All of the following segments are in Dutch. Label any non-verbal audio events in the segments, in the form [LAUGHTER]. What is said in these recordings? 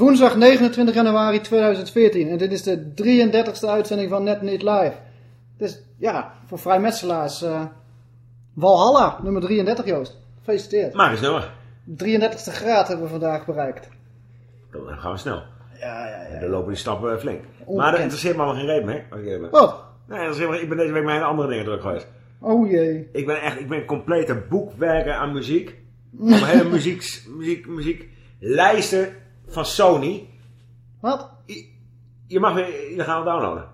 is woensdag 29 januari 2014 en dit is de 33ste uitzending van Net Niet Live. Het is, ja, voor vrijmetselaars uh, Walhalla, nummer 33 Joost. Gefeliciteerd. Maar eens nummer. 33ste graad hebben we vandaag bereikt. Dan gaan we snel. Ja, ja, ja. Dan lopen die stappen flink. Maar dat interesseert me allemaal geen reet meer. Wat? Nee, ik ben deze week met andere dingen druk geweest. Oh jee. Ik ben echt, ik ben complete boekwerker aan muziek. Om hele [LAUGHS] muziek, muziek, muziek lijsten van Sony. Wat? Je, je mag weer illegaal downloaden.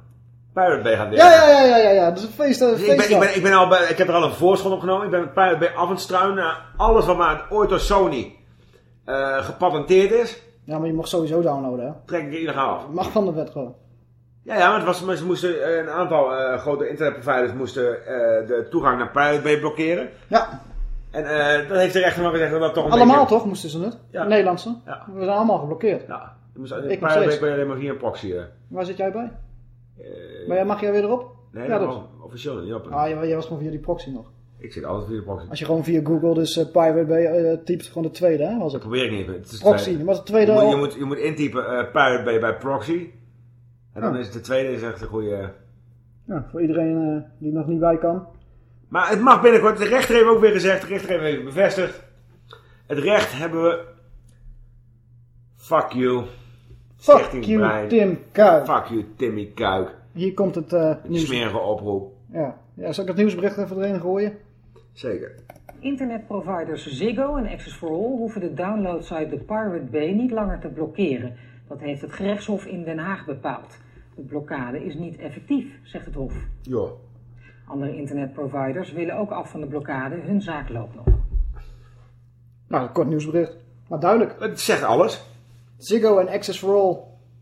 Pirate Bay gaat weer. Ja, ja, ja, ja, ja, ja. Dat is een feest. Een feest ik, ben, ik, ben, ik, ben al bij, ik heb er al een voorschot op genomen. Ik ben met Pirate Bay af en struinen. Alles wat maar ooit door Sony uh, gepatenteerd is. Ja, maar je mag sowieso downloaden, hè? Trek ik illegaal af. Mag van de wet gewoon. Ja, ja, maar het was, ze moesten, eh, een aantal uh, grote internetproviders moesten uh, de toegang naar Pirate Bay blokkeren. Ja. En uh, dat heeft de rechter maar gezegd dat dat toch een Allemaal beetje... toch moesten ze het? Ja. Nederlandse? Ja. We zijn allemaal geblokkeerd. Ja. Moest, Ik Bay ben je alleen maar via een proxy. Waar zit jij bij? maar mag jij weer erop? Nee, ja, dat officieel niet op. Ah, jij, jij was gewoon via die proxy nog. Ik zit altijd via de proxy. Als je gewoon via Google dus uh, Pirate Bay uh, typt, gewoon de tweede, hè? Was het? Dat probeer ik niet. Het is proxy, maar de tweede je moet, je moet, je moet intypen uh, Pirate Bay bij proxy. En dan is de tweede is echt een goede... Ja, voor iedereen die nog niet bij kan. Maar het mag binnenkort. De rechter heeft ook weer gezegd. De rechter heeft even bevestigd. Het recht hebben we... Fuck you. Fuck Stichting you, Brein. Tim Kuik. Fuck you, Timmy Kuik. Hier komt het uh, nieuws. Smerige oproep. Ja. ja, zal ik het nieuwsbericht even erin gooien? Zeker. Internetproviders Ziggo en Access for All hoeven de downloadsite de Pirate Bay niet langer te blokkeren. Dat heeft het gerechtshof in Den Haag bepaald. De blokkade is niet effectief, zegt het hof. Ja. Andere internetproviders willen ook af van de blokkade. Hun zaak loopt nog. Nou, een kort nieuwsbericht. Maar duidelijk. Het zegt alles. Ziggo en Access for All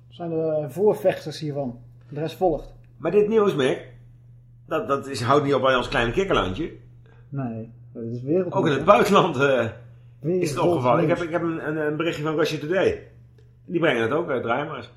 zijn de voorvechters hiervan. De rest volgt. Maar dit nieuws, Mick, dat, dat is, houdt niet op bij ons kleine kikkerlandje. Nee, dat is wereld. Ook in het buitenland uh, is het opgevallen. Ik heb, ik heb een, een, een, berichtje van Russia Today. Die brengen het ook uit, draai maar eens.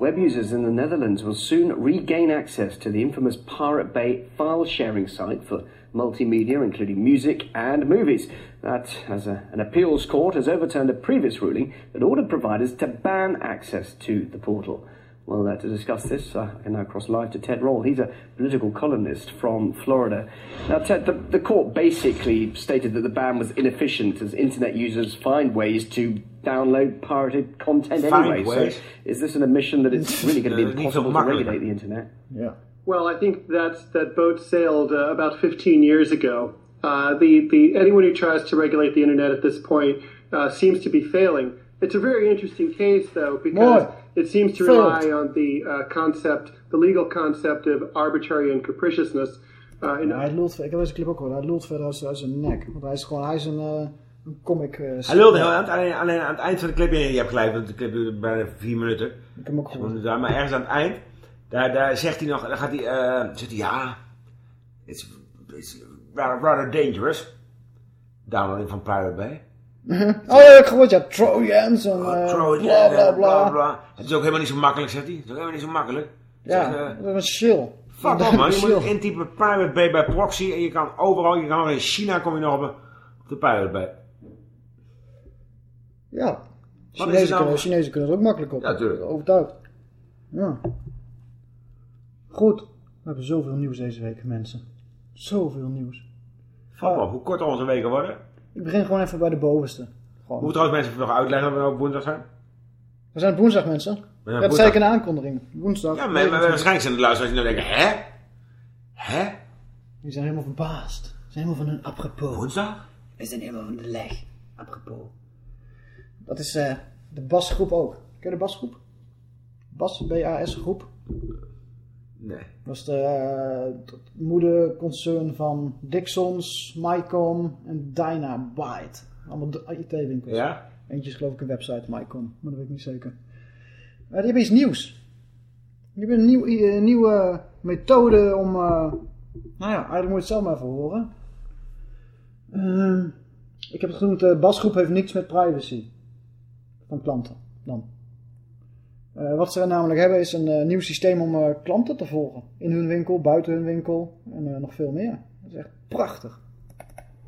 Web users in the Netherlands will soon regain access to the infamous Pirate Bay file sharing site for multimedia, including music and movies. That, as a, an appeals court has overturned a previous ruling that ordered providers to ban access to the portal. Well, uh, to discuss this, uh, I can now cross live to Ted Roll. He's a political columnist from Florida. Now, Ted, the, the court basically stated that the ban was inefficient as internet users find ways to download pirated content Find anyway. ways? So, is this an admission that it's really going to be impossible to regulate the internet? Ja. Well, I think that that boat sailed uh, about 15 years ago. Uh, the the anyone who tries to regulate the internet at this point uh, seems to be failing. It's a very interesting case, though, because Mooi. it seems to rely on the uh, concept, the legal concept of arbitrary and capriciousness. Uh, in, Ja, hij lult, ik heb deze clip ook gehoord. Hij lult verder uit, uit zijn nek. Want hij is gewoon, hij is een, uh, een comic. Uh, Hij lulde heel aan het, alleen, alleen aan het eind van de clip, je hebt gelijk, want de clip duurde bijna vier minuten. Ik heb hem ook gehoord. Maar ergens aan het eind, daar, daar zegt hij nog, dan gaat hij, uh, zegt hij, ja, it's, it's rather, rather dangerous. Downloading van Pirate Bay. Oh ja, ik gehoord, ja, Trojans en uh, Trojan, bla bla eh, bla. bla. Het is ook helemaal niet zo makkelijk, zegt hij. Het is ook helemaal niet zo makkelijk. Ja, eh, dat is chill. Fuck op man, je moet intypen Pirate Bay bij proxy en je kan overal, je kan in China kom je nog op, de Pirate Bay. Ja. Chinezen, het nou? kunnen, Chinezen kunnen er ook makkelijk op. Ja, tuurlijk. Overtuigd. Ja. Goed. We hebben zoveel nieuws deze week, mensen. Zoveel nieuws. Fuck op, hoe kort onze weken worden. Ik begin gewoon even bij de bovenste. Gewoon. Moet trouwens mensen nog uitleggen dat we op woensdag zijn? We zijn op woensdag, mensen. zijn dat zei ik in de aankondiging. Woensdag. Ja, maar, maar waarschijnlijk zijn de luisteraars die nou denken, hè? Hè? Die zijn helemaal verbaasd. Ze zijn helemaal van hun apropos. Woensdag? We zijn helemaal van de leg. Apropos. Dat is eh, de basgroep ook. Ken je de basgroep? Bas, B-A-S groep. Nee. Dat is de eh, moederconcern van Dixons, Mycom en Dynabyte. Allemaal IT-winkels. Ja? Eentje is geloof ik een website, Mycom. Maar dat weet ik niet zeker. Maar die hebben iets nieuws. Die hebben een nieuw, eh, nieuwe methode om... eh, nou ja, eigenlijk moet je het zelf maar even horen. Ehm, ik heb het genoemd, de basgroep heeft niks met privacy. Van klanten, dan. Eh, wat ze namelijk hebben is een eh, nieuw systeem om eh, klanten te volgen. In hun winkel, buiten hun winkel en eh, nog veel meer. Dat is echt prachtig.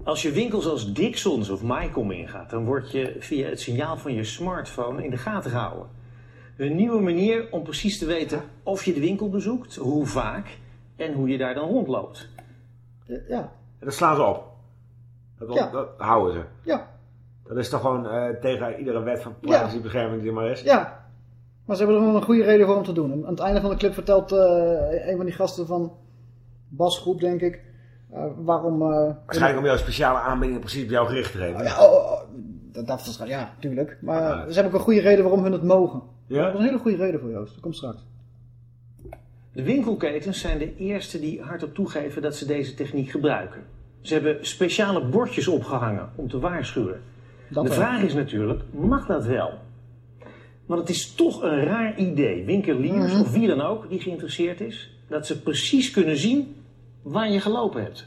Als je winkels als Dixons of Mycom ingaat, dan word je via het signaal van je smartphone in de gaten gehouden. Een nieuwe manier om precies te weten of je de winkel bezoekt, hoe vaak en hoe je daar dan rondloopt. Ja, En dat slaan ze op. Dat, Ja. dat houden ze. ja, Dat is toch gewoon eh, tegen iedere wet van privacybescherming die er maar is. ja. Maar ze hebben er wel een goede reden voor om te doen. En aan het einde van de clip vertelt eh, een van die gasten van Basgroep, denk ik, eh, waarom... eh, Waarschijnlijk om jouw speciale aanbiedingen precies op jou gericht te geven. Ja, oh, oh, dat, dat is, ja, tuurlijk. Maar Ja. ze hebben ook een goede reden waarom hun het mogen. Ja? Dat is een hele goede reden voor Joost. Dat komt straks. De winkelketens zijn de eerste die hardop toegeven dat ze deze techniek gebruiken. Ze hebben speciale bordjes opgehangen om te waarschuwen. Dat de vraag is natuurlijk, mag dat wel? Want het is toch een raar idee, winkeliers Mhm. of wie dan ook die geïnteresseerd is, dat ze precies kunnen zien waar je gelopen hebt.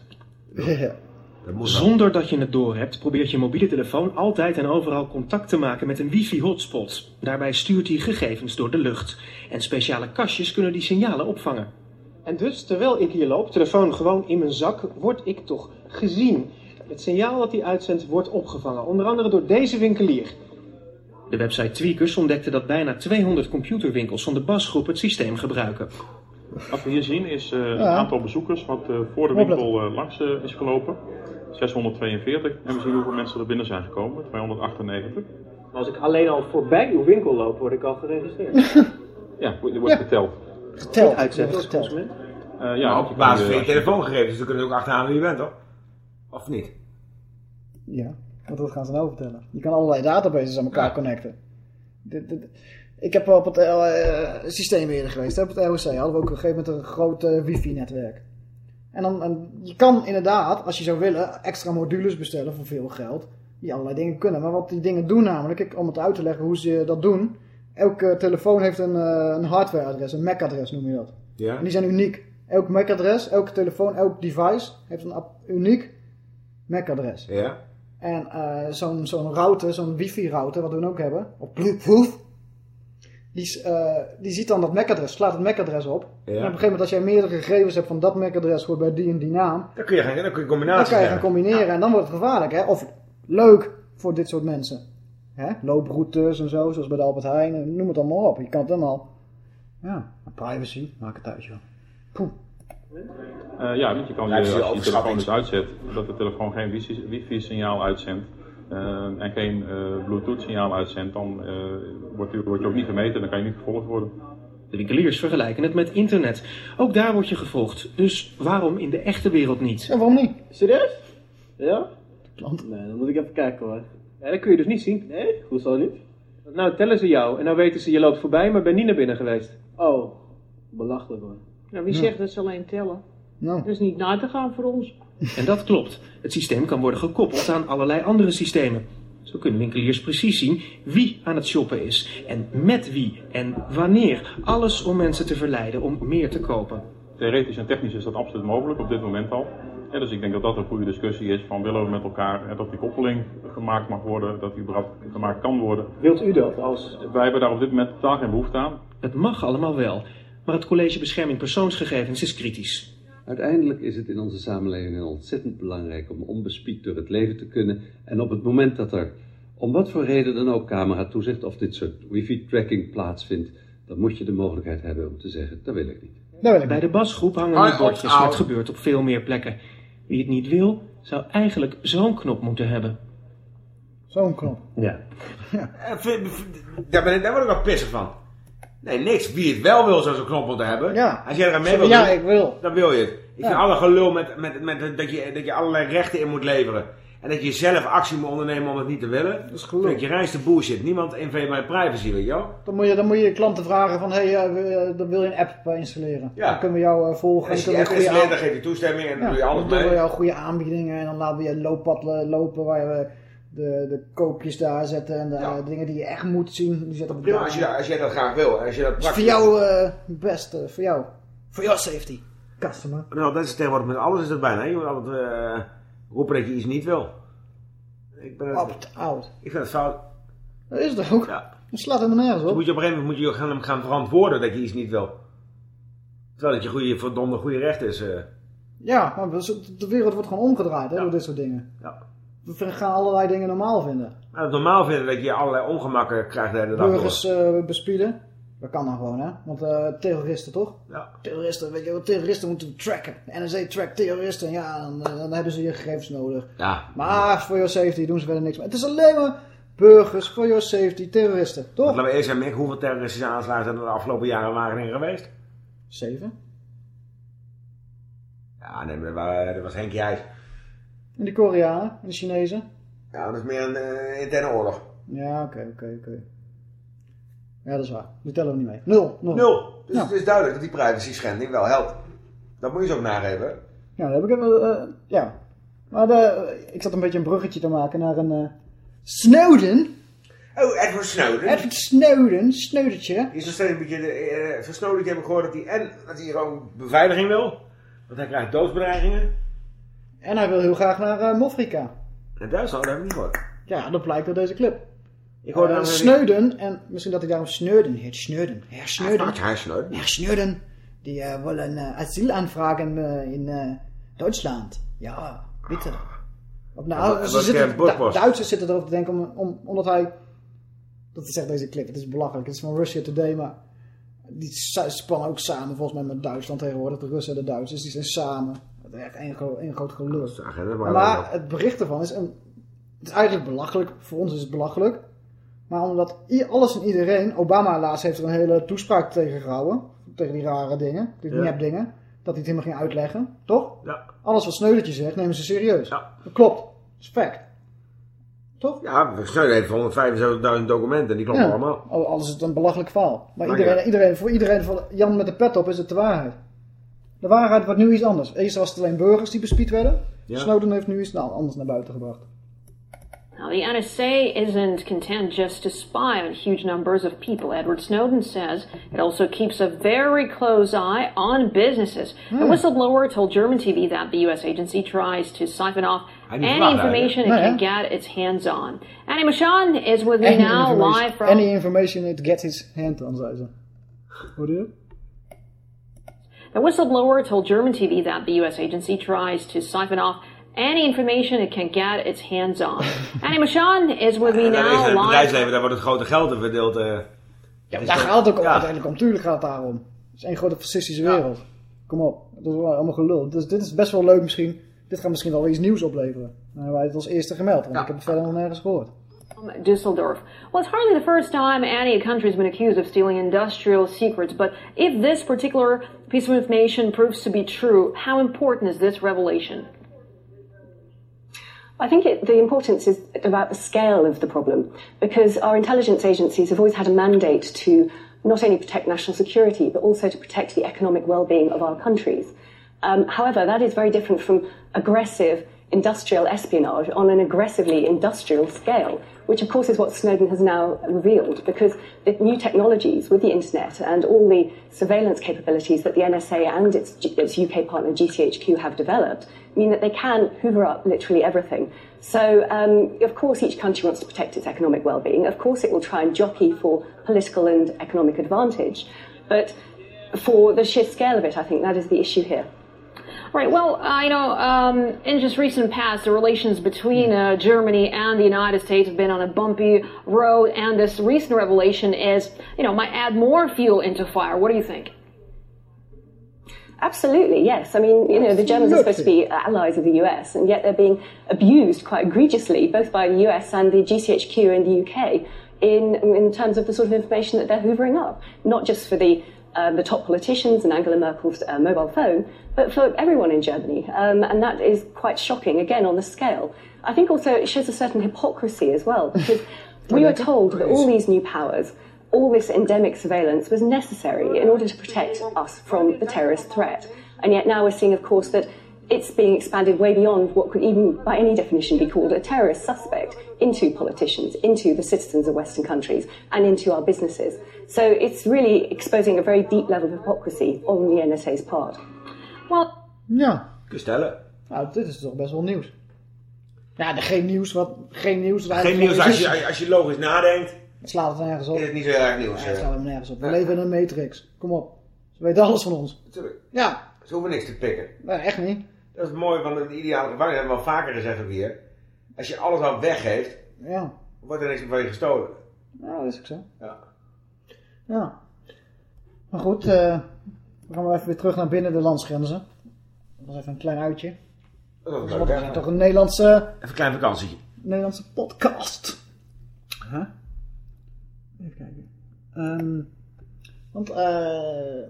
Ja. Dat moet wel. Zonder dat je het doorhebt, probeert je mobiele telefoon altijd en overal contact te maken met een wifi-hotspot. Daarbij stuurt hij gegevens door de lucht. En speciale kastjes kunnen die signalen opvangen. En dus, terwijl ik hier loop, telefoon gewoon in mijn zak, word ik toch gezien. Het signaal dat hij uitzendt wordt opgevangen, onder andere door deze winkelier. De website Tweakers ontdekte dat bijna 200 computerwinkels van de Basgroep het systeem gebruiken. Wat we hier zien is eh, het aantal bezoekers wat eh, voor de winkel eh, langs is gelopen. 642. En we zien hoeveel mensen er binnen zijn gekomen. 298. Als ik alleen al voorbij uw winkel loop, word ik al geregistreerd. [LAUGHS] Ja, er wordt Ja. geteld. Geteld. Uitzetten als geteld. consument. Eh, ja, Maar op je basis van je telefoongegevens, dan kunnen ze ook achterhalen wie je bent, toch? Of niet? Ja, want dat gaan ze nou vertellen. Je kan allerlei databases aan elkaar connecten. Dit, dit- ik heb op het eh, systeem eerder geweest. hè. Op het ROC hadden we ook op een gegeven moment een groot eh, wifi-netwerk. En dan, en je kan inderdaad, als je zou willen, extra modules bestellen voor veel geld. Die allerlei dingen kunnen. Maar wat die dingen doen namelijk, ik, om het uit te leggen hoe ze dat doen. Elke telefoon heeft een, eh, een hardware-adres, een MAC-adres noem je dat. Ja? En die zijn uniek. Elk MAC-adres, elke telefoon, elk device heeft een uniek MAC-adres. Ja? En eh, zo'n zo'n router, zo'n wifi-router, wat we dan ook hebben, op Bluetooth, die, eh, die ziet dan dat MAC-adres, slaat het MAC-adres op. En op een gegeven moment, als jij meerdere gegevens hebt van dat MAC-adres hoort bij die en die naam, Dan kun je, gaan, dan kun je dan combinaties kan je gaan combineren en dan wordt het gevaarlijk. Hè? Of leuk voor dit soort mensen. Hè? Looproutes en zo, zoals bij de Albert Heijn, noem het allemaal op. Je kan het allemaal. Ja, privacy, maak het uit joh. Poeh. Eh, ja, want je kan je, als je je telefoon dus uitzet, dat de telefoon geen wifi- wifi-signaal uitzendt. eh, en geen eh, bluetooth-signaal uitzendt, dan eh, wordt, u- word je ook niet gemeten. Dan kan je niet vervolgd worden. De winkeliers vergelijken het met internet. Ook daar word je gevolgd. Dus waarom in de echte wereld niet? En waarom niet? Serieus? Ja? Klant. Nee, dan moet ik even kijken hoor. Ja, dat kun je dus niet zien. Nee? Hoezo niet? Nou tellen ze jou en nou weten ze je loopt voorbij, maar ben niet naar binnen geweest. Oh, belachelijk hoor. Nou, wie zegt dat ze alleen tellen? Nou, Dat is niet na te gaan voor ons. En dat klopt. Het systeem kan worden gekoppeld aan allerlei andere systemen. Zo kunnen winkeliers precies zien wie aan het shoppen is. En met wie en wanneer. Alles om mensen te verleiden om meer te kopen. Theoretisch en technisch is dat absoluut mogelijk op dit moment al. Ja, dus ik denk dat dat een goede discussie is van willen we met elkaar en dat die koppeling gemaakt mag worden, dat die überhaupt gemaakt kan worden. Wilt u dat als... Wij hebben daar op dit moment totaal geen behoefte aan. Het mag allemaal wel. Maar het College Bescherming Persoonsgegevens is kritisch. Uiteindelijk is het in onze samenleving ontzettend belangrijk om onbespied door het leven te kunnen. En op het moment dat er, om wat voor reden dan ook, camera-toezicht of dit soort wifi-tracking plaatsvindt, dan moet je de mogelijkheid hebben om te zeggen, dat wil ik niet. dat wil ik Bij de basgroep hangen op, bordjes, maar het gebeurt op veel meer plekken. Wie het niet wil, zou eigenlijk zo'n knop moeten hebben. Zo'n knop. Ja. Eh, vind- vind- Daar, ben ik, daar word ik wel pissig van. Nee, niks. Wie het wel wil, zou zo'n knop moeten hebben. Ja. Als jij er aan mee wil Ja, doen, ik wil. dan wil je het. Ik Ja. vind alle gelul met, met, met, dat, je, dat je allerlei rechten in moet leveren. En dat je zelf actie moet ondernemen om het niet te willen. Dat is gelul. Vind ik je reinste bullshit. Niemand inveet mijn privacy, weet je wel. Dan moet je, dan moet je je klanten vragen van, hé, hey, eh, we- dan wil je een app eh, installeren. Ja. Dan kunnen we jou eh, volgen. En als je dan die app installeert, dan geef je toestemming en dan Ja, doe je alles dan doen we mee. jou goede aanbiedingen en dan laten we je looppad eh, lopen waar we de, de koopjes daar zetten en de Ja. dingen die je echt moet zien, die zetten op Prima, als, je, als jij dat graag wil. Als je dat voor jou eh best, eh, voor jou. Voor jouw safety. Customer. Nou, dat is tegenwoordig met alles is dat bijna. hè. Je moet altijd eh, roepen dat je iets niet wil. Ik, ben het, Opt-out. ik vind het fout. Dat is het ook. Ja. Dat slaat helemaal nergens Dus op. moet je op een gegeven moment moet je gaan, gaan verantwoorden dat je iets niet wil. Terwijl dat je goede, verdomde goede recht is. eh. Ja, maar de wereld wordt gewoon omgedraaid hè, door dit soort dingen. Ja. We gaan allerlei dingen normaal vinden. Nou, normaal vinden dat je allerlei ongemakken krijgt de hele dag. Burgers eh, bespieden. Dat kan dan gewoon, hè? Want eh, terroristen toch? Ja. Terroristen, weet je wel, terroristen moeten tracken. De NSA trackt terroristen. Ja, dan, eh, dan hebben ze je gegevens nodig. Ja. Maar voor your safety doen ze verder niks meer. Het is alleen maar burgers, for your safety, terroristen, toch? Laten we eerst zeggen, Mick, hoeveel terroristische aanslagen zijn er de afgelopen jaren in Wageningen geweest? Zeven. Ja, nee, maar dat was Henk Jijs. En de Koreanen, en de Chinezen. Ja, dat is meer een eh, interne oorlog. Ja, oké, oké, oké. Ja, dat is waar. Die tellen we niet mee. Nul. Nul. Nul. Dus Ja. het is duidelijk dat die privacy schending wel helpt. Dat moet je ze ook nageven. Ja, dat heb ik even, eh, ja. Maar de, ik zat een beetje een bruggetje te maken naar een eh, Snowden. Oh, Edward Snowden. Edward Snowden, Snowdertje. Die is nog steeds een beetje... De, eh, van Snowden heb ik gehoord dat hij en dat hij gewoon beveiliging wil. Want hij krijgt doodsbedreigingen. En hij wil heel graag naar eh Mofrika. En Duitsland, dat heb ik niet gehoord. Ja, dat blijkt uit deze clip. Ik hoorde Eh, dan- Snowden, en misschien dat hij daarom Snowden heet. Snowden. Herr Snowden. Ach, Herr Snowden. Herr Snowden. Die eh, willen eh, asiel aanvragen eh, in eh, Duitsland. Ja, bitte. Op, En nou, ze zitten, Duitsers zitten erover te denken om, om, omdat hij... Dat zegt deze clip, het is belachelijk. Het is van Russia Today, maar... Die spannen ook samen volgens mij met Duitsland tegenwoordig. De Russen en de Duitsers, die zijn samen. Het echt één, gro- één groot gelul. maar- het bericht ervan is... Een, het is eigenlijk belachelijk. Voor ons is het belachelijk. Maar omdat alles en iedereen... Obama laatst heeft er een hele toespraak tegen gehouden. Tegen die rare dingen. Die Ja. nepdingen. Dat hij het helemaal ging uitleggen. Toch? Ja. Alles wat Sneudertje zegt, nemen ze serieus. Ja. Dat klopt. Dat is fact. Ja, Snowden heeft 175.000 documenten en die kloppen Ja. allemaal. Oh, alles is een belachelijk verhaal. Maar Maar iedereen, ja. iedereen, voor iedereen, van Jan met de pet op, is het de waarheid. De waarheid wordt nu iets anders. Eerst was het alleen burgers die bespied werden. Ja. Snowden heeft nu iets nou, anders naar buiten gebracht. Now, the NSA isn't content just to spy on huge numbers of people. Edward Snowden says it also keeps a very close eye on businesses. A Hmm. whistleblower told German TV that the U.S. agency tries to siphon off any information it can get its hands on. Annie Machan is with me Any now live from. Any information it gets his hand on, zei ze. Hoorde je? The whistleblower told German TV that the U.S. agency tries to siphon off any information it can get its hands on. [LAUGHS] Annie Machan is with me En daar is now het live. bedrijfsleven, daar wordt het grote geld in verdeeld. eh. Ja, Dus daar dat- gaat het ook ja. uiteindelijk om. Tuurlijk gaat het daarom. Het is één grote fascistische wereld. Kom op. Dat is wel allemaal gelul. Dus dit is best wel leuk misschien. Dit gaat misschien wel weer iets nieuws opleveren. Nou, hebben wij het als eerste gemeld. Want ik heb het verder nog nergens gehoord. from Dusseldorf. Well, it's hardly the first time any country's been accused of stealing industrial secrets, but if this particular piece of information proves to be true, how important is this revelation? I think it, the importance is about the scale of the problem because our intelligence agencies have always had a mandate to not only protect national security but also to protect the economic well-being of our countries. Um, however, that is very different from aggressive industrial espionage on an aggressively industrial scale, which of course is what Snowden has now revealed because the new technologies with the internet and all the surveillance capabilities that the NSA and its, its UK partner GCHQ have developed mean that they can hoover up literally everything. So, um, of course, each country wants to protect its economic well-being. Of course, it will try and jockey for political and economic advantage. But for the sheer scale of it, I think that is the issue here. Right. Well, uh, you know, um, in just recent past, the relations between uh, Germany and the United States have been on a bumpy road, and this recent revelation is, you know, might add more fuel into fire. What do you think? Absolutely, yes. I mean, you know, the Germans are supposed to be allies of the US, and yet they're being abused quite egregiously, both by the US and the GCHQ in the UK, in, in terms of the sort of information that they're hoovering up. Not just for the, um, the top politicians and Angela Merkel's uh, mobile phone, but for everyone in Germany. Um, and that is quite shocking, again, on the scale. I think also it shows a certain hypocrisy as well, because [LAUGHS] we were told that all these new powers all this endemic surveillance was necessary in order to protect us from the terrorist threat. And yet now we're seeing, of course, that it's being expanded way beyond what could even, by any definition, be called a terrorist suspect into politicians, into the citizens of Western countries, and into our businesses. So it's really exposing a very deep level of hypocrisy on the NSA's part. Well, Ja. Stellen. Nou, dit is toch best wel nieuws. Ja, de, geen nieuws. Wat, geen nieuws. Geen eigenlijk nieuws als je, als je logisch nadenkt. Het slaat het nergens op. Is het niet zo erg nieuws. Ja, eh. het slaat helemaal nergens op. We leven in een matrix. Kom op. Ze weten alles van ons. Natuurlijk. Ja. Ze hoeven niks te pikken. Nee, echt niet. Dat is het mooie van de ideale gevangenis. Dat hebben we al vaker gezegd ook hier. Als je alles al weggeeft, Ja, wordt er niks meer van je gestolen. ja dat is ook zo. Ja. Ja. Maar goed, eh, we gaan maar even weer terug naar binnen de landsgrenzen. Dat was even een klein uitje. Dat was Dus hè? is het toch een Nederlandse, Even een klein vakantietje. Nederlandse podcast. Huh? Even kijken. Ehm, want eh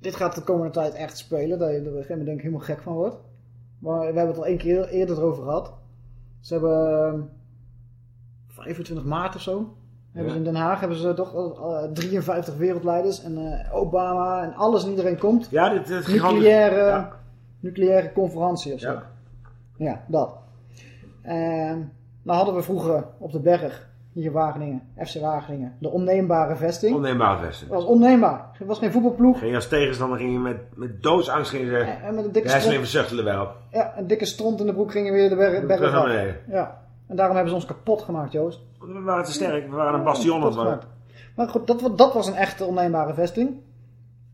dit gaat de komende tijd echt spelen. Dat je er op een gegeven moment denk ik helemaal gek van wordt. Maar we hebben het al één keer eerder erover gehad. Ze hebben ehm, 25 maart of zo. Hebben ze in Den Haag hebben ze toch al, eh, 53 wereldleiders en eh, Obama en alles en iedereen komt. Ja, dit, dit is nucleaire, Ja. nucleaire conferentie of zo. Ja. Ja, dat. En nou hadden we vroeger op de berg, hier Wageningen, FC Wageningen, de onneembare vesting. Onneembare vesting. Dat was onneembaar. Er was geen voetbalploeg. Ging als tegenstander ging je met, met doodsangst ging je En met een dikke de hersenen stront, verzuchtelen wel. ja, een dikke stront in de broek gingen weer de berg, berg Terug naar af. beneden. Ja. En daarom hebben ze ons kapot gemaakt, Joost. We waren te sterk, we waren een bastion het worden. gemaakt. Maar goed, dat, dat was een echte onneembare vesting.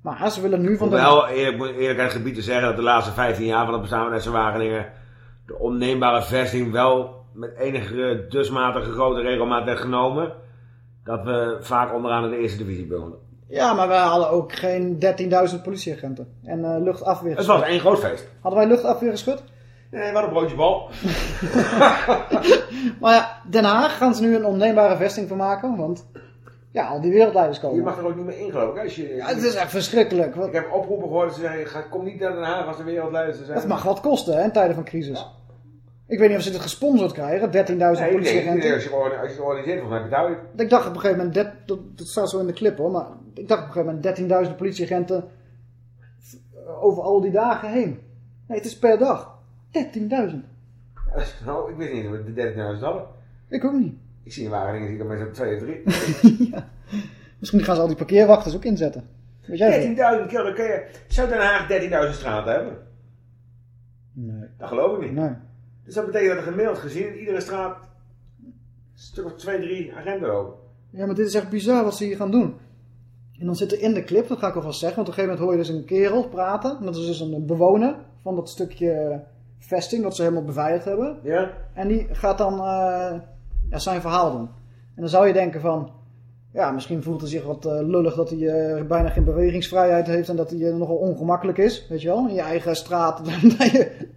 Maar ze willen nu van de... Hoewel, eerlijk, moet eerlijkheid gebied te zeggen dat de laatste 15 jaar van het bestaan van FC Wageningen de onneembare vesting wel met enige dusmatige grote regelmaat heeft genomen. Dat we vaak onderaan in de eerste divisie begonnen. Ja, maar wij hadden ook geen 13.000 politieagenten. En eh luchtafweer Het was één groot feest. Hadden wij luchtafweer geschud? Nee, wat een broodjesbal. [LAUGHS] Maar ja, Den Haag gaan ze nu een onneembare vesting van maken. Want ja, al die wereldleiders komen. Je mag er ook niet meer in geloof ik. Als je, Ja, het is echt verschrikkelijk. Ik heb oproepen gehoord ze zeggen, kom niet naar Den Haag als de wereldleiders er zijn. Dat mag wat kosten hè, in tijden van crisis. Ik weet niet of ze dit gesponsord krijgen, 13.000 Nee, politieagenten. het als je het organiseert, mij betaal je het. Ik dacht op een gegeven moment, dat, staat zo in de clip hoor, maar ik dacht op een gegeven moment 13.000 politieagenten v- over al die dagen heen. Nee, het is per dag. 13.000. Nou, ik weet niet of we de 13.000 hadden. Ik ook niet. Ik zie in Wageningen zie ik maar zo'n twee of drie. [LAUGHS] Misschien gaan ze al die parkeerwachters ook inzetten. Weet jij veel? 13.000 keer, keer. Zou Den Haag 13.000 straten hebben? Nee. Dat geloof ik niet. Nee. Dus dat betekent dat er gemiddeld gezien in iedere straat een stuk of twee, drie agenten lopen. Ja, maar dit is echt bizar wat ze hier gaan doen. En dan zit er in de clip, dat ga ik alvast zeggen, want op een gegeven moment hoor je dus een kerel praten. En dat is dus een bewoner van dat stukje vesting dat ze helemaal beveiligd hebben. Ja. En die gaat dan eh, ja, zijn verhaal doen. En dan zou je denken van, ja, misschien voelt hij zich wat eh, lullig dat hij eh, bijna geen bewegingsvrijheid heeft en dat hij eh, nogal ongemakkelijk is, weet je wel. In je eigen straat, [LAUGHS] dat je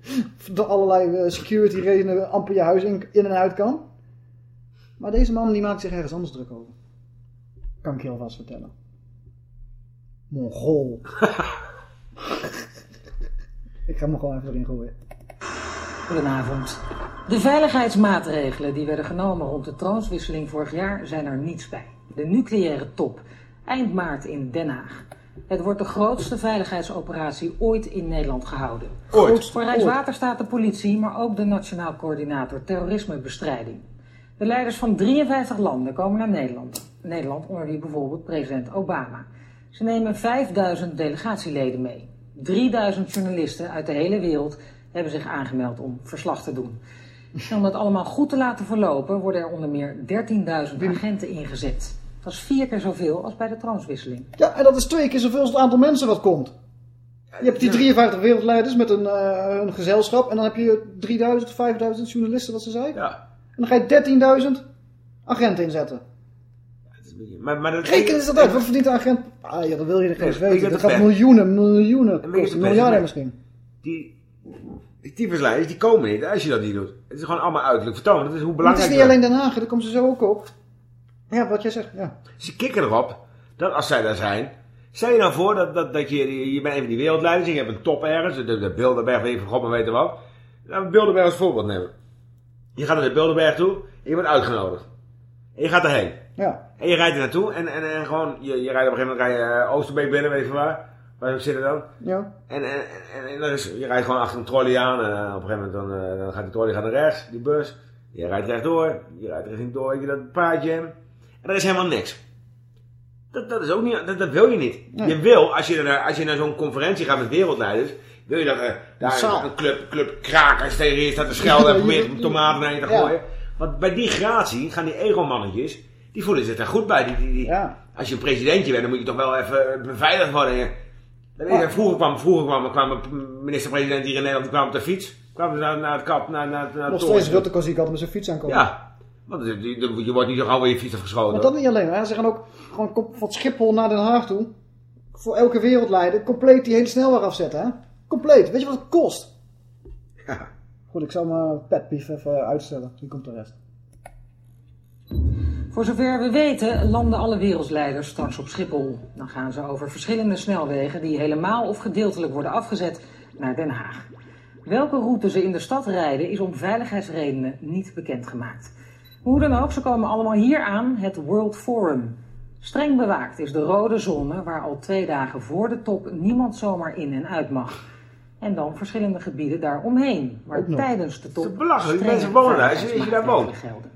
door allerlei security redenen amper je huis in, en uit kan. Maar deze man die maakt zich ergens anders druk over. Kan ik je alvast vertellen. Mongool. [LAUGHS] ik ga hem gewoon even erin gooien. Goedenavond. De veiligheidsmaatregelen die werden genomen rond de troonswisseling vorig jaar zijn er niets bij. De nucleaire top, eind maart in Den Haag. Het wordt de grootste veiligheidsoperatie ooit in Nederland gehouden. Ooit. Voor Rijkswaterstaat, de politie, maar ook de Nationaal Coördinator Terrorismebestrijding. De leiders van 53 landen komen naar Nederland. Nederland onder wie bijvoorbeeld president Obama. Ze nemen 5000 delegatieleden mee. 3000 journalisten uit de hele wereld hebben zich aangemeld om verslag te doen. En [LAUGHS] om dat allemaal goed te laten verlopen worden er onder meer 13.000 agenten ingezet. Dat is vier keer zoveel als bij de troonswisseling. Ja, en dat is twee keer zoveel als het aantal mensen wat komt. Je hebt die 53 wereldleiders met een, eh, een gezelschap. En dan heb je 3000, 5000 journalisten, wat ze zei. Ja. En dan ga je 13.000 agenten inzetten. Maar, maar dat, Reken eens dat uit. Wat verdient een agent? Ah ja, dat wil je er geen Nee, weten. Dat gaat miljoenen, miljoenen kosten. Miljarden misschien. Die, die tyfusleiders, die komen niet als je dat niet doet. Het is gewoon allemaal uiterlijk vertoon. Dat is hoe Maar het is belangrijk niet alleen Den Haag, daar komen ze zo ook op. Ja, wat jij zegt, ja. Ze kikken erop dat als zij daar zijn. Stel je nou voor dat, dat, dat je, je bent een van die wereldleiders en je hebt een top ergens, de, de Bilderberg, weet je van God maar weten wat. Laten we Bilderberg als voorbeeld nemen. Je gaat naar de Bilderberg toe en je wordt uitgenodigd. En je gaat erheen. Ja. En je rijdt er naartoe en, en, en gewoon, je, je rijdt op een gegeven moment rij je, eh, Oosterbeek binnen, weet je van waar. Zitten dan. Ja. En, en, en, en dan is, je rijdt gewoon achter een trolley aan en eh, op een gegeven moment dan, eh, dan gaat die trolley gaat naar rechts, die bus. Je rijdt rechtdoor, je rijdt richting door, je dat paadje. En er is helemaal niks. Dat, dat is ook niet, dat, dat wil je niet. Je wil, als je, naar, als je naar zo'n conferentie gaat met wereldleiders, wil je dat er daar zaal. een club, club krakers tegen [LAUGHS] je staat te schelden en probeert tomaten naar je te Ja. gooien. Want bij die gratie gaan die ego-mannetjes, die voelen zich daar goed bij. Die, die, die- Als je een presidentje bent, dan moet je toch wel even beveiligd worden. Vroeger kwam, vroeger kwam, kwam minister-president hier in Nederland, kwam op de fiets. Kwam naar, naar het kap, naar, naar, naar Nog steeds Rutte kan zie ik altijd met zijn fiets aankomen. Ja, want je wordt niet zo gauw weer je fiets afgeschoten. Maar dat niet alleen. Hè. Ze gaan ook gewoon van Schiphol naar Den Haag toe. Voor elke wereldleider. Compleet die hele snelweg afzetten. Hè? Compleet. Weet je wat het kost? Ja. Goed, ik zal mijn petpief even uitstellen. Die komt de rest. Voor zover we weten landen alle wereldleiders straks op Schiphol. Dan gaan ze over verschillende snelwegen die helemaal of gedeeltelijk worden afgezet naar Den Haag. Welke route ze in de stad rijden is om veiligheidsredenen niet bekendgemaakt. Hoe dan ook, ze komen allemaal hier aan, het World Forum. Streng bewaakt is de rode zone waar al twee dagen voor de top niemand zomaar in en uit mag. En dan verschillende gebieden daaromheen, waar tijdens de top Het is belachelijk, die mensen wonen daar, als je- daar woont. gelden.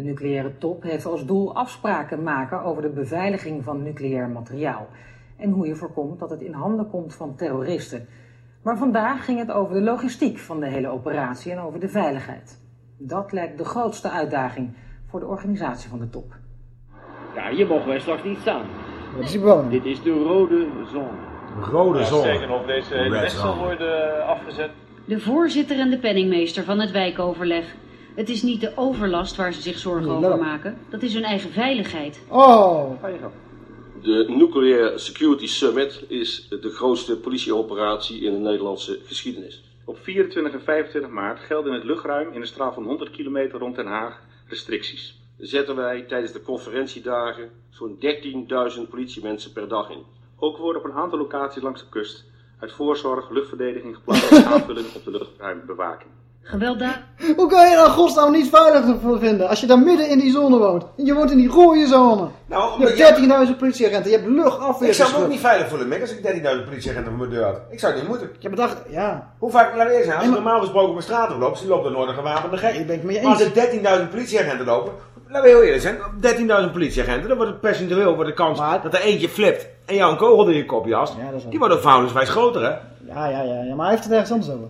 De nucleaire top heeft als doel afspraken maken over de beveiliging van nucleair materiaal. En hoe je voorkomt dat het in handen komt van terroristen. Maar vandaag ging het over de logistiek van de hele operatie en over de veiligheid. Dat lijkt de grootste uitdaging voor de organisatie van de top. Ja, hier mogen wij straks niet staan. Wat is? Dit is de rode zone. Rode zone. Zeker of deze hele weg zal worden afgezet. De voorzitter en de penningmeester van het wijkoverleg. Het is niet de overlast waar ze zich zorgen over maken. Dat is hun eigen veiligheid. Oh. De Nuclear Security Summit is de grootste politieoperatie in de Nederlandse geschiedenis. Op 24 en 25 maart gelden in het luchtruim in een straal van 100 kilometer rond Den Haag restricties. Zetten wij tijdens de conferentiedagen zo'n 13.000 politiemensen per dag in. Ook worden op een aantal locaties langs de kust uit voorzorg luchtverdediging geplaatst als [LAUGHS] aanvulling op de luchtruimbewaking. Gewelddadig. Hoe kan je nou godsnaam niet veilig vinden als je daar midden in die zone woont? En je woont in die rode zone. Nou, je hebt 13.000 politieagenten, je hebt luchtafweer. Ik zou me ook niet veilig voelen, Mick, als ik 13.000 politieagenten voor mijn deur had. Ik zou het niet moeten. Ik heb bedacht, ja. Hoe vaak, laat eerst zijn, als ik normaal gesproken op mijn straat loop, dus loopt er nooit een gewapende gek. Ik ben het met je Maar als er 13.000 politieagenten lopen, laten we heel eerlijk zijn, op 13.000 politieagenten, dan wordt het percentueel, wordt de kans dat er eentje flipt en jou een kogel in je kop jast, die wordt ook verhoudingswijs groter, hè? Ja, ja, ja, ja, maar hij heeft het ergens anders over.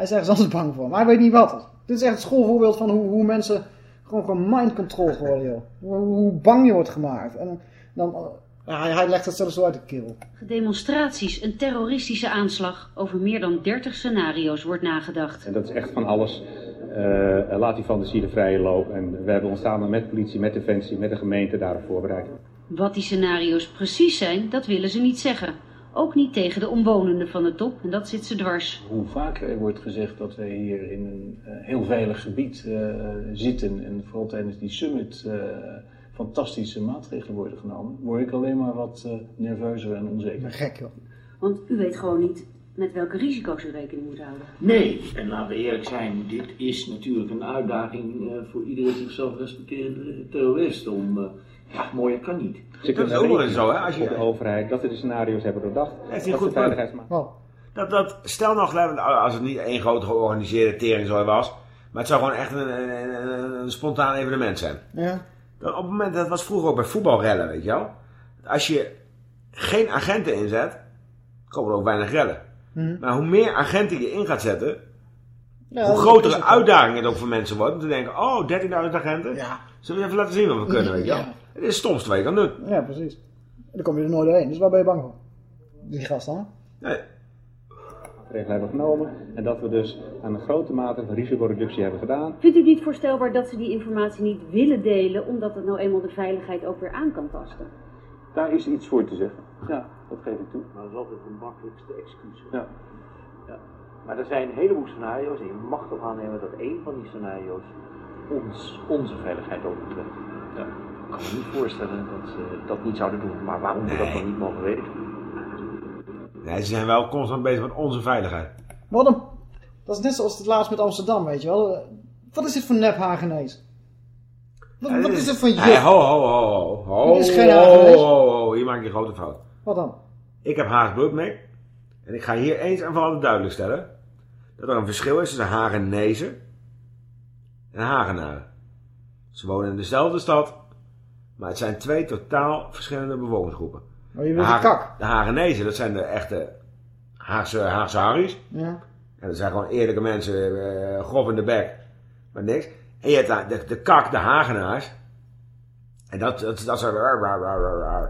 Hij is ergens [LAUGHS] anders bang voor, maar hij weet niet wat. Dit is echt het schoolvoorbeeld van hoe, hoe mensen gewoon gewoon mind control worden, joh. Hoe, hoe bang je wordt gemaakt. En dan, eh, ja, hij, hij legt het zelfs zo uit de keel. Demonstraties, een terroristische aanslag. Over meer dan 30 scenario's wordt nagedacht. En dat is echt van alles. Eh, laat die fantasie de vrije loop. En we hebben ons samen met politie, met defensie, met de gemeente daarop voorbereid. Wat die scenario's precies zijn, dat willen ze niet zeggen. Ook niet tegen de omwonenden van de top, en dat zit ze dwars. Hoe vaak er wordt gezegd dat wij hier in een eh, heel veilig gebied eh, zitten en vooral tijdens die summit eh, fantastische maatregelen worden genomen, word ik alleen maar wat eh, nerveuzer en onzeker. Gek joh. Want u weet gewoon niet met welke risico's u rekening moet houden. Nee, en laten we eerlijk zijn, dit is natuurlijk een uitdaging eh, voor iedere zichzelf respecterende terrorist om, eh, ja, mooier kan niet. Ze kunnen ook nog rekenen eens zo, hè, als je- de overheid dat ze de scenario's hebben doordacht. Dat is niet dat goed. Dat, dat, stel nog, we- als het niet één grote georganiseerde teringzooi was, maar het zou gewoon echt een, een, een, een spontaan evenement zijn. Ja. Dan op het moment, dat was vroeger ook bij voetbalrellen, weet je wel. Als je geen agenten inzet, komen er ook weinig rellen. Mhm. Maar hoe meer agenten je in gaat zetten, Ja, hoe dat grotere is ook uitdaging het ook voor mensen wordt. Om te denken, oh, 13.000 agenten? Ja. Zullen we even laten zien wat we kunnen, weet je wel. Ja. Het is het stomste wat je kan doen. Ja, precies. En dan kom je er nooit doorheen. Dus waar ben je bang voor? Die gast dan? Nee. maatregelen hebben genomen. En dat we dus aan een grote mate van risicoreductie hebben gedaan. Vindt u het niet voorstelbaar dat ze die informatie niet willen delen, omdat het nou eenmaal de veiligheid ook weer aan kan tasten? Daar is iets voor te zeggen. Ja, dat geef ik toe. Maar dat is altijd het makkelijkste excuus. Ja. Ja. Maar er zijn een heleboel scenario's en je mag toch aannemen dat één van die scenario's ons, onze veiligheid ook betreft. Ja. Ik kan me niet voorstellen dat ze dat niet zouden doen, maar waarom we dat dan niet mogen weten? Nee, ze zijn wel constant bezig met onze veiligheid. Wat een... Dat is net zoals het laatst met Amsterdam, weet je wel. Wat is dit voor nep Hagenees? Wat, Ja, wat is dit voor Nee, juk? ho, ho, ho, ho. Dit is geen ho, Hagenees. ho, ho, hier maak je een grote fout. Wat dan? Ik heb Haags bloed, Mick. En ik ga hier eens en voor altijd duidelijk stellen. Dat er een verschil is tussen Hagenezen en Hagenaren. Ze wonen in dezelfde stad. Maar het zijn twee totaal verschillende bewonersgroepen. Oh, je De, wilt de kak. de Hagenezen, dat zijn de echte Haagse, Haagse Harries. Ja. En dat zijn gewoon eerlijke mensen, eh, grof in de bek. Maar niks. En je hebt de, de kak, de Hagenaars. En dat, dat, dat zijn... Oh,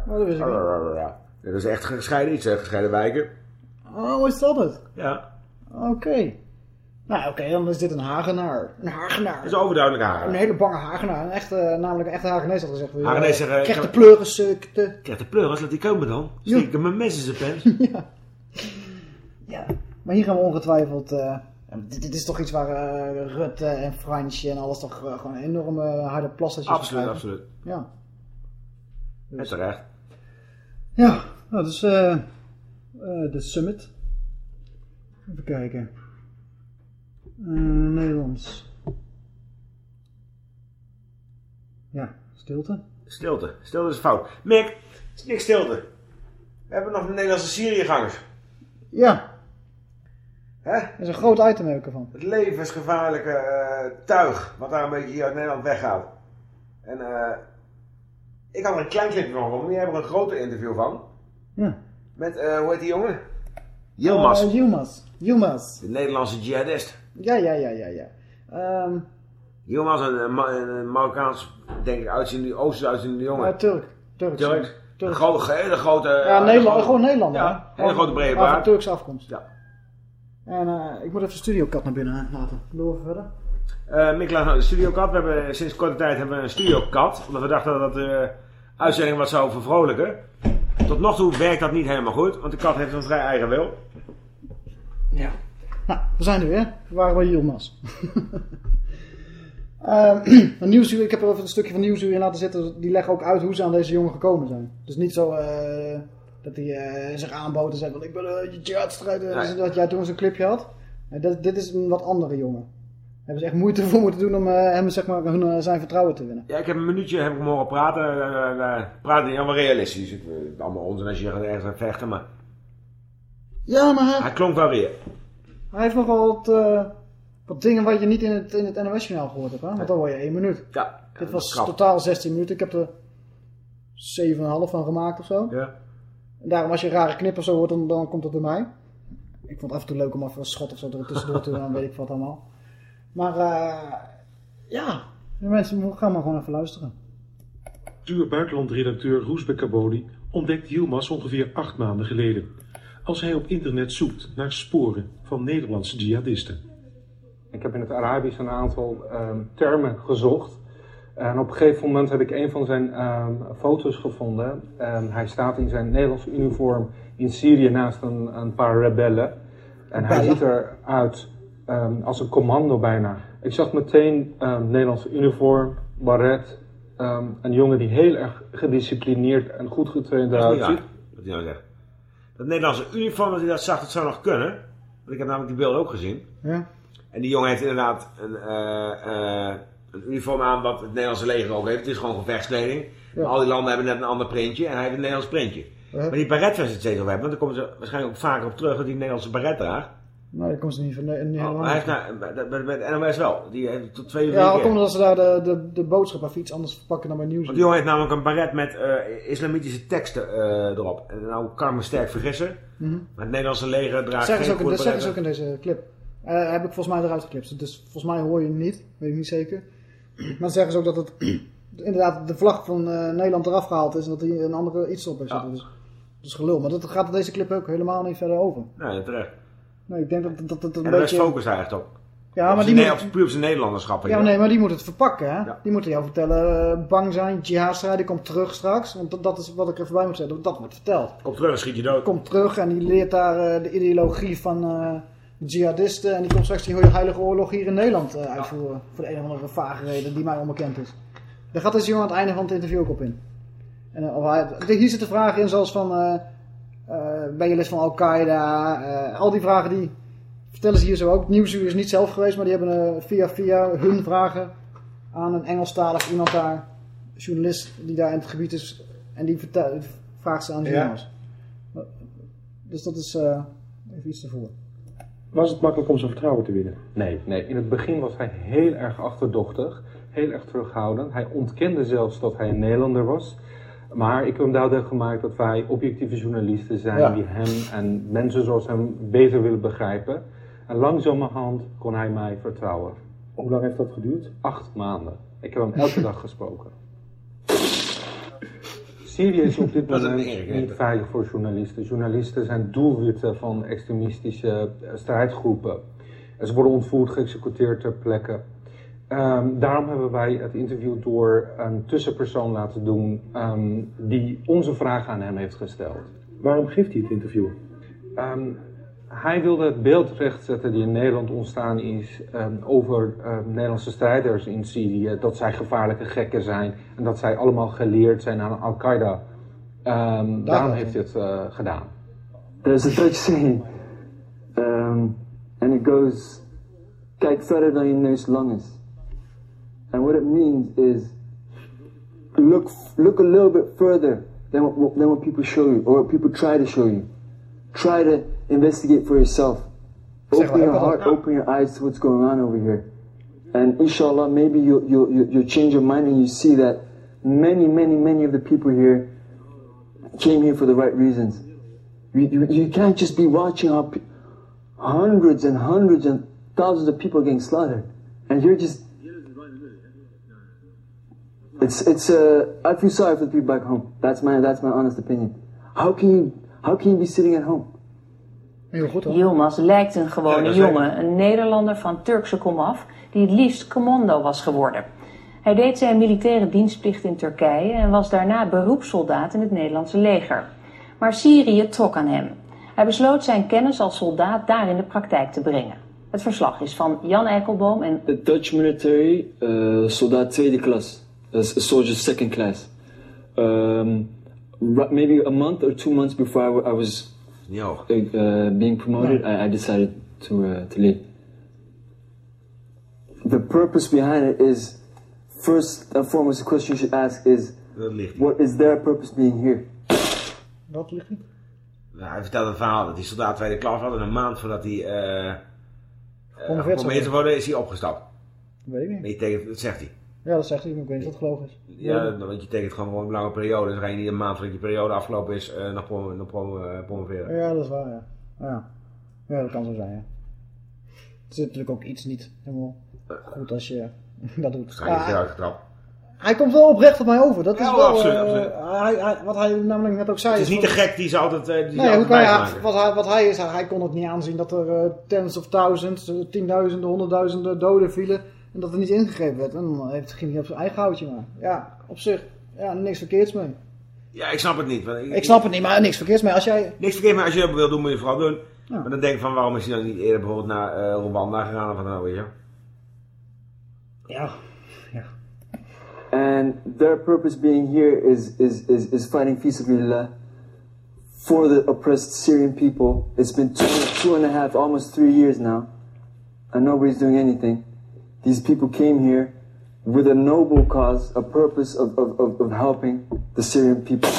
dat wist ik niet. Dat is echt gescheiden iets, hè, gescheiden wijken. Oh, is dat het? Ja. Oké. Nou, oké, dan is dit een Hagenaar. Een Hagenaar. Dat is overduidelijk Hagen. Een hele bange Hagenaar. Een echte, namelijk een echte Hagenees had gezegd. Hagenees zeggen... Krijg de pleuris sukte. Krijg de pleuris, laat die komen dan. Ik hem een mes in zijn pen. [LAUGHS] ja. Maar hier gaan we ongetwijfeld... eh, dit, dit is toch iets waar eh, Rutte en Fransje en alles toch eh, gewoon enorme harde plassetjes Absoluut, absoluut. Ja. En terecht. Ja, nou, dus eh, eh, de summit. Even kijken. Eh, Nederlands. Ja, stilte. Stilte. Stilte is fout. Mick, het is niks stilte. We hebben nog de Nederlandse Syriëgangers. Ja. Hè? Dat is een groot item ook ervan. Het levensgevaarlijke eh, tuig, wat daar een beetje hier uit Nederland weggaat. En eh, ik had er een klein clipje van gevonden, die hebben er een groter interview van. Ja. Met, eh, hoe heet die jongen? Yilmaz. Yilmaz. Yilmaz. De Nederlandse jihadist. Ja, ja, ja, ja, ja. Ehm, Yilmaz, een, een, een Marokkaans, denk ik, uitziende, Oosten uitziende jongen. ja, Turk. Turk. Turk. Turk. Een grote, hele grote... Ja, eh, Nederland, grote- gewoon Nederlander. Ja, hè? hele grote brede Maar Van baard. Turkse afkomst. Ja. En eh, ik moet even de studiokat naar binnen laten. Doe even verder. Eh Mick laat de Studio Kat. We hebben sinds korte tijd hebben we een Studio Kat. Omdat we dachten dat de uitzending wat zou vervrolijken. Tot nog toe werkt dat niet helemaal goed. Want de kat heeft een vrij eigen wil. Ja. Nou, we zijn er weer. We waren bij Yilmaz. Een nieuwsuur, ik heb er even een stukje van nieuwsuur in laten zitten. Die leggen ook uit hoe ze aan deze jongen gekomen zijn. Dus niet zo eh, dat hij eh, zich aanbood en zei: van, Ik ben een uh, jihadstrijder. Nee. Dus dat jij toen zo'n clipje had. Nee, dat, dit is een wat andere jongen. Daar hebben ze echt moeite voor moeten doen om hem zeg maar, hun, zijn vertrouwen te winnen. Ja, ik heb een minuutje heb ik hem horen praten. Praten niet helemaal realistisch. Is allemaal onzin als je ergens gaat vechten. Maar Ja, maar hij klonk wel weer. Hij heeft nog wel wat, eh, wat dingen wat je niet in het, in het NOS-journaal gehoord hebt. Hè? Want dan hoor je één minuut. Ja. Dit was krap. totaal 16 minuten. Ik heb er 7,5 van gemaakt of zo. Ja. En daarom als je een rare knip of zo hoort, dan, dan komt het door mij. Ik vond het af en toe leuk om even een schot of zo er tussendoor te doen, dan weet ik wat allemaal. Maar eh, ja, de mensen gaan maar gewoon even luisteren. Duur buitenlandredacteur Roesbek Kabodi ontdekt Yilmaz ongeveer acht maanden geleden. Als hij op internet zoekt naar sporen van Nederlandse jihadisten. Ik heb in het Arabisch een aantal ehm, termen gezocht. En op een gegeven moment heb ik een van zijn ehm, foto's gevonden. Ehm, hij staat in zijn Nederlandse uniform in Syrië naast een, een paar rebellen. En hij ziet eruit um, als een commando bijna. Ik zag meteen um, Nederlandse uniform, baret. Um, een jongen die heel erg gedisciplineerd en goed getraind Dat is eruit niet ziet. waar, wat hij nou zegt. Dat Nederlandse uniform, dat hij dat zag, dat zou nog kunnen. Want ik heb namelijk die beelden ook gezien. Ja. En die jongen heeft inderdaad een, eh, eh, een uniform aan wat het Nederlandse leger ook heeft. Het is gewoon gevechtskleding. Ja. Al die landen hebben net een ander printje en hij heeft een Nederlands printje. Ja. Maar die baret was het steeds over hebben, want daar komen ze waarschijnlijk ook vaker op terug dat een Nederlandse baret draagt. Nou, dat komt ze niet van niet. Maar hij heeft nou, bij, bij, bij de NOS wel. Die heeft tot twee uur ja, keer. ook omdat ze daar de, de, de boodschap even iets anders verpakken dan bij nieuws. Want die jongen heeft namelijk een baret met eh, islamitische teksten eh, erop. En nou kan ik me sterk vergissen. Mhm. Maar het Nederlandse leger draagt ze geen ook, dat zeggen ze ook in deze clip. Eh, heb ik volgens mij eruit geklipt. Dus volgens mij hoor je hem niet. Weet ik niet zeker. Maar dan zeggen ze ook dat het [CLEARS THROAT] inderdaad de vlag van Nederland eraf gehaald is. En dat hij een andere iets op heeft zitten. Dus, dat is gelul. Maar dat gaat in deze clip ook helemaal niet verder over. Nee, terecht. Nee, ik denk dat dat, dat, dat En een de beetje... hij echt op. Ja, Op maar die moet- op- puur op zijn Nederlanderschap. Ja, je nee, maar die moet het verpakken, hè? Die moeten jou vertellen, eh, bang zijn, jihadstrijder, komt terug straks. Want dat, dat is wat ik er voorbij moet zetten, dat wordt verteld. Komt terug en schiet je dood. Komt terug en die leert daar eh, de ideologie van de jihadisten. En die komt straks die heilige oorlog hier in Nederland uitvoeren. Voor de een of andere vage reden die mij onbekend is. Daar gaat deze jongen aan het einde van het interview ook op in. En, of hij, hier zitten vragen in zoals van, ben je lid van Al-Qaeda? Eh, al die vragen die vertellen ze hier zo ook. Nieuwsuur is niet zelf geweest, maar die hebben eh, via, via hun vragen aan een Engelstalig iemand daar, journalist die daar in het gebied is. En die vraagt ze aan de Ja. jongens. Dus dat is eh, even iets ervoor. Was het makkelijk om zijn vertrouwen te winnen? Nee, nee, in het begin was hij heel erg achterdochtig, heel erg terughoudend. Hij ontkende zelfs dat hij een Nederlander was. Maar ik heb hem duidelijk gemaakt dat wij objectieve journalisten zijn Ja. die hem en mensen zoals hem beter willen begrijpen. En langzamerhand kon hij mij vertrouwen. Hoe lang heeft dat geduurd? Acht maanden. Ik heb hem elke dag gesproken. Syrië is op dit moment niet veilig voor journalisten. Journalisten zijn doelwitten van extremistische strijdgroepen. En ze worden ontvoerd, geëxecuteerd ter plekke. Ehm, daarom hebben wij het interview door een tussenpersoon laten doen ehm, die onze vragen aan hem heeft gesteld. Waarom geeft hij het interview? Ehm, hij wilde het beeld rechtzetten die in Nederland ontstaan is ehm, over Nederlandse strijders in Syrië. Dat zij gevaarlijke gekken zijn en dat zij allemaal geleerd zijn aan Al-Qaeda. Ehm, daarom heeft hij het eh, gedaan. There's a Dutch saying, um, and it goes, kijk verder dan je neus lang is. And what it means is, look, look a little bit further than what, than what people show you, or what people try to show you. Try to investigate for yourself. Open your heart, open your eyes to what's going on over here. And inshallah, maybe you'll, you'll, you'll you'll change your mind and you see that many, many, many of the people here came here for the right reasons. You, you, you can't just be watching how hundreds and hundreds and thousands of people getting slaughtered, and you're just. It's it's uh I feel sorry for the people back home. That's my that's my honest opinion. How can you how can you be sitting at home? Heel goed hoor. Yilmaz lijkt een gewone jongen, een Nederlander van Turkse komaf, die het liefst commando was geworden. Hij deed zijn militaire dienstplicht in Turkije en was daarna beroepssoldaat in het Nederlandse leger. Maar Syrië trok aan hem. Hij besloot zijn kennis als soldaat daar in de praktijk te brengen. Het verslag is van Jan Eikelboom en The Dutch military, uh, soldaat tweede klas, uh, soldier second class. Um, maybe a month or two months before I, I was Niet hoog. uh, being promoted, I, I decided to uh, to leave. The purpose behind it is, first and foremost, the question you should ask is, Dat ligt what is their purpose being here? Wat ligt niet? Nou, hij vertelde een verhaal dat die soldaat tweede klas had en een maand voordat hij eh, Gepromoveerd zou gepromoveerd zou worden, is hij opgestapt. Weet ik niet. Nee, je tekent, dat zegt hij. Ja, dat zegt hij, maar ik weet niet of dat geloof is. Ja, want je tekent gewoon voor een lange periode. Dus ga je niet een maand voordat je periode afgelopen is eh, nog, prom nog prom eh, promoveren. Ja, dat is waar, ja. Ja, ja dat kan zo zijn, ja. Er zit natuurlijk ook iets niet helemaal goed als je [LAUGHS] dat doet. Ga je Ah, eruit getrapt. hij komt wel oprecht op mij over. Dat is Ja, wel, absoluut, eh, absoluut. hij, hij, wat hij namelijk net ook zei. Het is niet de gek die ze altijd, die Nee, hoe altijd kan wijsmaken. wat, hij, wat hij is, hij, hij kon het niet aanzien dat er tens of thousands, tienduizenden, honderdduizenden doden vielen. En dat er niet ingegrepen werd. En dan heeft, ging hij op zijn eigen houtje maar. Ja, op zich, ja, niks verkeerds mee. Ja, ik snap het niet. want Ik snap het niet, maar niks verkeerds mee. Als jij... Niks verkeerd, maar als je dat wil doen, moet je het vooral doen. Maar dan denk ik van, waarom is hij dan niet eerder bijvoorbeeld naar eh Rwanda gegaan of wat dan ook, weet je? Ja. And their purpose being here is, is, is, is fighting Fisabilillah for the oppressed Syrian people. It's been two, two and a half, almost three years now, and nobody's doing anything. These people came here with a noble cause, a purpose of, of, of, of helping the Syrian people.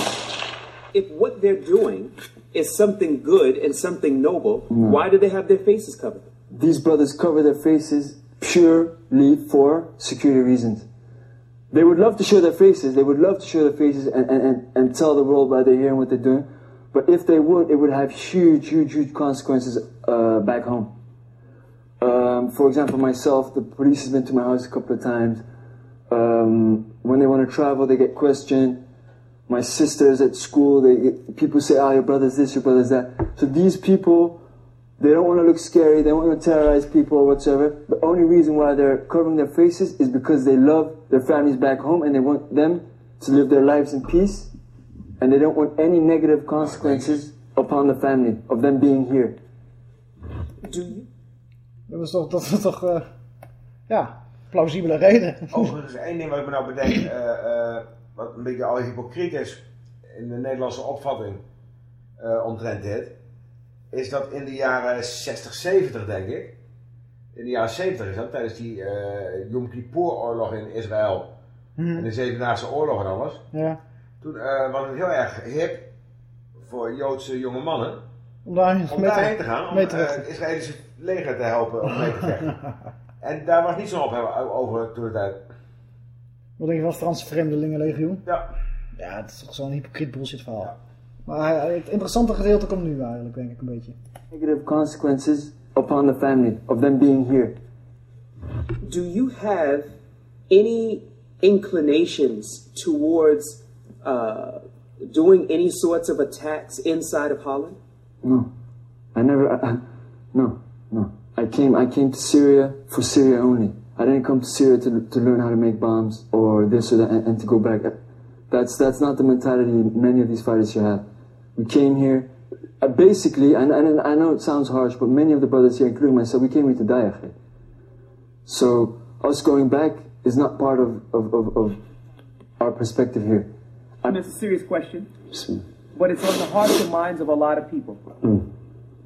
If what they're doing is something good and something noble, why do they have their faces covered? These brothers cover their faces purely for security reasons. They would love to show their faces, they would love to show their faces and, and, and, and tell the world why they're here and what they're doing. But if they would, it would have huge, huge, huge consequences uh, back home. Um, for example, myself, the police has been to my house a couple of times. Um, when they want to travel, they get questioned. My sisters at school, they get, people say, "Ah, your brother's this, your brother's that." So these people, they don't want to look scary. They don't want to terrorize people or whatsoever. The only reason why they're covering their faces is because they love their families back home and they want them to live their lives in peace, and they don't want any negative consequences upon the family of them being here. Dat is toch, dat toch eh, ja, plausibele reden. Overigens, één ding wat ik me nou bedenk, eh, eh, wat een beetje al hypocriet is in de Nederlandse opvatting omtrent dit, is dat in de jaren 60, 70 denk ik, in de jaren 70 is dat, tijdens die Yom Kippur-oorlog in Israël, Mhm. en de Zevendaagse oorlog en alles, Ja. toen was het heel erg hip voor Joodse jonge mannen Om daarheen te gaan, om Israëlische leger te helpen om mee te vechten. [LAUGHS] en daar was niet zo op over toen de tijd. Wat denk je van het Franse Vreemdelingenlegioen? Ja. Ja, het is toch zo'n hypocriet bullshit verhaal. Maar hij- het interessante gedeelte komt nu eigenlijk, denk ik, een beetje. Negative consequences upon the family of them being here. Do you have any inclinations towards uh, doing any sorts of attacks inside of Holland? No, I never. I, [LAUGHS] I, no, no. I came. I came to Syria for Syria only. I didn't come to Syria to, to learn how to make bombs or this or that and, and to go back. That's that's not the mentality many of these fighters here have. We came here. Uh, basically, and, and I know it sounds harsh, but many of the brothers here, including myself, we came here to die. So us going back is not part of, of, of, of our perspective here. And it's a serious question, but it's on the hearts and minds of a lot of people. Mm.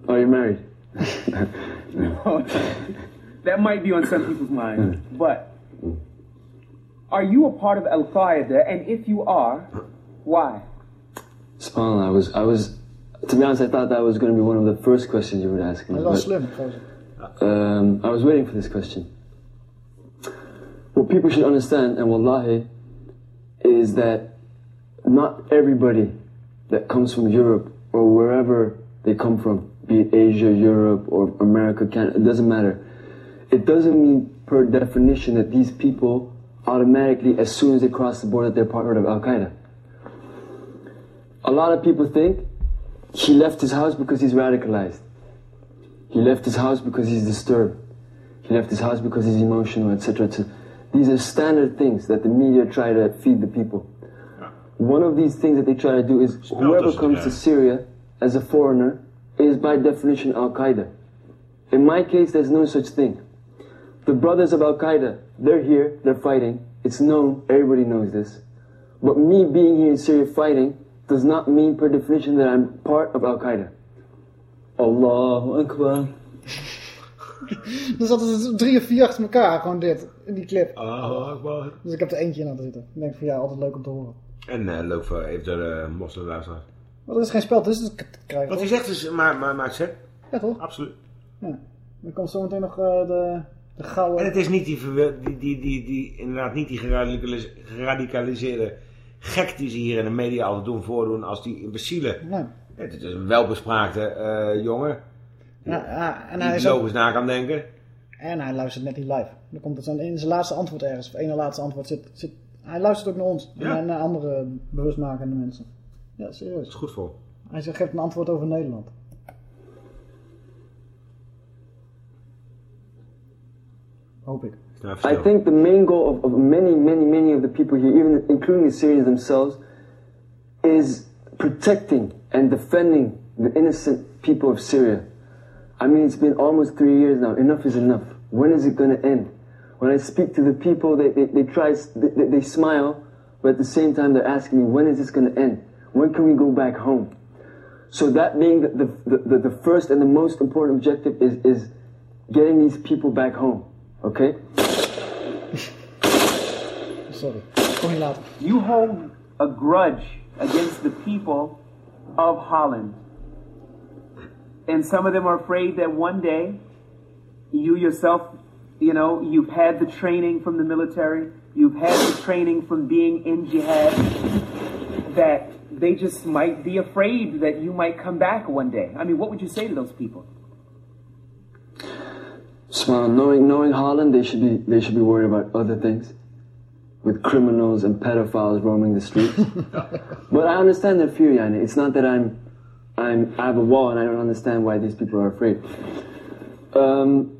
Oh, you're married? [LAUGHS] that might be on some people's minds, but are you a part of Al Qaeda? And if you are, why? SubhanAllah, I was, I was, to be honest, I thought that was going to be one of the first questions you would ask me. Hij was but, um, I was waiting for this question. What people should understand, and wallahi, is that not everybody that comes from Europe or wherever they come from, be it Asia, Europe, or America, Canada, it doesn't matter. It doesn't mean per definition that these people automatically, as soon as they cross the border, they're part of Al Qaeda. A lot of people think he left his house because he's radicalized. He left his house because he's disturbed. He left his house because he's emotional, etc. etc. These are standard things that the media try to feed the people. One of these things that they try to do is whoever comes to Syria as a foreigner is by definition Al Qaeda. In my case, there's no such thing. The brothers of Al Qaeda, they're here, they're fighting. It's known, everybody knows this. But me being here in Syria fighting does not mean per definition that I'm part of Al Qaeda. Allahu Akbar. Er zaten er drie of vier achter elkaar, gewoon dit, in die clip. Allahu Akbar. Dus ik heb er eentje in laten zitten. Ik denk van ja, altijd leuk om te horen. En eh, leuk voor eventuele moslimluisteraars. Maar er is geen spel tussen te krijgen. Wat hij zegt is, maar, maar, maakt. Ja, toch? Absoluut. Ja. Dan komt zometeen nog eh, de, de gouden... En het is niet die, die, die, die, die inderdaad niet die geradicalis- geradicaliseerde gek die ze hier in de media altijd doen voordoen als die imbecielen. Nee. Het is een welbespraakte eh, jongen. Ja, ja, en die hij ook- logisch na kan denken. En hij luistert net niet live. Dan komt het dan in zijn laatste antwoord ergens, of ene laatste antwoord zit, zit... Hij luistert ook naar ons. Ja. En naar andere bewustmakende mensen. Ja, serieus. Dat is goed voor. Hij zegt- geeft een antwoord over Nederland. Hoop ik. I think the main goal of, of many, many, many of the people here, even including the Syrians themselves, is protecting and defending the innocent people of Syria. I mean, it's been almost three years now. Enough is enough. When is it going to end? When I speak to the people, they, they, they try, they, they- they smile, but at the same time they're asking me, when is this going to end? When can we go back home? So that being the, the, the, the first and the most important objective is, is getting these people back home. Okay? [LAUGHS] Sorry. Kom. You hold a grudge against the people of Holland. And some of them are afraid that one day you yourself, you know, you've had the training from the military, you've had the training from being in jihad, that they just might be afraid that you might come back one day. I mean, what would you say to those people? Smile. Knowing knowing Holland, they should be they should be worried about other things, with criminals and pedophiles roaming the streets. [LAUGHS] but I understand their fear, Yani. It's not that I'm I'm I have a wall and I don't understand why these people are afraid. Um,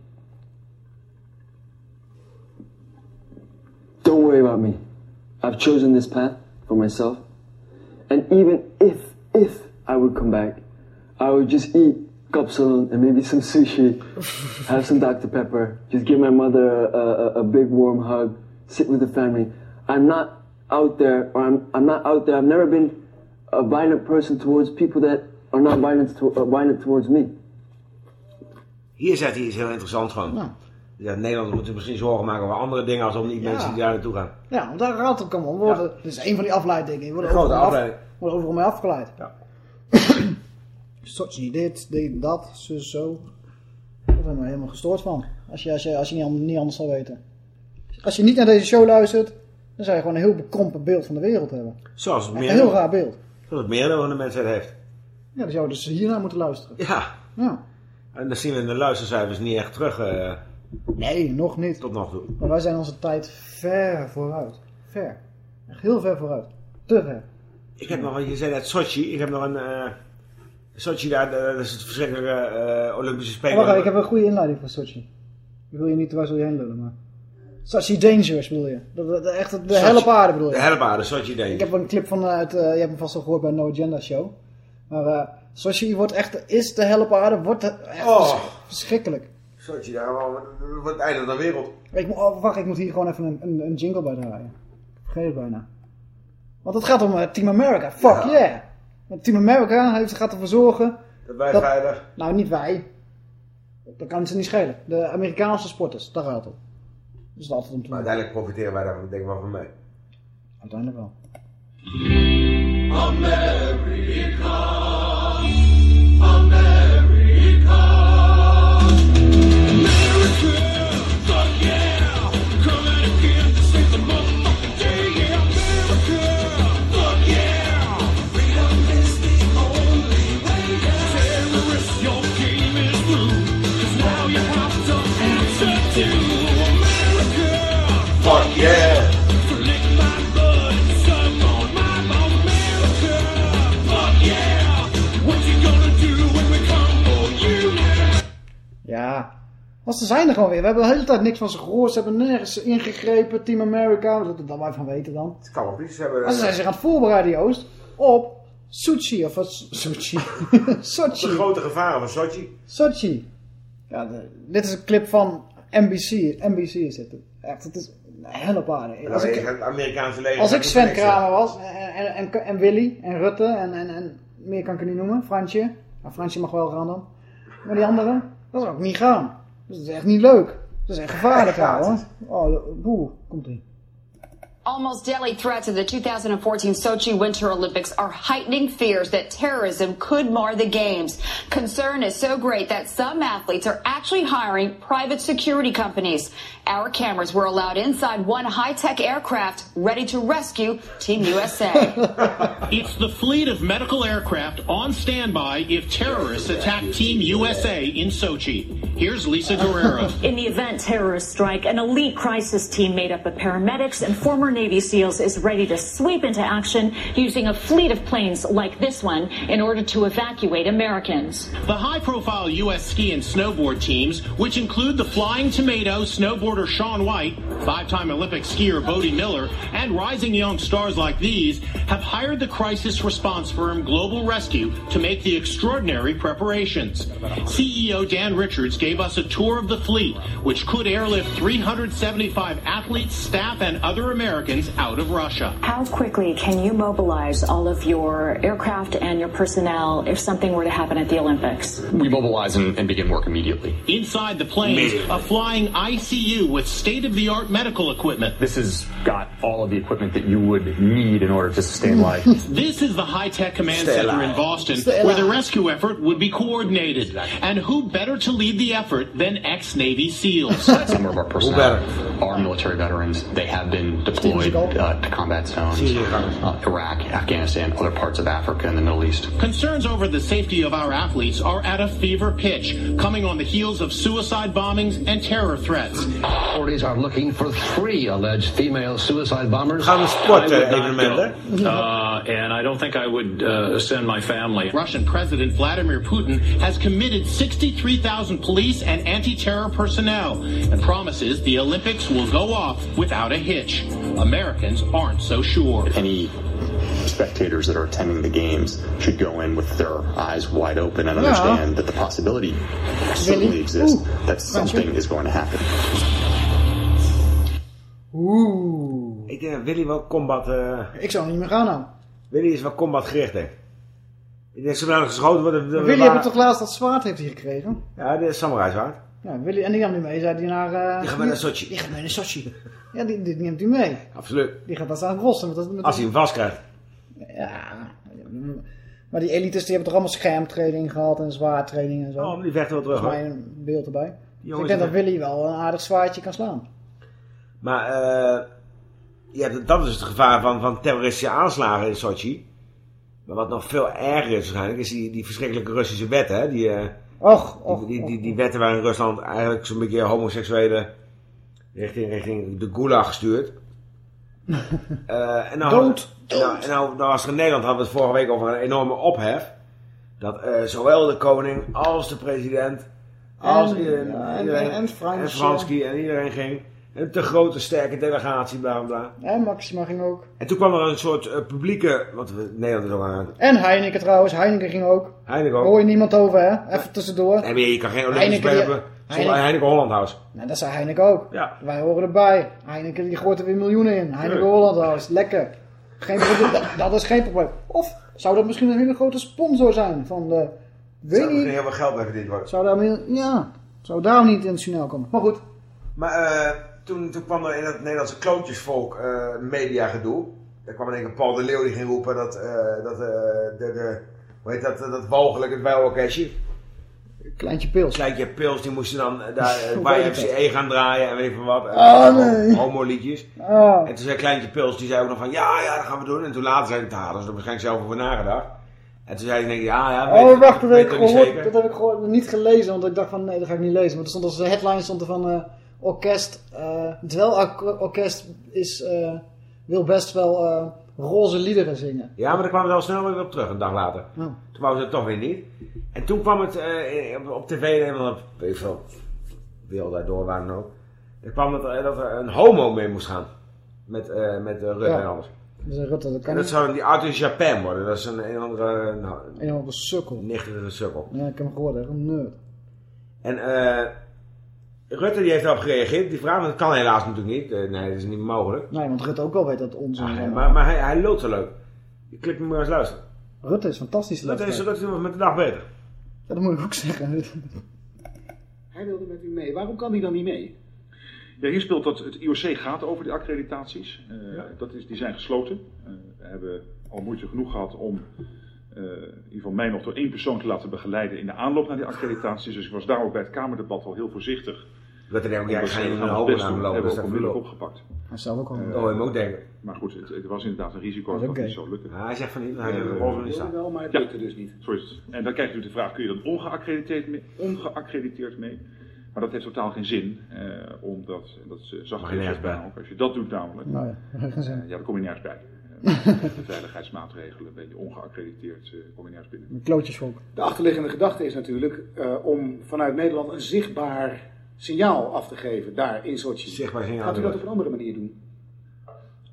don't worry about me. I've chosen this path for myself, and even if if I would come back, I would just eat kapsalon and maybe some sushi, [LAUGHS] have some Dr. Pepper, just give my mother a, a, a big warm hug, sit with the family. I'm not out there, or I'm, I'm not out there. I've never been a violent person towards people that are not violent, to, uh, violent towards me. Hier zegt hij iets heel interessants gewoon. Ja, Nederlanders moeten misschien zorgen maken over andere dingen als om Ja. mensen die daar naartoe gaan. Ja, want daar gaat het om. We worden, Dit is een van die afleidingen. Een grote overal af- afleiding. wordt overal mee afgeleid. Sochi [CLEARS THROAT] dit, dit, dat, zo, zo. Daar ben ik helemaal gestoord van. Als je, als je, als je niet, an- niet anders zou weten. Als je niet naar deze show luistert, dan zou je gewoon een heel bekrompen beeld van de wereld hebben. Zoals het Een meer heel raar beeld. Zoals het meer van de mensheid heeft. Ja, dan zou je dus hiernaar moeten luisteren. Ja. Ja. En dat zien we in de luistercijfers niet echt terug. eh, Nee, nog niet. Tot nog toe. Maar wij zijn onze tijd ver vooruit. Ver. Echt heel ver vooruit. Te ver. Ik heb nog, je zei net Sochi, ik heb nog een... eh Sochi daar, eh, dat is het verschrikkelijke eh, Olympische Oh, Spelen. wacht, ik heb een goede inleiding voor Sochi. Ik wil je niet waar zo je heen lullen, maar... Sochi Dangerous bedoel je? Dat, dat, echt de Sochi. paarden bedoel je? De helle paarden, Sochi Dangerous. Ik heb een clip van uit, eh, je hebt hem vast al gehoord bij No Agenda Show. Maar eh Sochi wordt echt, is de helle paarden, wordt echt Oh. vers- verschrikkelijk. Sochi, daar dat wordt het einde van de wereld. Ik, moet- oh, wacht, ik moet hier gewoon even een, een, een jingle bij draaien. Ik vergeet het bijna. Want het gaat om eh, Team America. Fuck Ja. yeah! Want Team America heeft, gaat ervoor zorgen... Dat wij veilig. Nou, niet wij. Dat kan ze niet schelen. De Amerikaanse sporters, daar gaat het om. Dat is altijd om te Maar uiteindelijk profiteren wij daar denk ik wel van mee. Uiteindelijk wel. Fuck Want ze zijn er gewoon weer. We hebben de hele tijd niks van ze gehoord. Ze hebben nergens ingegrepen. Team America. Wat dat wij van weten dan. Het kan wel precies hebben. Maar ze zijn zich aan het voorbereiden, Joost. Op Sochi. Of wat? Sochi. [LAUGHS] De Sochi. grote gevaren van Sochi. Sochi. Ja, de- dit is een clip van NBC. NBC is dit. Echt, het is hele paarden. Als dan ik, het Amerikaanse leger. als ik Sven Kramer was, en, en, en, en Willy, en Rutte, en, en, en meer kan ik er niet noemen, Fransje. Nou, Fransje mag wel gaan dan. Maar die anderen, dat zou ik niet gaan. Dat is echt niet leuk. Dat is echt gevaarlijk, hoor. Oh, boe, komt ie. Almost daily threats of the 2014 Sochi Winter Olympics are heightening fears that terrorism could mar the Games. Concern is so great that some athletes are actually hiring private security companies. Our cameras were allowed inside one high tech aircraft ready to rescue Team USA. [LAUGHS] It's the fleet of medical aircraft on standby if terrorists attack Team USA in Sochi. Here's Lisa Guerrero. [LAUGHS] In the event terrorists strike, an elite crisis team made up of paramedics and former Navy SEALs is ready to sweep into action using a fleet of planes like this one in order to evacuate Americans. The high profile U.S. ski and snowboard teams, which include the Flying Tomato snowboarder Sean White, five time Olympic skier Bodie Miller, and rising young stars like these, have hired the crisis response firm Global Rescue to make the extraordinary preparations. CEO Dan Richards gave us a tour of the fleet, which could airlift 375 athletes, staff, and other Americans out of Russia. How quickly can you mobilize all of your aircraft and your personnel if something were to happen at the Olympics? We mobilize and, and begin work immediately. Inside the planes, a flying ICU with state of the art medical equipment. This has got all of the equipment that you would need in order to sustain life. [LAUGHS] This is the high tech command Stay center alive. in Boston Stay where the rescue effort would be coordinated. And who better to lead the effort than ex Navy SEALs? [LAUGHS] Some of our personnel are military veterans. They have been deployed uh, to combat zones, uh, Iraq, Afghanistan, other parts of Africa and the Middle East. Concerns over the safety of our athletes are at a fever pitch, coming on the heels of suicide bombings and terror threats. Authorities are looking for three alleged female suicide bombers. Gaan we sporten evenementen? Uh, and I don't think I would uh, send my family. Russian President Vladimir Putin has committed 63,000 police and anti terror personnel and promises the Olympics will go off without a hitch. Americans aren't so sure. Any spectators that are attending the games should go in with their eyes wide open and understand that the possibility certainly exists that something is going to happen. Oeh. Ik denk dat Willy wel combat... eh, Ik zou niet meer gaan nou. Willy is wel combat gericht, denk ik. Denk ze nou geschoten worden... Willy heeft toch laatst dat zwaard heeft hij gekregen? Ja, de samurai zwaard. Ja, Willy, en die nam nu mee, zei hij naar... eh, Die gaat naar Sochi. Die gaat mee naar Sochi. [LAUGHS] Ja, die, die neemt hij mee. Absoluut. Die gaat daar staan rossen. Met, Als hij hem vast krijgt. Ja. Maar die elites die hebben toch allemaal schermtraining gehad en zwaardtraining en zo. Oh, maar die vechten wel terug, Volgens hoor. mij een beeld erbij. Dus ik denk dat Willy wel een aardig zwaardje kan slaan. Maar eh ja, dat- is het gevaar van, van terroristische aanslagen in Sochi. Maar wat nog veel erger is waarschijnlijk, is die, die verschrikkelijke Russische wetten. Hè? Die, eh, Och, die, die, die, die wetten waarin Rusland eigenlijk zo'n beetje homoseksuelen richting, richting de gulag stuurt. [LAUGHS] Eh, en nou, Dood, En nou, en nou, nou was er in Nederland hadden we het vorige week over een enorme ophef. Dat eh, zowel de koning als de president, als En, iedereen, ja, en- iedereen- en Frans, en Franski en iedereen ging. Een te grote, sterke delegatie, bla bla. En Maxima ging ook. En toen kwam er een soort eh, publieke, want we, Nederland ook aan En Heineken trouwens. Heineken ging ook. Heineken ook. Hoor je niemand over, hè? Even tussendoor. Nee, maar je kan geen die- hebben Heineken- Heineken Holland House. Nou, dat zei Heineken ook. Ja. Wij horen erbij. Heineken die gooit er weer miljoenen in. Heineken Tuurlijk. Holland House. Lekker. Geen probleem. dat, dat is geen probleem. Of zou dat misschien een hele grote sponsor zijn van de... Weet Zou er niet. heel veel geld bij verdiend worden. Zou daar. Ja. Zou daarom niet internationaal komen. Maar goed. Maar eh, toen, toen kwam er in het Nederlandse klootjesvolk eh media gedoe. Er kwam in één keer Paul de Leeuw die ging roepen dat, eh, dat eh, de, de, hoe heet dat, dat walgelijk het wijlorkestje. Kleintje Pils. Kleintje Pils, die moesten dan eh, daar [LAUGHS] eh, bij FCE gaan draaien en weet ik veel wat. Oh, nee. Homo liedjes. Ah. En toen zei Kleintje Pils, die zei ook nog van ja, ja, dat gaan we doen. En toen later zei hij, daar hadden ze er waarschijnlijk zelf over nagedacht. En toen zei hij, denk ik, ja, ja, weet, Oh, wacht, dat weet heb ik gehoord. zeker? Dat heb ik gewoon niet gelezen, want ik dacht van nee, dat ga ik niet lezen. Maar er stond als headline stond er van eh, orkest, eh dwelorkest is, eh, wil best wel roze liederen zingen. Ja, maar daar kwamen we wel snel weer op terug, een dag later. Oh. Toen wouden ze het toch weer niet. En toen kwam het eh, op- tv, en op, weet ik veel, wereld daardoor waar dan ook. Er kwam dat, er- dat er een homo mee moest gaan. Met, eh met eh, Rutte Ja. en alles. Dus Rutte, dat En kan dat niet. zou die Arthur Japan worden. Dat is een, een andere, nou, Een andere sukkel. nichtige sukkel. Ja, ik heb hem gehoord, hè. een nerd. En eh Rutte die heeft erop gereageerd. Die vraag, dat kan helaas natuurlijk niet. Eh, nee, dat is niet mogelijk. Nee, want Rutte ook wel weet dat onzin is. Ah, maar maar hij, hij loopt zo leuk. Je klikt me maar eens luisteren. Rutte is fantastisch. Is, leuk. dat is met de dag beter. Ja, dat moet ik ook zeggen. Hij wilde met u mee. Waarom kan hij dan niet mee? Ja, hier speelt dat het IOC gaat over die accreditaties. Eh, dat is, die zijn gesloten. Eh, we hebben al moeite genoeg gehad om eh, in ieder geval mij nog door één persoon te laten begeleiden in de aanloop naar die accreditaties. Dus ik was daar ook bij het Kamerdebat al heel voorzichtig. Dat er denk ik, ja, ik ga niet een naam lopen, hebben we dat ook opgepakt. Hij zou ook al. Dat hoor je hem ook denken. Maar goed, het, het was inderdaad een risico Dat dat is dat oké. niet zou lukken. Ja, hij zegt van niet, hij heeft Eh, een rol van niet staan. wel, maar het lukte dus niet. Zo is het. En dan krijg je natuurlijk de vraag, kun je dan ongeaccrediteerd mee? Ongeaccrediteerd mee? Maar dat heeft totaal geen zin, eh, omdat, dat eh, zag je nergens bij. ook, als je dat doet namelijk, Nou ja, geen zin. eh, ja, dan kom je nergens bij. Eh, [LAUGHS] de veiligheidsmaatregelen, ben je ongeaccrediteerd, eh, kom je nergens binnen. Een klootjesvolk. De achterliggende gedachte is natuurlijk eh, om vanuit Nederland een zichtbaar signaal af te geven daar in Sochi. Zichtbaar signaal, Gaat u dat op een andere manier doen?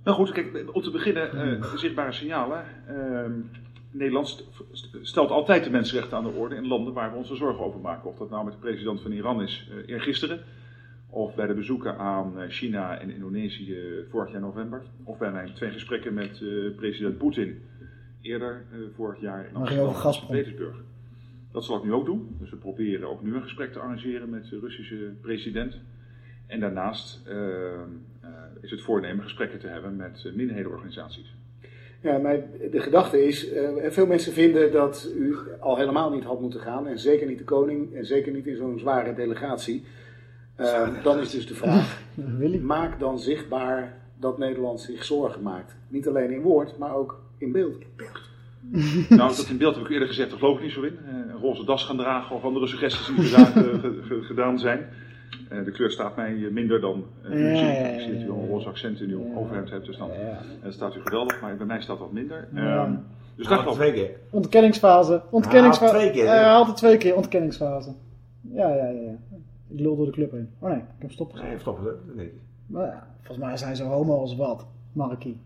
Nou goed, kijk, om te beginnen, eh, zichtbare signalen. Ehm, Nederland st- st- stelt altijd de mensenrechten aan de orde in landen waar we onze zorgen over maken. Of dat nou met de president van Iran is uh, eergisteren, of bij de bezoeken aan eh, China en Indonesië vorig jaar november, of bij mijn twee gesprekken met eh, president Poetin eerder eh, vorig jaar in Amsterdam. Petersburg. Dat zal ik nu ook doen. Dus we proberen ook nu een gesprek te arrangeren met de Russische president. En daarnaast eh, eh, is het voornemen gesprekken te hebben met eh, minderhedenorganisaties. Ja, maar de gedachte is, eh, veel mensen vinden dat u al helemaal niet had moeten gaan. En zeker niet de koning en zeker niet in zo'n zware delegatie. Eh, dan is dus de vraag, [LAUGHS] maak dan zichtbaar dat Nederland zich zorgen maakt. Niet alleen in woord, maar ook in beeld. [LAUGHS] Nou, dat in beeld heb ik eerder gezegd, daar geloof ik niet zo in. Eh, een roze das gaan dragen of andere suggesties die gedaan, [LAUGHS] eh, ge- ge- gedaan zijn. Eh, de kleur staat mij eh, minder dan eh, u Ja, ziet. Ik zie dat u al een roze accent in uw overhemd hebt, dus dan eh, staat u geweldig. Maar bij mij staat dat minder. Ja. Ehm, dus Nou, daar geloof twee keer. Ontkenningsfase. Ontkenningsfase. Hij haalt twee keer, hè? Hij haalt het twee keer. Ontkenningsfase. Ja, ja, ja. ja. Ik lul door de club heen. Oh nee, ik heb stopgezet. Nee, stoppen ze. Nee. Maar ja, volgens mij hij zo homo als wat. Markie.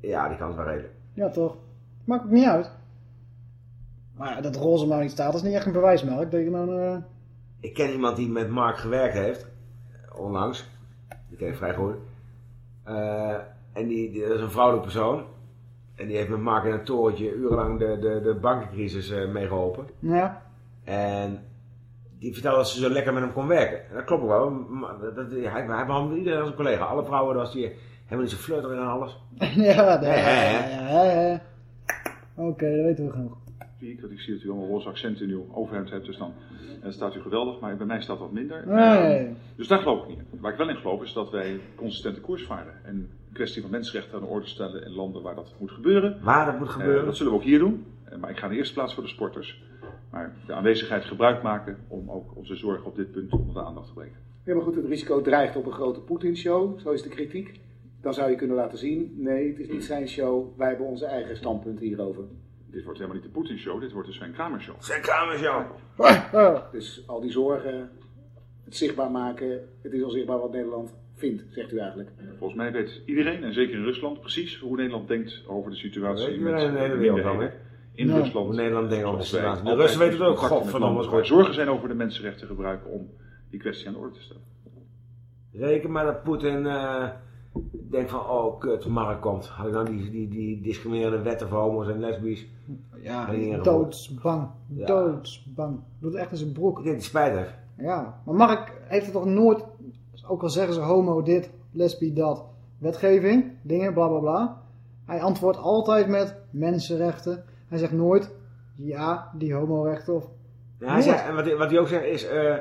Ja, die kan het wel redelijk. Ja, toch? Maakt ook niet uit. Maar ja, dat roze maar niet staat, dat is niet echt een bewijsmerk. Dat je nou... eh, Ik ken iemand die met Mark gewerkt heeft. Onlangs. Die ken ik vrij goed. Eh, en die, die- dat is een vrouwelijke persoon. En die heeft met Mark in een torentje urenlang de, de, de bankencrisis eh, meegeholpen. Ja. En die vertelde dat ze zo lekker met hem kon werken. En dat klopt ook wel. Maar dat, dat- hij, hij behandelde iedereen als een collega. Alle vrouwen was die helemaal niet zo flirterig en alles. [LAUGHS] ja, Nee, hè, hè. ja, ja, ja. Oké, dat weten we genoeg. Zie ik, ik zie dat u allemaal roze accent in uw overhemd hebt, dus dan eh, staat u geweldig. Maar bij mij staat dat minder. Nee. Ehm, dus daar geloof ik niet in. Waar ik wel in geloof is dat wij een consistente koers varen. En een kwestie van mensenrechten aan de orde stellen in landen waar dat moet gebeuren. Waar dat moet Eh, gebeuren. dat zullen we ook hier doen. Eh, maar ik ga in de eerste plaats voor de sporters. Maar de aanwezigheid gebruik maken om ook onze zorgen op dit punt onder de aandacht te brengen. Ja, maar goed, het risico dreigt op een grote Poetin-show. Zo is de kritiek. Dan zou je kunnen laten zien, nee, het is niet zijn show, wij hebben onze eigen standpunten hierover. Dit wordt helemaal niet de Poetin-show, dit wordt de Sven Kramer-show. Sven Kramer-show. [LAUGHS] Dus al die zorgen, het zichtbaar maken, het is al zichtbaar wat Nederland vindt, zegt u eigenlijk. Volgens mij weet iedereen, en zeker in Rusland, precies hoe Nederland denkt over de situatie. Weet met de hele wereld dan, minderheden. hè? In Ja. Rusland. Hoe Nederland denkt over de situatie. De Russen weten het ook, landen waar zorgen zijn over de mensenrechten gebruiken om die kwestie aan de orde te stellen. Reken maar dat Poetin eh, denkt van, oh kut, Mark komt. Had ik nou die, die, die discriminerende wetten voor homo's en lesbisch. Ja, ik doodsbang. Ja. Doodsbang. Doet het echt in zijn broek. Dit is spijtig. Ja, maar Mark heeft het toch nooit, ook al zeggen ze homo dit, lesbi dat, wetgeving, dingen, bla bla bla. Hij antwoordt altijd met mensenrechten. Hij zegt nooit, ja, die homorechten of... Ja, hij zegt, en wat, hij- wat hij ook zegt is, eh,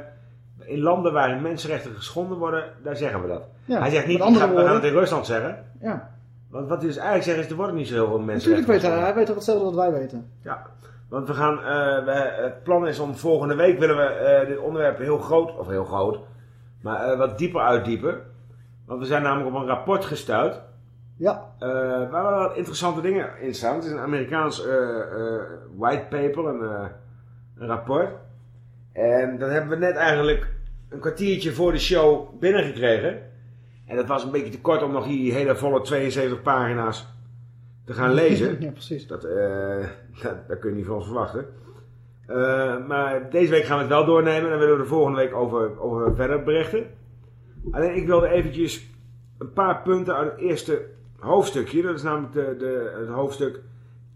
in landen waarin mensenrechten geschonden worden, daar zeggen we dat. Ja, hij zegt niet, we gaan het in Rusland zeggen. Ja, Want wat hij dus eigenlijk zegt is, er worden niet zo heel veel mensenrechten natuurlijk weet hij, hij weet toch hetzelfde wat wij weten. Ja, want we gaan, eh, we, het plan is om volgende week willen we eh, dit onderwerp heel groot, of heel groot, maar eh, wat dieper uitdiepen. Want we zijn namelijk op een rapport gestuurd. Ja. waar wel wat interessante dingen in staan. Het is een Amerikaans white paper, een, een rapport. En dat hebben we net eigenlijk een kwartiertje voor de show binnengekregen. En dat was een beetje te kort om nog die hele volle 72 pagina's te gaan [LAUGHS] lezen. ja, precies. Dat, eh, dat, dat kun je niet van ons verwachten. Eh, maar deze week gaan we het wel doornemen. En dan willen we er volgende week over, over verder berichten. Alleen ik wilde eventjes een paar punten uit het eerste hoofdstukje. Dat is namelijk de, de, het hoofdstuk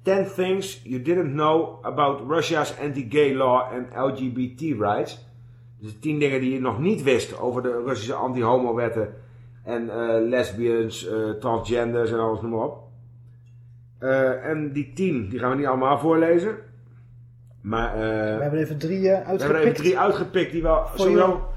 10 Things You Didn't Know About Russia's Anti-Gay Law and LGBT Rights. Dus 10 dingen die je nog niet wist over de Russische anti-homo-wetten. En eh, lesbians, eh, transgenders en alles noem maar op. Eh, en die 10, die gaan we niet allemaal voorlezen. Maar We hebben even drie eh, we hebben uitgepikt. even drie uitgepikt die wel sowieso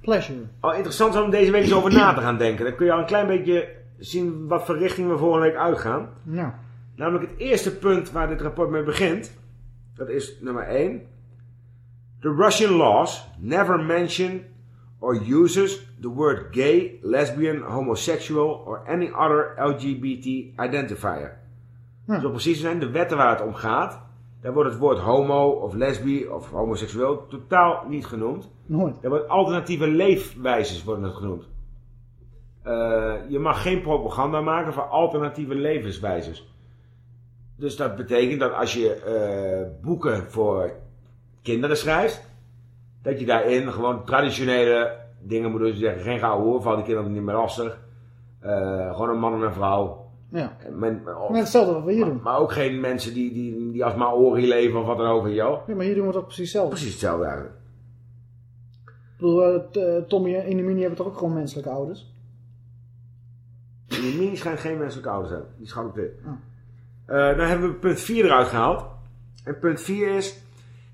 pleasure. al interessant zijn om deze week eens over na te gaan denken. Dan kun je al een klein beetje zien wat voor richting we volgende week uitgaan. Ja. Namelijk het eerste punt waar dit rapport mee begint. Dat is nummer 1. The Russian laws never mention or uses the word gay, lesbian, homosexual or any other LGBT identifier. Dus om precies zijn, de wetten waar het om gaat, daar wordt het woord homo of lesbi of homoseksueel totaal niet genoemd. Nooit. Er wordt alternatieve leefwijzes worden het genoemd. Eh, je mag geen propaganda maken voor alternatieve levenswijzes. Dus dat betekent dat als je eh, boeken voor kinderen schrijft, dat je daarin gewoon traditionele dingen moet doen. Zeggen, geen gouden hoer, val die kinderen niet meer lastig. Eh, gewoon een man en een vrouw. Ja. Men, of- Maar hetzelfde wat we hier doen. maar ook geen mensen die, die, die als Maori leven of wat dan ook, wel. Ja, maar hier doen we toch precies hetzelfde. Precies hetzelfde eigenlijk. Ik bedoel, eh, eh, Tommy en Inimini hebben toch ook gewoon menselijke ouders? Die mini schijnt geen menselijke ouders te hebben. Die schat op dit. Oh. Eh, dan hebben we punt 4 eruit gehaald. En punt 4 is...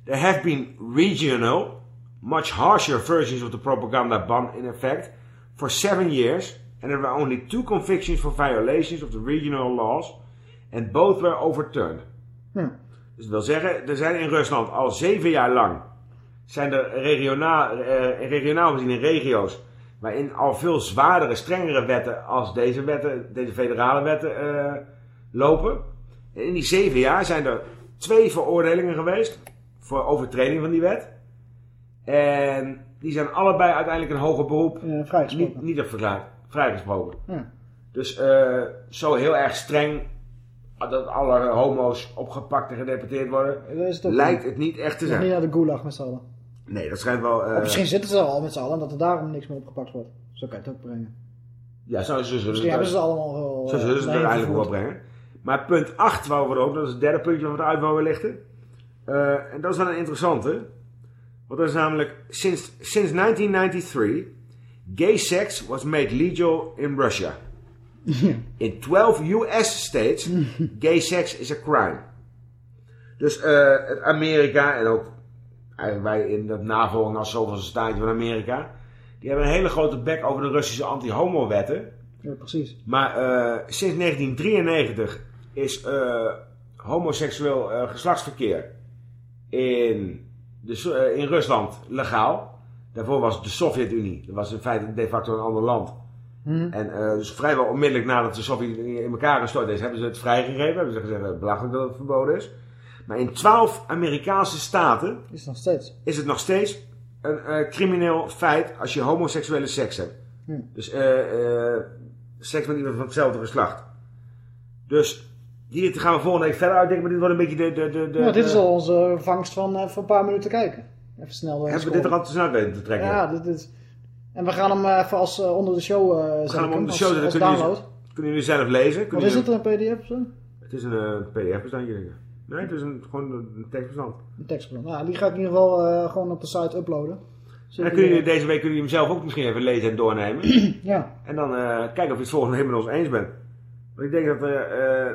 There have been regional, much harsher versions of the propaganda ban in effect for seven years. And there were only two convictions for violations of the regional laws. And both were overturned. Ja. Dus dat wil zeggen, er zijn in Rusland al zeven jaar lang... zijn er regionaal, eh, regionaal gezien in regio's... waarin al veel zwaardere, strengere wetten als deze wetten, deze federale wetten eh, lopen. En in die zeven jaar zijn er twee veroordelingen geweest voor overtreding van die wet. En die zijn allebei uiteindelijk een hoger beroep vrijgesproken. niet, niet verklaard, vrijgesproken. Ja. Dus eh, zo heel erg streng dat alle homo's opgepakt en gedeporteerd worden, het lijkt niet. het niet echt te Nog niet zijn. naar de gulag met z'n allen. Nee, dat schijnt wel... eh, Of misschien zitten ze er al met z'n allen en dat er daarom niks meer opgepakt wordt. Zo kan je het ook brengen. Ja, zo, hebben ze allemaal wel... Zo eh, zullen ze het daarheen uiteindelijk wel brengen. Maar punt 8 wou we erop, dat is het derde puntje wat we eruit wouden lichten. Eh, en dat is wel een interessante. Want dat is namelijk, sinds, sinds 1993, gay sex was made legal in Russia. In 12 US states, [LAUGHS] gay sex is a crime. Dus eh, Amerika en ook wij in dat navolging als zoveelste staatje van Amerika, die hebben een hele grote bek over de Russische anti-homo-wetten. Ja, precies. Maar eh, sinds 1993 is homoseksueel geslachtsverkeer in, de, eh, in Rusland legaal. Daarvoor was de Sovjet-Unie. Dat was in feite de facto een ander land. Mhm. En eh, dus vrijwel onmiddellijk nadat de Sovjet-Unie in elkaar gestort is, hebben ze het vrijgegeven. Hebben ze gezegd dat het belachelijk dat het verboden is. Maar in twaalf Amerikaanse staten Is het nog steeds. is het nog steeds een eh, crimineel feit als je homoseksuele seks hebt. Hm. Dus seks met iemand van hetzelfde geslacht. Dus hier gaan we volgende week verder uitdenken, maar dit wordt een beetje de... de, de, de Nou, dit is al onze vangst van eh, voor een paar minuten kijken. Even snel door Hebben we dit er al te snel weten te trekken? Ja, dit is... En we gaan hem eh, even als eh, onder de show eh We zetten. gaan hem om de show zetten, kunnen jullie, kunnen jullie zelf lezen. Wat is het, een pdf zo? Het is een eh, pdf-bestandje, denk ik. Nee, het is een, gewoon een tekstbestand. Een tekstbestand. Nou, die ga ik in ieder geval eh, gewoon op de site uploaden. En dan deze week kunnen jullie hem zelf ook misschien even lezen en doornemen. [CLEARS THROAT] Ja. En dan eh, kijken of je het volgende week met ons eens bent. Want ik denk dat eh,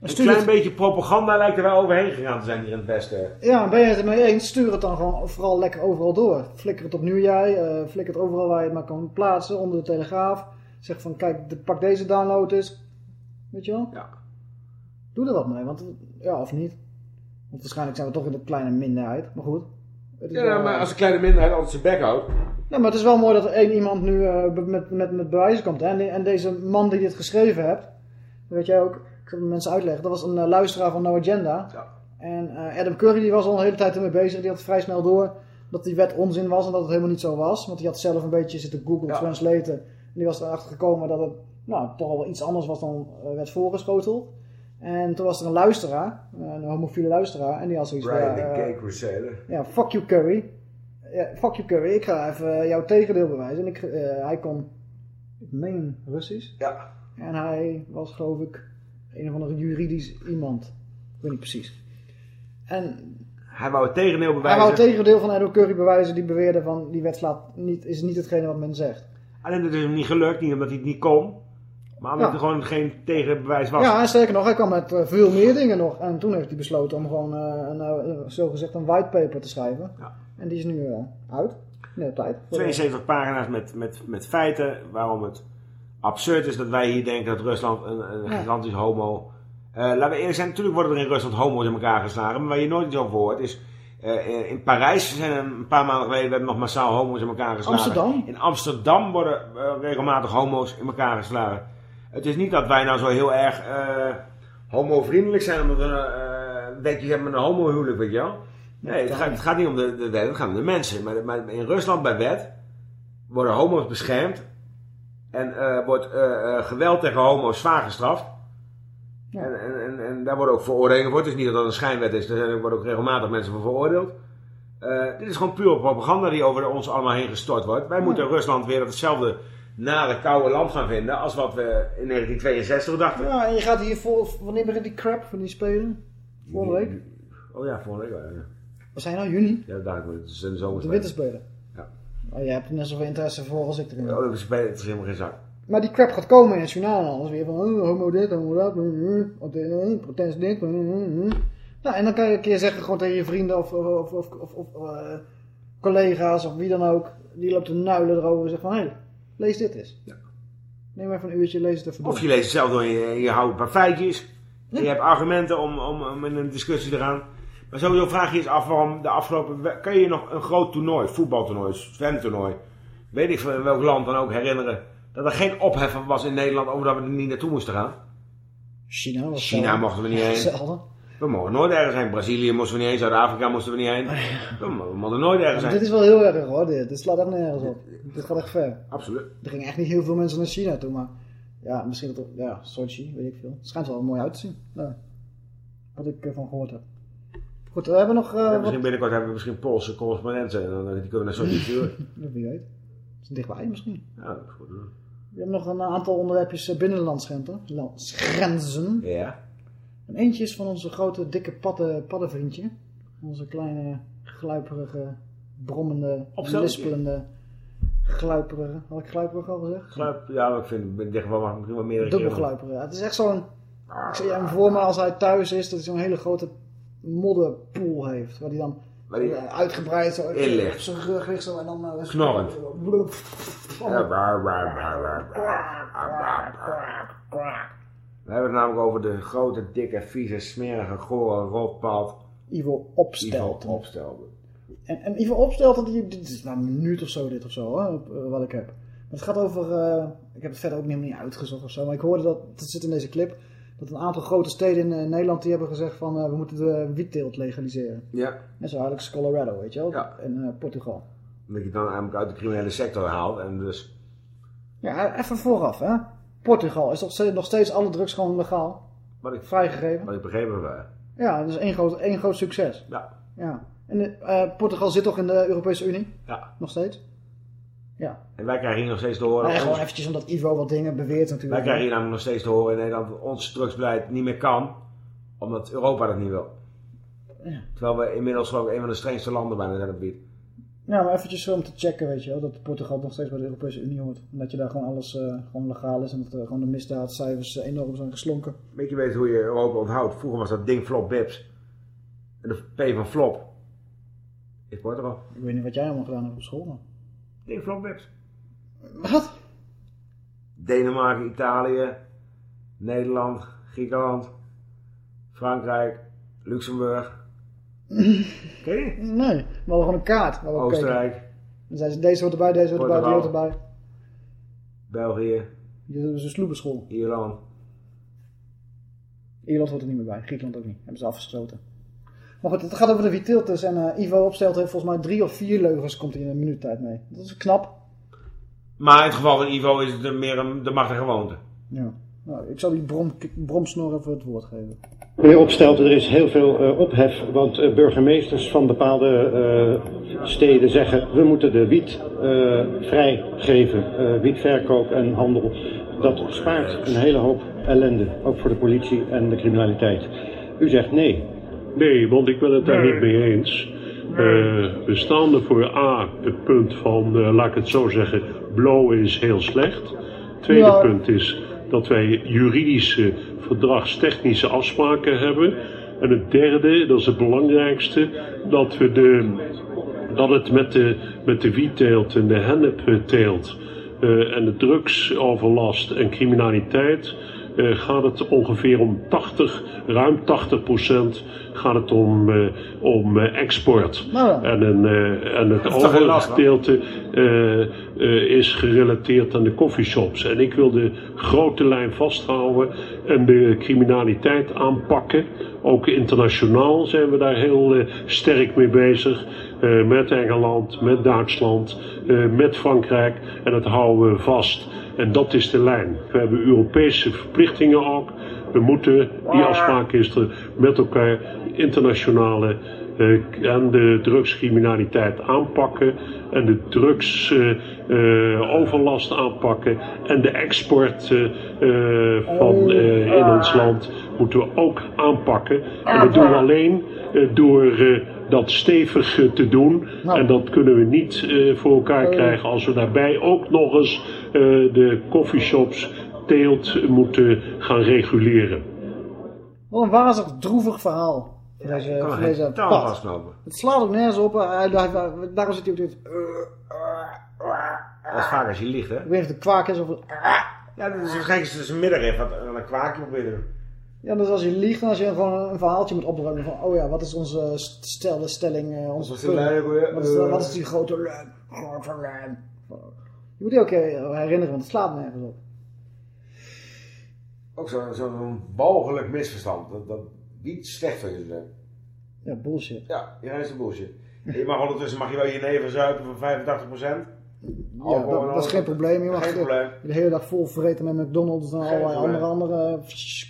een klein het- beetje propaganda lijkt er wel overheen gegaan te zijn hier in het Westen. Ja, ben je het ermee eens? Stuur het dan gewoon vooral lekker overal door. Flikker het op nu jij, eh flikker het overal waar je het maar kan plaatsen, onder de telegraaf. Zeg van, kijk, de- pak deze download eens. Weet je wel? Ja. Doe er wat mee, want ja, of niet. Want waarschijnlijk zijn we toch in de kleine minderheid, maar goed. Ja, wel- maar als een kleine minderheid altijd zijn bek houdt. Ja, maar het is wel mooi dat er één iemand nu eh, met, met, met bewijzen komt. Hè? En, en deze man die dit geschreven hebt, weet jij ook, het mensen uitleggen, dat was een eh, luisteraar van No Agenda. En eh, Adam Curry die was al een hele tijd ermee bezig, die had vrij snel door dat die wet onzin was en dat het helemaal niet zo was. Want die had zelf een beetje zitten Google translaten. En die was erachter gekomen dat het nou, toch al wel iets anders was dan eh, werd voorgeschoteld. En toen was er een luisteraar, een homofiele luisteraar, en die had zoiets van, Brian ja, eh, Gay Crusader. ja, fuck you Curry. Ja, fuck you Curry, ik ga even jouw tegendeel bewijzen. En ik, hij kon, ik meen Russisch. Ja. En hij was geloof ik een of andere juridisch iemand. Ik weet niet precies. En Hij wou het tegendeel hij bewijzen. wou het tegendeel van Edo Curry bewijzen. Die beweerde van die wet slaat niet, is niet hetgene wat men zegt. Alleen dat is hem niet gelukt, niet omdat hij het niet kon. Maar omdat Ja. er gewoon geen tegenbewijs was. Ja, en sterker nog, hij kwam met eh, veel meer dingen nog. En toen heeft hij besloten om gewoon eh, een, eh, zogezegd een whitepaper te schrijven. En die is nu uit. Nee, tijd. Voor de- 72 pagina's met, met, met feiten waarom het absurd is dat wij hier denken dat Rusland een, een Ja. gigantisch homo... Eh, laten we eerlijk zijn, natuurlijk worden er in Rusland homo's in elkaar geslagen. Maar waar je nooit iets over hoort is... eh, in Parijs zijn een paar maanden geleden werden nog massaal homo's in elkaar geslagen. Amsterdam? In Amsterdam worden eh, regelmatig homo's in elkaar geslagen. Het is niet dat wij nou zo heel erg eh homovriendelijk zijn omdat we eh, een wetje hebben met een homohuwelijk, weet je wel. Nee, het gaat, het gaat niet om de, de wet, het gaat om de mensen. Maar, maar in Rusland bij wet worden homo's beschermd. En eh, wordt eh, eh, geweld tegen homo's zwaar gestraft. En, en, en, en daar worden ook veroordelingen voor. Het is niet dat dat een schijnwet is. Er worden ook regelmatig mensen voor veroordeeld. Dit is gewoon pure propaganda die over ons allemaal heen gestort wordt. Wij moeten Rusland weer hetzelfde nare, koude land gaan vinden als wat we in 1962 dachten. Ja, en je gaat hier voor, wanneer begint die crap van die spelen? Volgende week? Oh ja, volgende week. Ja, Wat zijn nou, juni? ja. Het is in de De zomer. winterspelen. Ja. Oh, je hebt net zoveel interesse voor als ik erin. Olympische Spelen, het is helemaal geen zak. Maar die crap gaat komen in het journaal en alles weer van oh, homo dit, homo dat, eh, protest dit. Nou, en dan kan je een keer zeggen gewoon tegen je vrienden of, of, of, of, collega's of wie dan ook, die loopt te nuilen erover en zegt van hé, hey, lees dit eens. Neem even een uurtje, lees het even door. Of je leest het zelf door je, je houdt een paar feitjes. Je hebt argumenten om, om, om in een discussie te gaan. Maar sowieso vraag je eens af waarom de afgelopen... Kan je je nog een groot toernooi, voetbaltoernooi, zwemtoernooi... Weet ik in welk land dan ook herinneren... Dat er geen opheffen was in Nederland over dat we er niet naartoe moesten gaan. China was China zelden. mochten we niet heen. Zelden. We mogen nooit ergens heen. Brazilië moesten we niet heen. Zuid-Afrika moesten we niet heen. We mo- we mochten nooit ergens heen. dit is wel heel erg hoor, dit. Dit slaat echt nergens op. Dit gaat echt ver. Absoluut. Er gingen echt niet heel veel mensen naar China toe, maar ja, misschien dat, ja, Sochi, weet ik veel. Het schijnt wel mooi uit te zien. Ja. Wat ik ervan gehoord heb. Goed, we hebben nog... eh, Ja, wat- misschien binnenkort hebben we misschien Poolse correspondenten. En dan, die kunnen we naar sturen. Ja, Wie [LAUGHS] weet. Het is dichtbij misschien. Ja, dat is goed. hoor. We hebben nog een aantal onderwerpjes eh, binnenlandsgrenzen. Landsgrenzen. Ja. En eentje is van onze grote, dikke padden, paddenvriendje. Onze kleine, gluiperige, brommende, lispelende, gluiperige. Had ik gluiperig al gezegd? Gluip, ja, maar ik vind in dit geval mag misschien wel meerdere Dubbel keren. gluiperig. Ja, het is echt zo'n... Ik zie hem voor me als hij thuis is, dat hij zo'n hele grote modderpoel heeft. Waar hij dan Waar die eh, uitgebreid zo in ligt. op zijn rug ligt zo en dan... eh, Knorrend. We hebben het namelijk over de grote, dikke, vieze, smerige, gore rotpad. Ivo Opstelten. Ivo Opstelten. En, en Ivo Opstelten, die, dit is nou een minuut of zo dit of zo, hè, eh, wat ik heb. Het gaat over, eh, ik heb het verder ook niet, niet uitgezocht of zo, maar ik hoorde dat, het zit in deze clip, dat een aantal grote steden in eh, Nederland die hebben gezegd van eh, we moeten de wietteelt legaliseren. Ja. En zo eigenlijk Colorado, weet je wel, en eh, Portugal. Dat je dan eigenlijk uit de criminele sector haalt en dus... Ja, even vooraf hè. Portugal, is nog steeds, nog steeds alle drugs gewoon legaal? Wat ik, Vrijgegeven? Wat ik begrepen heb. eh, Ja, dat is één groot, één groot succes. Ja. ja. En Portugal zit toch in de Europese Unie? Ja. Nog steeds? Ja. En wij krijgen hier nog steeds te horen... Ja, gewoon ons- eventjes omdat Ivo wat dingen beweert wij natuurlijk. krijgen hier namelijk nog steeds te horen in Nederland dat ons drugsbeleid niet meer kan. Omdat Europa dat niet wil. Ja. Terwijl we inmiddels geloof ik een van de strengste landen bijna zijn op het gebied. Ja, maar eventjes om te checken, weet je wel, dat Portugal nog steeds bij de Europese Unie hoort. En dat je daar gewoon alles eh, gewoon legaal is en dat eh, gewoon de misdaadcijfers eh, enorm zijn geslonken. Weet je weet hoe je Europa onthoudt? Vroeger was dat ding Flop Bips. En de P van Flop is Portugal. Ik weet niet wat jij allemaal gedaan hebt op school, man. Flop Bips. Wat? Denemarken, Italië, Nederland, Griekenland, Frankrijk, Luxemburg. [LAUGHS] Ken je? Nee, we hadden gewoon een kaart. Oostenrijk. Dan zei ze, deze hoort erbij, deze hoort erbij, die hoort erbij. België, Dit is een sloebenschool. Ierland. Ierland hoort er niet meer bij, Griekenland ook niet. Hebben ze afgesloten. Maar goed, het gaat over de Witiltes en eh, Ivo opstelt heeft volgens mij drie of vier leugens komt hij in een minuut tijd mee. Dat is knap. Maar in het geval van Ivo is het meer een, de macht en gewoonte. Ja. Nou, ik zal die brom, bromsnor even het woord geven. Meneer Opstelten, er is heel veel eh, ophef, want eh, burgemeesters van bepaalde eh, steden zeggen we moeten de wiet eh, vrijgeven, eh, wietverkoop en handel. Dat spaart een hele hoop ellende, ook voor de politie en de criminaliteit. U zegt nee. Nee, want ik ben het daar niet mee eens. Eh, we staan er voor A, het punt van, eh, laat ik het zo zeggen, blowen is heel slecht. Tweede Ja. punt is dat wij juridische, verdragstechnische afspraken hebben. En het derde, dat is het belangrijkste, dat, we de, dat het met de, met de wietteelt en de hennepteelt eh, en de drugsoverlast en criminaliteit eh, gaat het ongeveer om 80, ruim 80 procent gaat het om, eh, om eh, export. En, een, eh, en het overige gedeelte eh, eh, is gerelateerd aan de coffeeshops. En ik wil de grote lijn vasthouden en de criminaliteit aanpakken. Ook internationaal zijn we daar heel sterk mee bezig. Eh, met Engeland, met Duitsland, eh, met Frankrijk. En dat houden we vast. En dat is de lijn. We hebben Europese verplichtingen ook. We moeten, die afspraak is er met elkaar, internationale eh, en de drugscriminaliteit aanpakken. En de drugsoverlast aanpakken. En de export eh, eh, van, eh, in ons land moeten we ook aanpakken. En dat doen we alleen eh, door eh, dat stevig eh, te doen. En dat kunnen we niet eh, voor elkaar krijgen als we daarbij ook nog eens eh, de coffeeshops teelt moeten gaan reguleren. Wat een wazig droevig verhaal. Van deze, kan van deze pad. Het slaat ook nergens op. Daarom zit hij ook dit. Dat is vaak als je liegt, hè? Ik weet niet of het kwaak is of het... Ja, dat is waarschijnlijk dus een wat aan een kwaakje proberen. Ja, dus als je liegt en als je gewoon een verhaaltje moet opruimen van... Oh ja, wat is onze stelde stelling, eh, onze hoor? wat, is, Eh. wat is die grote lijn? Grote lijn. Je moet die ook eh, herinneren, want het slaat nergens op. Ook zo'n zo'n walgelijk misverstand. Dat, dat wiet slecht voor je zijn. Ja, bullshit. Ja, je is bullshit. Je mag ondertussen mag je wel je neven zuipen van 85%. Ja, dat, dat is geen probleem. Je mag Geen de, probleem. de hele dag vol vreten met McDonald's en Geen allerlei probleem. andere, andere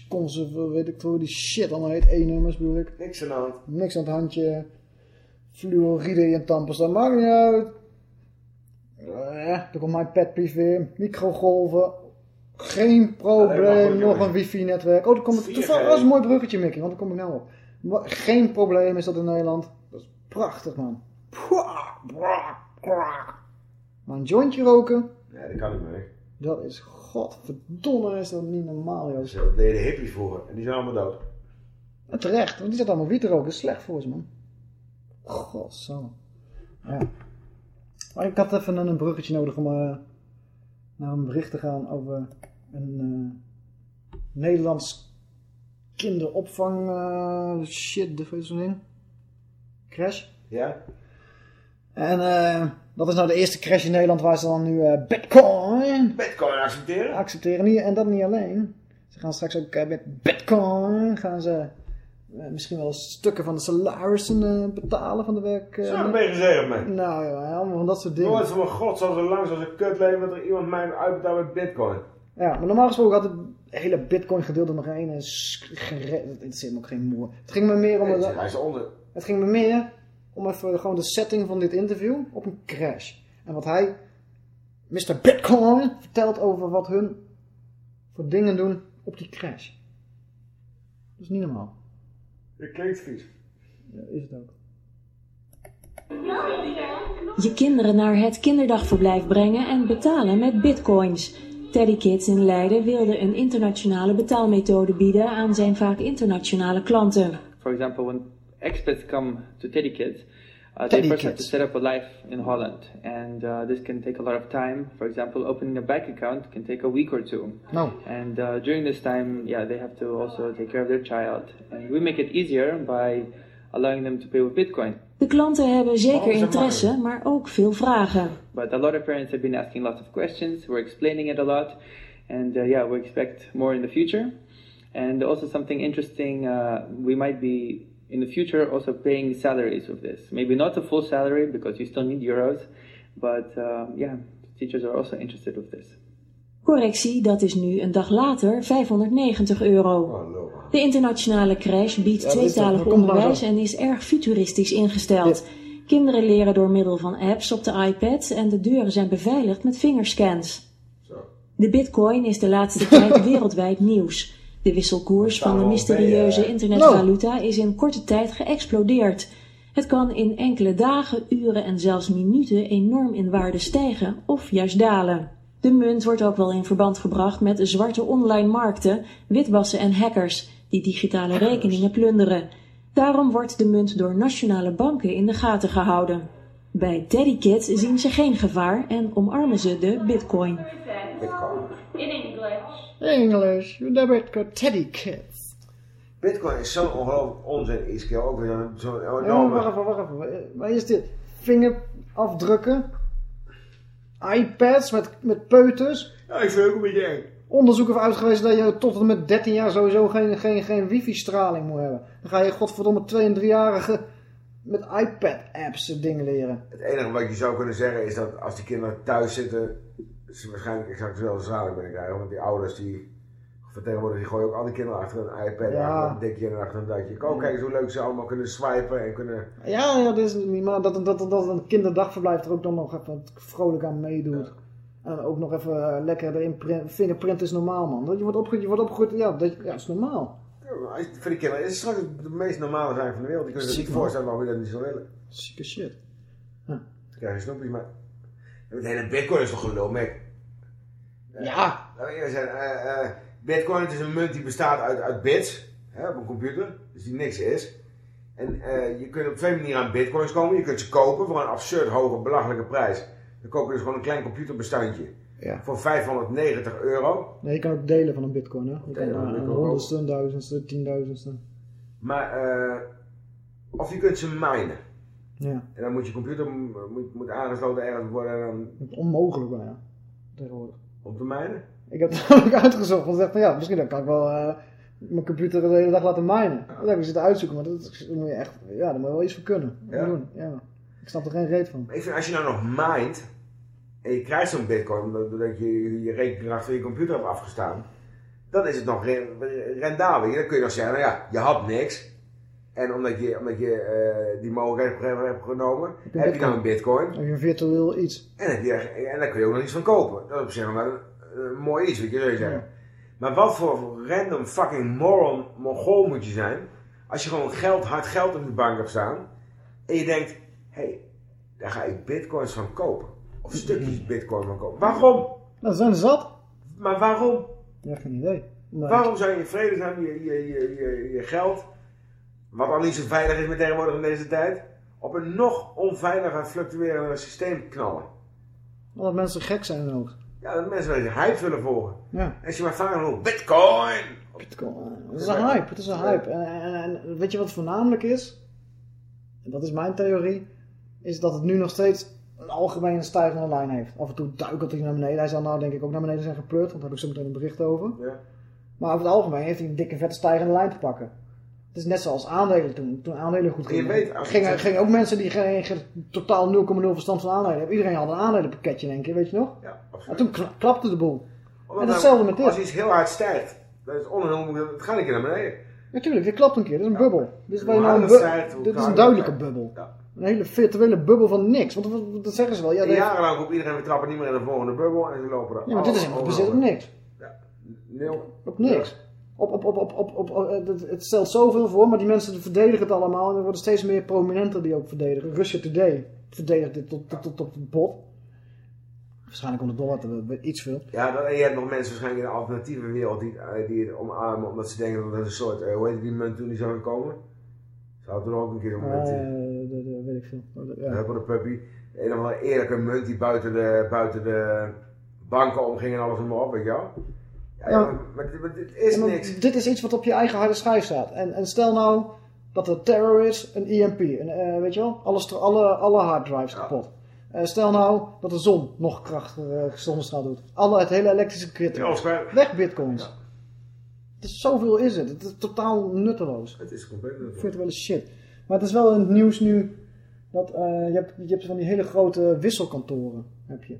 conserve, weet ik hoe die shit allemaal heet. E-nummers bedoel ik. Niks aan de hand. Niks aan het handje. Fluoride in tampers, dat maakt niet uit. Eh, dan komt mijn petpief weer. Microgolven. Geen probleem. Nog een wifi-netwerk. Oh, dan kom ik, 4G. toevallig, dat is een mooi bruggetje, Mickey, want daar kom ik nou op. Maar Geen probleem is dat in Nederland. Dat is prachtig, man. Maar een jointje roken, Ja, dat kan niet meer. dat is, godverdomme, is dat niet normaal, joh. Dat deden de hippies vroeger. En die zijn allemaal dood. En terecht, want die zat allemaal wiet te roken. Dat is slecht voor ze, man. Godsamme. Ja. Maar ik had even een bruggetje nodig om eh, naar een bericht te gaan over een eh, Nederlands kinderopvang eh, shit, de zo'n ding. Crash. Ja? En eh, dat is nou de eerste crash in Nederland waar ze dan nu eh, bitcoin Bitcoin accepteren. accepteren. Niet, en dat niet alleen. Ze gaan straks ook eh, met bitcoin gaan ze eh, misschien wel stukken van de salarissen betalen van de werk. eh, Zo ben je gezegd mee. Nou ja, allemaal van dat soort dingen. Nooit van mijn god, zo zo lang als een kut leven dat er iemand mij uitbetaalt met bitcoin. Ja, maar normaal gesproken had het hele bitcoin gedeelte nog gered. Het interesseert me ook geen moer. Het ging me meer om... Het- hij is onder. Het ging me meer om even gewoon de setting van dit interview op een crash. En wat hij, Mr. Bitcoin, vertelt over wat hun voor dingen doen op die crash. Dat is niet normaal. Je klinkt vies. Ja, is het ook. Je kinderen naar het kinderdagverblijf brengen en betalen met bitcoins. Teddy Kids in Leiden wilde een internationale betaalmethode bieden aan zijn vaak internationale klanten. For example, when expats come to Teddy Kids, uh, Teddy they first have to set up a life in Holland, and uh, this can take a lot of time. For example, opening a bank account can take a week or two. No. And uh, during this time, yeah, they have to also take care of their child, and we make it easier by allowing them to pay with Bitcoin. De klanten hebben zeker Waarom is dat interesse, maar ook veel vragen. But a lot of parents have been asking lots of questions. We're explaining it a lot, and uh, yeah, we expect more in the future. And also something interesting, uh, we might be in the future also paying salaries with this. Maybe not a full salary because you still need euros, but uh, yeah, teachers are also interested with this. Correctie, dat is nu een dag later 590 euro. De internationale crash biedt Ja, tweetalig onderwijs zo. en is erg futuristisch ingesteld. Kinderen leren door middel van apps op de iPad en de deuren zijn beveiligd met vingerscans. De bitcoin is de laatste tijd [LAUGHS] wereldwijd nieuws. De wisselkoers van de mysterieuze internetvaluta is in korte tijd geëxplodeerd. Het kan in enkele dagen, uren en zelfs minuten enorm in waarde stijgen of juist dalen. De munt wordt ook wel in verband gebracht met zwarte online markten, witwassen en hackers die digitale rekeningen plunderen. Daarom wordt de munt door nationale banken in de gaten gehouden. Bij Teddy Kids zien ze geen gevaar en omarmen ze de bitcoin. In English. The Bitcoin Teddy Kids. Bitcoin is zo'n ongelooflijk onzin. Is keer ook weer zo'n enorme... wacht even, wacht even. Waar is dit? Vingerafdrukken? iPads met, met peuters? Ja, ik vind het ook een beetje eng. Onderzoek heeft uitgewezen dat je tot en met 13 jaar sowieso geen, geen, geen wifi-straling moet hebben. Dan ga je godverdomme 2- en 3-jarigen met iPad-apps dingen leren. Het enige wat je zou kunnen zeggen is dat als die kinderen thuis zitten, ze waarschijnlijk exact dezelfde straling binnenkrijgen. Want die ouders die vertegenwoordigen, die gooien ook al die kinderen achter een iPad, Ja. achter een dikje en achter een datje. Kijk, kijk eens hoe leuk ze allemaal kunnen swipen en kunnen... Ja, ja, dat is niet maar dat, dat, dat, dat een kinderdagverblijf er ook dan nog even vrolijk aan meedoet. En ook nog even eh, lekker erin print, fingerprint is normaal man. Je wordt opgegroeid, je wordt opgegroeid, ja, dat, ja, is normaal. Ja, Voor die kinderen is het straks de meest normale zaak van de wereld. Die kunnen zich niet voorstellen waarom je dat niet zou willen. Zieke shit. Dan krijg je snoepjes, maar... Het hele bitcoin is toch gelul, Mick? Ja. Zijn, eh, eh, bitcoin is een munt die bestaat uit, uit bits hè, op een computer, dus die niks is. En eh, je kunt op twee manieren aan bitcoins komen. Je kunt ze kopen voor een absurd hoge, belachelijke prijs. Dan koop je dus gewoon een klein computerbestandje Ja. voor 590 euro. Nee, je kan ook delen van een bitcoin, hè. Je kan Delen een eh, honderdste, een duizendste, tienduizendste. Maar, eh, of je kunt ze minen. Ja. En dan moet je computer moet, moet aangesloten ergens worden en dan, onmogelijk bijna. Tegenwoordig. om te mijnen. Ik heb het [LAUGHS] ook uitgezocht. Want ik dacht van ja, misschien dan kan ik wel eh, mijn computer de hele dag laten minen. Dat heb ik zitten uitzoeken, maar dat, moet je echt, ja, daar moet je wel iets voor kunnen. Ja? Doen. ja. Ik snap er geen reet van. Ik vind als je nou nog mined en je krijgt zo'n bitcoin doordat je je rekenkracht van je computer hebt afgestaan, dan is het nog re- rendabel. Dan kun je nog zeggen, nou ja, je had niks. En omdat je, omdat je eh, die mogelijkheid hebt- hebt genomen, heb je dan een bitcoin. Heb je een virtueel iets. En, heb je, en daar kun je ook nog iets van kopen. Dat is op zich nog wel een, een mooi iets, weet je, zou je zeggen. Maar wat voor random fucking moron, mongool moet je zijn, als je gewoon geld, hard geld op de bank hebt staan, en je denkt, hé, hey, daar ga ik bitcoins van kopen. Of stukjes bitcoin van kopen. Waarom? Dat zijn zat. Maar waarom? Ja, geen idee. Maar Waarom zou je in vredesnaam je, je, je, je, je geld, wat al niet zo veilig is met tegenwoordig in deze tijd, op een nog onveiliger fluctuerender systeem knallen? Omdat mensen gek zijn dan ook. Ja, dat mensen wel eens hype willen volgen. Ja. Als je maar vaak genoeg, bitcoin! Bitcoin. Het is een hype. Het is een hype. En, en, en weet je wat voornamelijk is? En dat is mijn theorie. is dat het nu nog steeds een algemene stijgende lijn heeft. Af en toe duikelt hij naar beneden. Hij zal nou denk ik ook naar beneden zijn gepleurd, want daar heb ik zo meteen een bericht over. Ja. Maar over het algemeen heeft hij een dikke vette stijgende lijn te pakken. Het is net zoals aandelen toen. Toen aandelen goed gingen. weet, als gingen, gingen ook mensen die geen, geen totaal 0,0 verstand van aandelen hebben. Iedereen had een aandelenpakketje in één keer, weet je nog? Ja, En toen kla- klapte de boel. Omdat en hetzelfde nou, met Als dit. iets heel hard stijgt, dat is onherroepelijk, het gaat een keer naar beneden. Natuurlijk, dit klapt een keer. Dit is een bubbel. Dit is, nou een bu- stijgt, dit is een duidelijke bubbel. Ja. Een hele virtuele bubbel van niks. Want dat zeggen ze wel. Ja, En dat- jarenlang roept iedereen, we trappen niet meer in de volgende bubbel en ze lopen er ja maar dit is helemaal gebaseerd op niks. Nul. Op niks. Op, op, op, op, op, op, op- het, het stelt zoveel voor, maar die mensen verdedigen het allemaal. En er worden steeds meer prominenten die ook verdedigen. Russia Today verdedigt dit tot, tot, tot, tot het bot. Waarschijnlijk om de dollar te iets veel. Ja, dan, en je hebt nog mensen waarschijnlijk in de alternatieve wereld die, eh, die het omarmen omdat ze denken dat het een soort, eh, hoe heet die munt toen die zou komen? Hadden toen ook een keer een munt. Eh, dat, dat weet ik veel. Ja. Ja. Puppy. Een of andere eerlijke munt die buiten de, buiten de banken omging en alles en maar op, weet je wel? Ja, Ja. maar, dit is Ja, niks. Dit is iets wat op je eigen harde schijf staat. En, en stel nou dat er terror is, een EMP, een, eh, weet je wel, alle, stra- alle, alle harddrives kapot. Eh, stel nou dat de zon nog krachtiger uh, zonnestraal doet. Alle, het hele elektrische. Ja, wij- Weg bitcoins. Het is, zoveel is het. Het is totaal nutteloos. Het is compleet nutteloos. Virtuele shit. Maar het is wel in het nieuws nu dat eh, je, hebt, je hebt van die hele grote wisselkantoren. Heb je.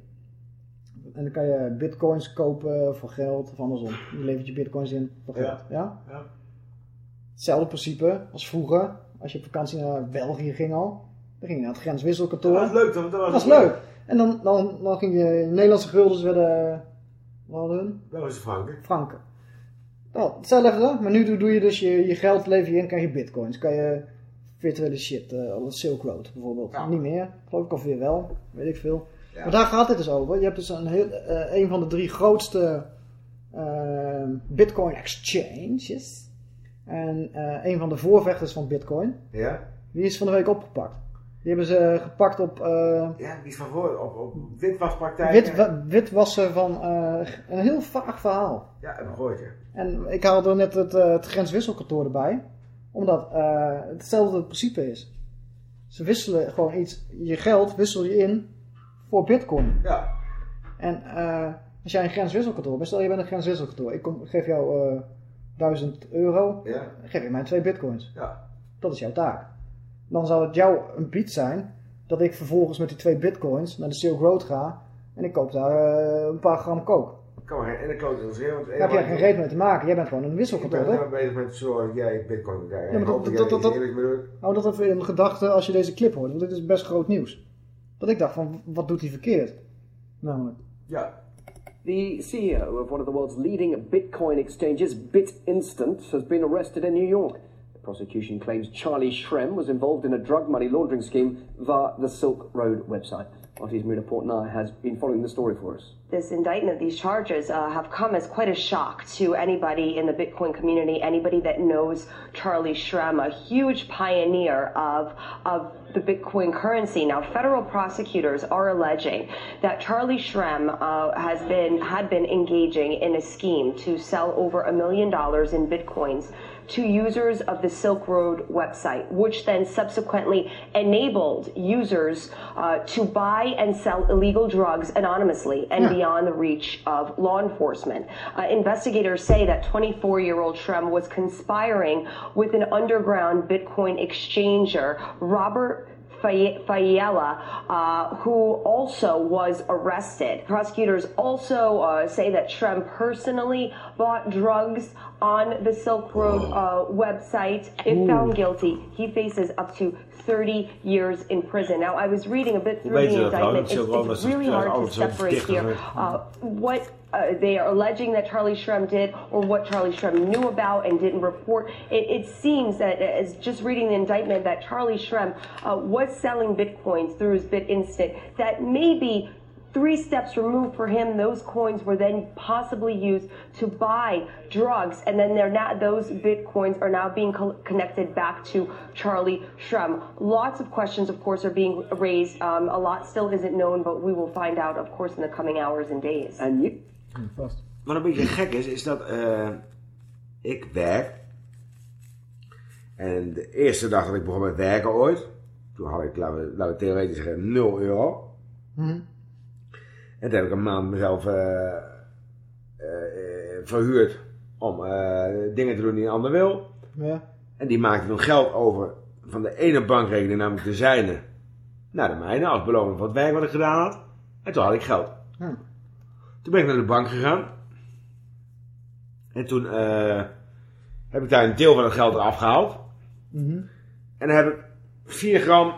En dan kan je bitcoins kopen voor geld of andersom. Je levert je bitcoins in voor geld. Ja? Ja. Hetzelfde principe als vroeger. Als je op vakantie naar België ging al. Dan ging je naar het grenswisselkantoor. Dat was leuk, dat, dat was, Dat was leuk. En dan, dan, dan ging je Nederlandse guldens werden... Wat hadden hun? Dat was Frank. Franken. Nou, hetzelfde. Maar nu doe, je dus je, je geld lever je in, krijg je bitcoins. Kan je virtuele shit, als Silk Road bijvoorbeeld. Niet meer, geloof ik of weer wel, weet ik veel. Ja. Maar daar gaat het dus over. Je hebt dus een, heel, eh, een van de drie grootste eh, bitcoin exchanges. En eh, een van de voorvechters van bitcoin. Ja? Die is van de week opgepakt. Die hebben ze gepakt op... Ja, die is van voor, op, op witwaspraktijken. Wit, wa- witwassen van een heel vaag verhaal. Ja, gehoord, ja. En ik haalde er net het, het grenswisselkantoor erbij. Omdat het hetzelfde principe is. Ze wisselen gewoon iets, je geld wissel je in voor bitcoin. Ja. En eh, als jij een grenswisselkantoor bent, stel je bent een grenswisselkantoor. Ik kom, geef jou eh 1000 euro, Ja. geef je mij twee bitcoins. Ja. Dat is jouw taak. Dan zou het jou een bied zijn dat ik vervolgens met die twee bitcoins naar de Silk Road ga en ik koop daar eh, een paar gram coke. Ik kan maar geen ene kloot interesseren. Want Daar heb jij geen reet mee te maken. Jij bent gewoon een Ik wisselkantoor, ben toch? helemaal bezig met zorgen dat jij bitcoin kan krijgen. Ja, maar Ik dat, dat, dat, dat, hou dat even in gedachten als je deze clip hoort, want ik dacht van, wat doet hij verkeerd? Namelijk. Ja. The CEO of one of the world's leading Bitcoin exchanges, BitInstant, has been arrested in New York. The prosecution claims Charlie Shrem was involved in a drug money laundering scheme via the Silk Road website. Marty's Marina Portnoy has been following the story for us. this indictment, these charges, uh, have come as quite a shock to anybody in the Bitcoin community, anybody that knows Charlie Shrem, a huge pioneer of, of the Bitcoin currency. Now, federal prosecutors are alleging that Charlie Shrem uh, has been had been engaging in a scheme to sell over a million dollars in Bitcoins to users of the Silk Road website, which then subsequently enabled users uh, to buy and sell illegal drugs anonymously and Yeah. beyond the reach of law enforcement. Uh, investigators say that 24 year old Shrem was conspiring with an underground Bitcoin exchanger, Robert Faye- Fayella, uh, who also was arrested. Prosecutors also uh, say that Shrem personally bought drugs on the Silk Road uh, website. If Ooh. found guilty, he faces up to 30 years in prison. Now, I was reading a bit through weet the je dat nou? indictment. It's, it's really hard to separate here uh, what uh, they are alleging that Charlie Shrem did or what Charlie Shrem knew about and didn't report. It, it seems that, as just reading the indictment, that Charlie Shrem uh, was selling bitcoins through his BitInstant. That maybe three steps removed for him, those coins were then possibly used to buy drugs, and then they're now those bitcoins are now being co- connected back to Charlie Shrem. Lots of questions, of course, are being raised. Um, a lot still isn't known, but we will find out, of course, in the coming hours and days. And you? Wat een beetje gek is, is dat eh, ik werk. En de eerste dag dat ik begon met werken ooit, Toen had ik, laten we, laten we theoretisch zeggen, 0 euro. Mhm. En toen heb ik een maand mezelf eh, eh, verhuurd om eh, dingen te doen die een ander wil. Ja. En die maakte toen geld over van de ene bankrekening, namelijk de zijne, naar de mijne, als beloning voor het werk wat ik gedaan had. En toen had ik geld. Hm. Toen ben ik naar de bank gegaan. En toen eh, heb ik daar een deel van het geld eraf gehaald. Mhm. En daar heb ik 4 gram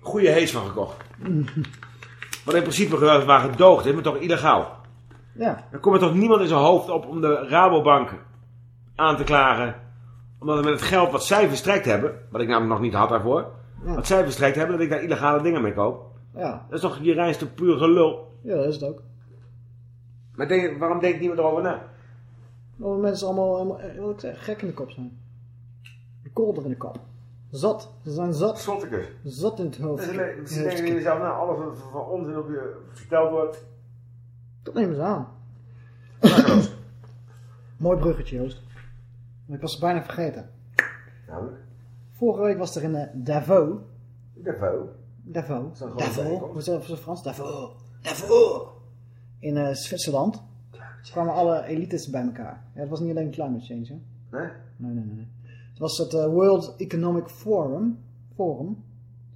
goede hees van gekocht. [LAUGHS] Wat in principe waren gedoogd is, maar toch illegaal. Ja. Dan komt er toch niemand in zijn hoofd op om de Rabobank aan te klagen. Omdat we met het geld wat zij verstrekt hebben, wat ik namelijk nog niet had daarvoor, Ja. wat zij verstrekt hebben, dat ik daar illegale dingen mee koop. Ja. Dat is toch je reinste puur gelul. Ja, dat is het ook. Maar denk, waarom denkt niemand erover na? Omdat mensen allemaal, allemaal eh, wat ik zeg, gek in de kop zijn. De kolder in de kop. Zat. Ze zijn zat. Zottekes. Zat in het hoofd. Ze, het denken in jezelf, nou, alles wat van onzin op je verteld wordt. Dat nemen ze aan. [CLEARS THROAT] Mooi bruggetje, Joost. Ik was het bijna vergeten. Namelijk? Vorige week was er in eh, Davos. Davos. Davos. Davos. Hoe dat voor Frans? Davos. Davos. In eh, Zwitserland. kwamen alle elites bij elkaar. Ja, het was niet alleen climate change, hè? Nee? Nee, nee, nee. Was het eh, World Economic Forum. Forum.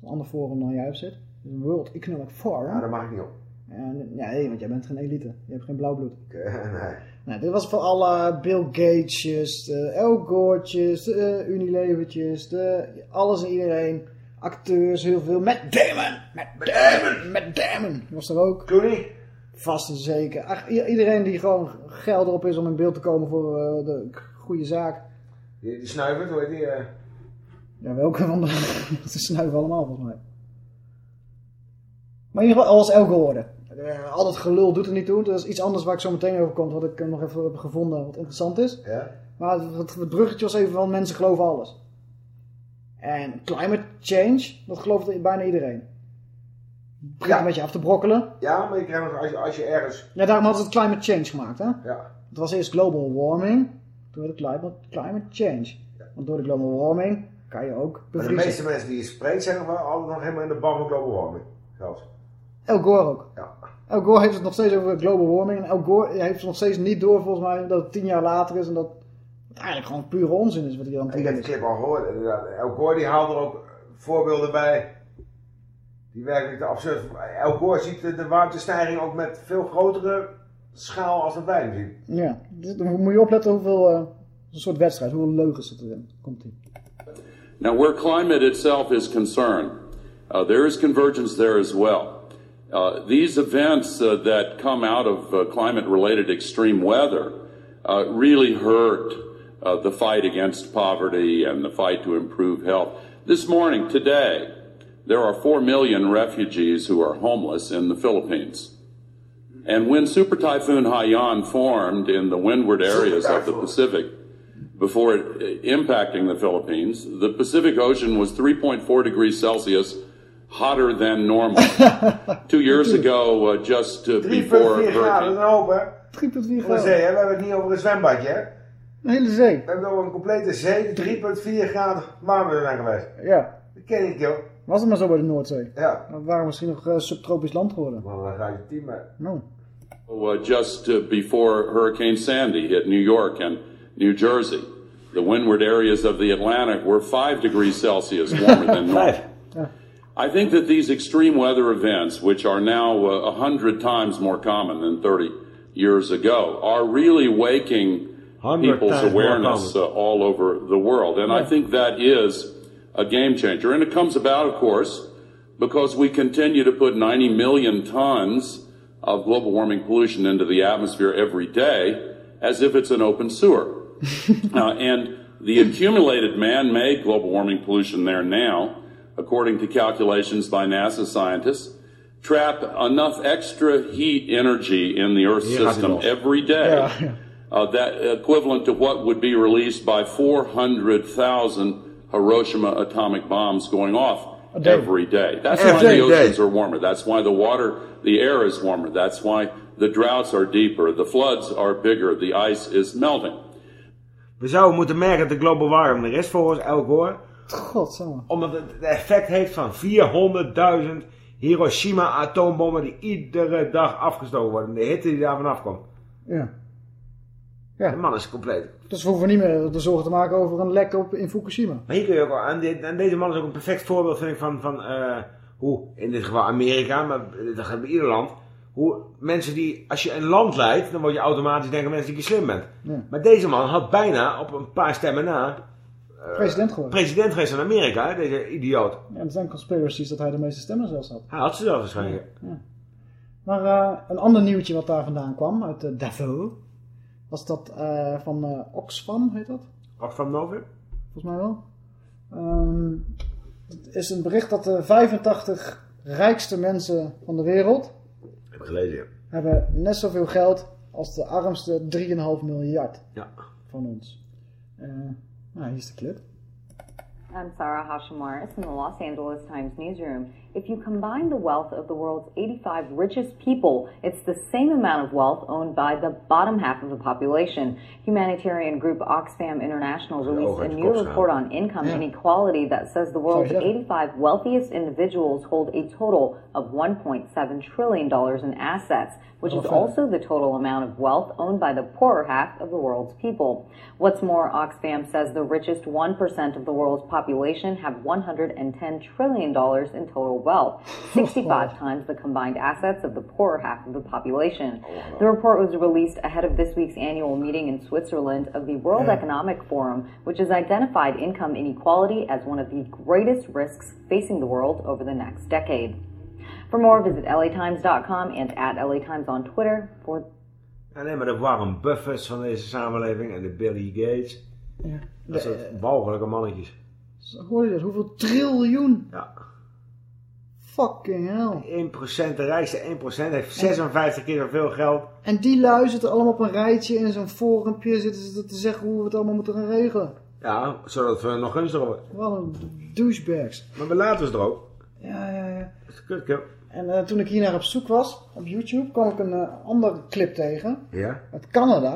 Een ander forum dan jij op zit. World Economic Forum. Ja, daar mag ik niet op. En, ja, nee, want jij bent geen elite. Je hebt geen blauw bloed. [LAUGHS] nee. Nou, dit was voor alle Bill Gatesjes, de Al Gore'tjes, de Unilevertjes, de, alles en iedereen. Acteurs, heel veel. Matt Damon! Matt Damon! Matt Damon! Was er ook. Clooney? Vast en zeker. Ach, iedereen die gewoon geld erop is om in beeld te komen voor eh, de goede zaak. Die, die snuivert, hoe heet die? eh? Ja, welke van de... [LAUGHS] Ze snuiven allemaal volgens mij. Maar in ieder geval, als El Gore. Eh, al dat gelul doet er niet toe. Dat is iets anders waar ik zo meteen over kom. Wat ik eh, nog even heb gevonden wat interessant is. Ja? Maar het, bruggetje was even van mensen geloven alles. En climate change, dat gelooft bijna iedereen. Begint een beetje af te brokkelen. Ja, maar je krijgt nog, als je, als je ergens... Ja, daarom hadden ze het climate change gemaakt. Hè? Ja. Het was eerst global warming. Toen werd het climate, climate change. Want door de global warming kan je ook Maar de bevriezen. meeste mensen die je spreekt zijn nog wel altijd nog helemaal in de ban van global warming. Zelfs. El Gore ook. Ja. El Gore heeft het nog steeds over global warming. En El Gore heeft het nog steeds niet door volgens mij dat het tien jaar later is. En dat het eigenlijk gewoon pure onzin is wat hij het Ik heb de clip al gehoord. El Gore die haalt er ook voorbeelden bij. Die werkelijk te absurd. El Gore ziet de, de warmtestijging ook met veel grotere schaal als dat wij zien. Ja, dus dan moet je opletten hoeveel... eh, een soort wedstrijd, hoeveel leugens zitten erin. Komt ie. Now, where climate itself is concerned, uh, there is convergence there as well. Uh, these events uh, that come out of uh, climate related extreme weather uh, really hurt uh, the fight against poverty and the fight to improve health. This morning, today, there are 4 million refugees who are homeless in the Philippines. And when Super Typhoon Haiyan formed in the windward areas of the Pacific, before it, uh, impacting the Philippines, the Pacific Ocean was 3.4 degrees Celsius hotter than normal. [LAUGHS] Two years ago, uh, just uh, 3,4 before graden, dat hurricane. is een hoop hè. 3,4 Voor de graden. zee, hè? We hebben het niet over een zwembadje hè. Een hele zee. We hebben over een complete zee, 3,4 graden warmer zijn geweest. Ja. Dat ken ik joh. Was het maar zo bij de Noordzee. Ja. We waren misschien nog eh, subtropisch land geworden. Maar dan ga je het team. Nou. Uh, just uh, before Hurricane Sandy hit New York and New Jersey, the windward areas of the Atlantic were 5 degrees Celsius warmer than [LAUGHS] normal. I think that these extreme weather events, which are now uh, a hundred times more common than 30 years ago, are really waking people's awareness uh, all over the world. And I think that is a game changer. And it comes about, of course, because we continue to put 90 million tons of global warming pollution into the atmosphere every day as if it's an open sewer. [LAUGHS] uh, and the accumulated man-made global warming pollution there now, according to calculations by NASA scientists, trap enough extra heat energy in the Earth's hij system every day Ja. uh, that equivalent to what would be released by 400,000 Hiroshima atomic bombs going off day. every day. That's Every why the day. oceans are warmer. That's why the water, the air is warmer. That's why the droughts are deeper. The floods are bigger. The ice is melting. We zouden moeten merken dat de global warming er is volgens El Gore. Godsamme. Omdat het het effect heeft van 400.000 Hiroshima atoombommen die iedere dag afgestoken worden. De hitte die daar vanaf komt. Ja. De man is compleet. Dus we hoeven niet meer de zorgen te maken over een lek op, in Fukushima. Maar hier kun je ook al aan, dit, en deze man is ook een perfect voorbeeld vind ik van, van eh, hoe, in dit geval Amerika, maar dat gaat bij ieder land, hoe mensen die, als je een land leidt, dan word je automatisch denken mensen dat je slim bent. Ja. Maar deze man had bijna op een paar stemmen na eh, President geworden. president geweest van Amerika, hè, deze idioot. Ja, er zijn conspiracies dat hij de meeste stemmen zelfs had. Hij had ze zelf waarschijnlijk. Ja. Maar eh, een ander nieuwtje wat daar vandaan kwam, uit de Davos, was dat eh, van eh, Oxfam, heet dat? Oxfam Novib? Volgens mij wel. Ehm, het is een bericht dat de 85 rijkste mensen van de wereld Heb ik gelezen, ja. hebben net zoveel geld als de armste 3,5 miljard Ja. van ons. Eh, nou, hier is de clip. I'm Sarah Hashimoris in the Los Angeles Times newsroom. If you combine the wealth of the world's 85 richest people, it's the same amount of wealth owned by the bottom half of the population. Humanitarian group Oxfam International released a new report on income Yeah. inequality that says the world's 85 wealthiest individuals hold a total of $1.7 trillion in assets, which is also the total amount of wealth owned by the poorer half of the world's people. What's more, Oxfam says the richest 1% of the world's population have $110 trillion in total wealth, [LAUGHS] 65 times the combined assets of the poorer half of the population. Oh, the report was released ahead of this week's annual meeting in Switzerland of the World Yeah. Economic Forum, which has identified income inequality as one of the greatest risks facing the world over the next decade. For more, visit latimes.com and at latimes on Twitter for Ja, nee, maar de Warren Buffets van deze samenleving en de Billy Gates. Ja. Dat zijn walgelijke mannetjes. Hoor je dat? Hoeveel triljoen? Ja. Fucking hell. 1%, de rijkste 1% heeft 56 keer zoveel geld. En die lui zitten allemaal op een rijtje in zo'n forumpje zitten ze te zeggen hoe we het allemaal moeten gaan regelen. Ja, zodat we nog gunstiger worden. Wat een douchebags. Maar we laten ze er ook. Ja, ja, ja. Dat is kut, kut. En eh, toen ik hier naar op zoek was, op YouTube, kwam ik een eh, andere clip tegen. Ja? Uit Canada.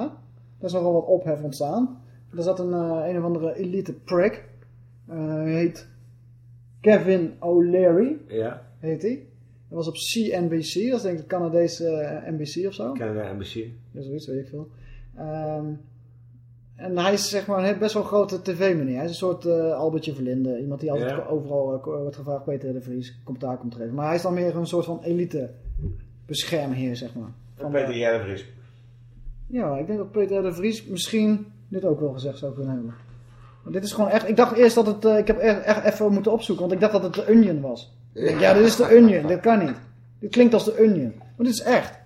Daar is nogal wat ophef ontstaan. Daar zat een, eh, een of andere elite prick. Heet Kevin O'Leary, Ja. Heet hij. Dat was op CNBC, dat is denk ik de Canadese eh, NBC of zo. Canada Embassy. Ja, zoiets, weet ik veel. Ehm, en hij is zeg maar best wel een grote tv-meneer. Hij is een soort eh, Albertje Verlinde. Iemand die altijd Ja. overal eh, wordt gevraagd Peter de Vries commentaar komt geven. Maar hij is dan meer een soort van elite beschermheer, zeg maar. Van Peter Jelle Vries. Ja, ik denk dat Peter de Vries misschien dit ook wel gezegd zou kunnen hebben. Maar dit is gewoon echt... Ik dacht eerst dat het... ik heb echt, echt even moeten opzoeken, want ik dacht dat het de Onion was. Ja, dit is de Onion. Dit kan niet. Dit klinkt als de Onion. Maar dit is echt.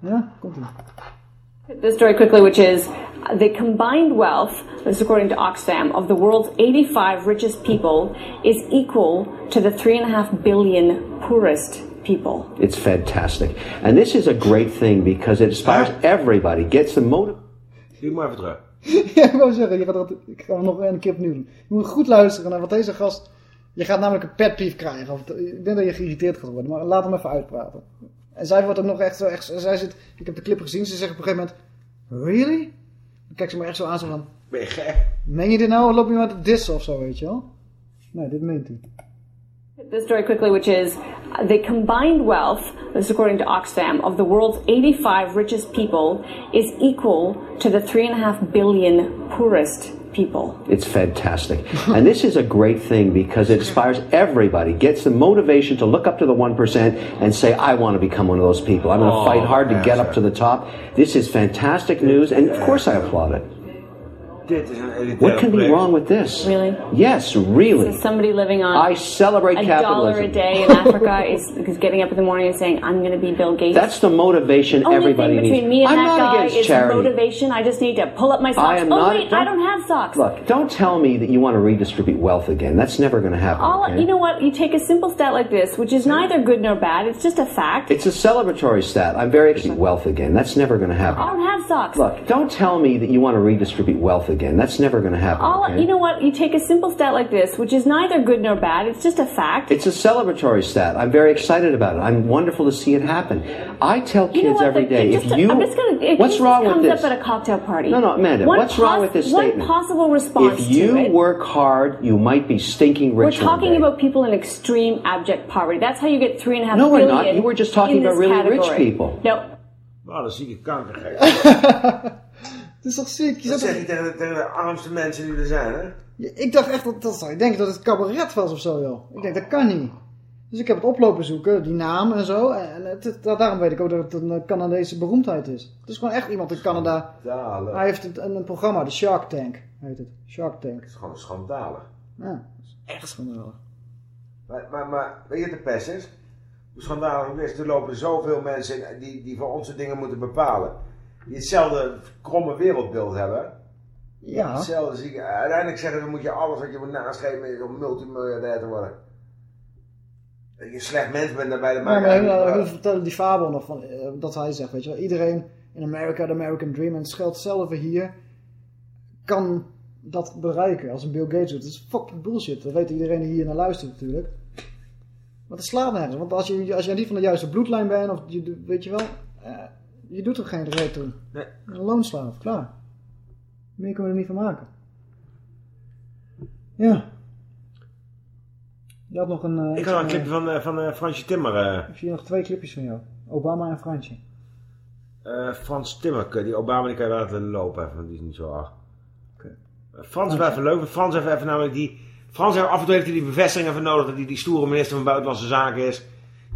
Ja, komt ie. This story quickly, which is uh, the combined wealth, this is according to Oxfam, of the world's 85 richest people is equal to the 3.5 billion poorest people. It's fantastic. And this is a great thing because it inspires everybody, gets them motivated. Zie maar even terug. [LAUGHS] ja, ik wou zeggen, je gaat dat, ik ga het nog een keer opnieuw doen. Je moet goed luisteren naar wat deze gast... Je gaat namelijk een pet peeve krijgen. Of, ik denk dat je geïrriteerd gaat worden, maar laat hem even uitpraten. En zij wordt ook nog echt zo... Echt, zij zit, ik heb de clip gezien, ze zegt op een gegeven moment... Really? Dan kijkt ze me echt zo aan, zo van... Ben je gek? Meen je dit nou? Loop je maar te dissen of zo, weet je wel? Nee, dit meent hij. This story quickly, which is the combined wealth, this is according to Oxfam, of the world's 85 richest people is equal to the 3.5 billion poorest people. It's fantastic. and this is a great thing because it inspires everybody, gets the motivation to look up to the 1% and say, I want to become one of those people. I'm going to Oh, fight hard to get up to the top. This is fantastic news, and of course I applaud it. What can be wrong with this? Really? Yes, really. So somebody living on I celebrate a dollar a day in Africa [LAUGHS] is, is getting up in the morning and saying, "I'm going to be Bill Gates." That's the motivation Only everybody thing needs. between me and I'm that not guy against is charity. motivation. I just need to pull up my socks. am oh not- wait, I don't- have socks. Look, don't tell me that you want to redistribute wealth again. That's never going to happen. All okay? you know what? You take a simple stat like this, which is neither good nor bad. It's just a fact. It's a celebratory stat. I'm very wealth again. That's never going to happen. I don't have socks. Look, don't tell me that you want to redistribute wealth again. Again. That's never going to happen. All okay? you know what? You take a simple stat like this, which is neither good nor bad. It's just a fact. It's a celebratory stat. I'm very excited about it. I'm wonderful to see it happen. I tell kids You know every the- day, just- if you, I'm just gonna. If what's this wrong with comes this? up at a cocktail party. No, no, Amanda, One what's wrong with this one statement? possible response if to you it. work hard, you might be stinking rich. We're rich one talking day. about people in extreme abject poverty. That's how you get three and a half No, we're not. You were just talking about this really rich people. No, Nou, dan zie ik kanker gek. Het is toch ziek? Je Dat zeg je tegen de, tegen de armste mensen die er zijn, hè? Ja, Ik dacht echt dat, dat ik denken dat het cabaret was of zo, joh. Ik denk, dat kan niet. Dus ik heb het oplopen zoeken, die naam en zo. En het, daarom weet ik ook dat het een eh, Canadese beroemdheid is. Het is gewoon echt iemand in Canada. Schandalig. Hij heeft een, een programma, de Shark Tank heet het. Shark Tank. Het is gewoon schandalig. Ja, is echt schandalig. Maar, maar, maar weet je de pest is? Hoe schandalig het is, er lopen zoveel mensen die, die voor onze dingen moeten bepalen. Die hetzelfde kromme wereldbeeld hebben. Ja. Hetzelfde zie ik. Uiteindelijk zeggen ze, moet je alles wat je moet nastreven om multimiljardair te worden. Dat je een slecht mens bent daarbij de maar uit. vertelde die fabel nog van, eh, dat hij zegt, weet je wel. Iedereen in Amerika, de American Dream, en het geldt zelf hier, kan dat bereiken als een Bill Gates doet. Dat is fucking bullshit. Dat weet iedereen die hier naar luistert natuurlijk. Maar het slaat nergens. Want als je, als je niet van de juiste bloedlijn bent, of je, weet je wel, eh, je doet er geen reet toe. Nee. Een loonslaaf, klaar. Meer kunnen we er niet van maken. Ja. Je had nog een... eh, Ik had nog een van, clipje van, eh, van eh, Fransje Timmer. Ik zie nog twee clipjes van jou. Obama en Fransje. Frans Timmer, die Obama die kan je wel laten lopen even, want die is niet zo hard. Frans is wel even leuk, want Frans heeft even namelijk die... Frans heeft af en toe heeft hij die bevestiging even nodig dat hij die stoere minister van Buitenlandse Zaken is.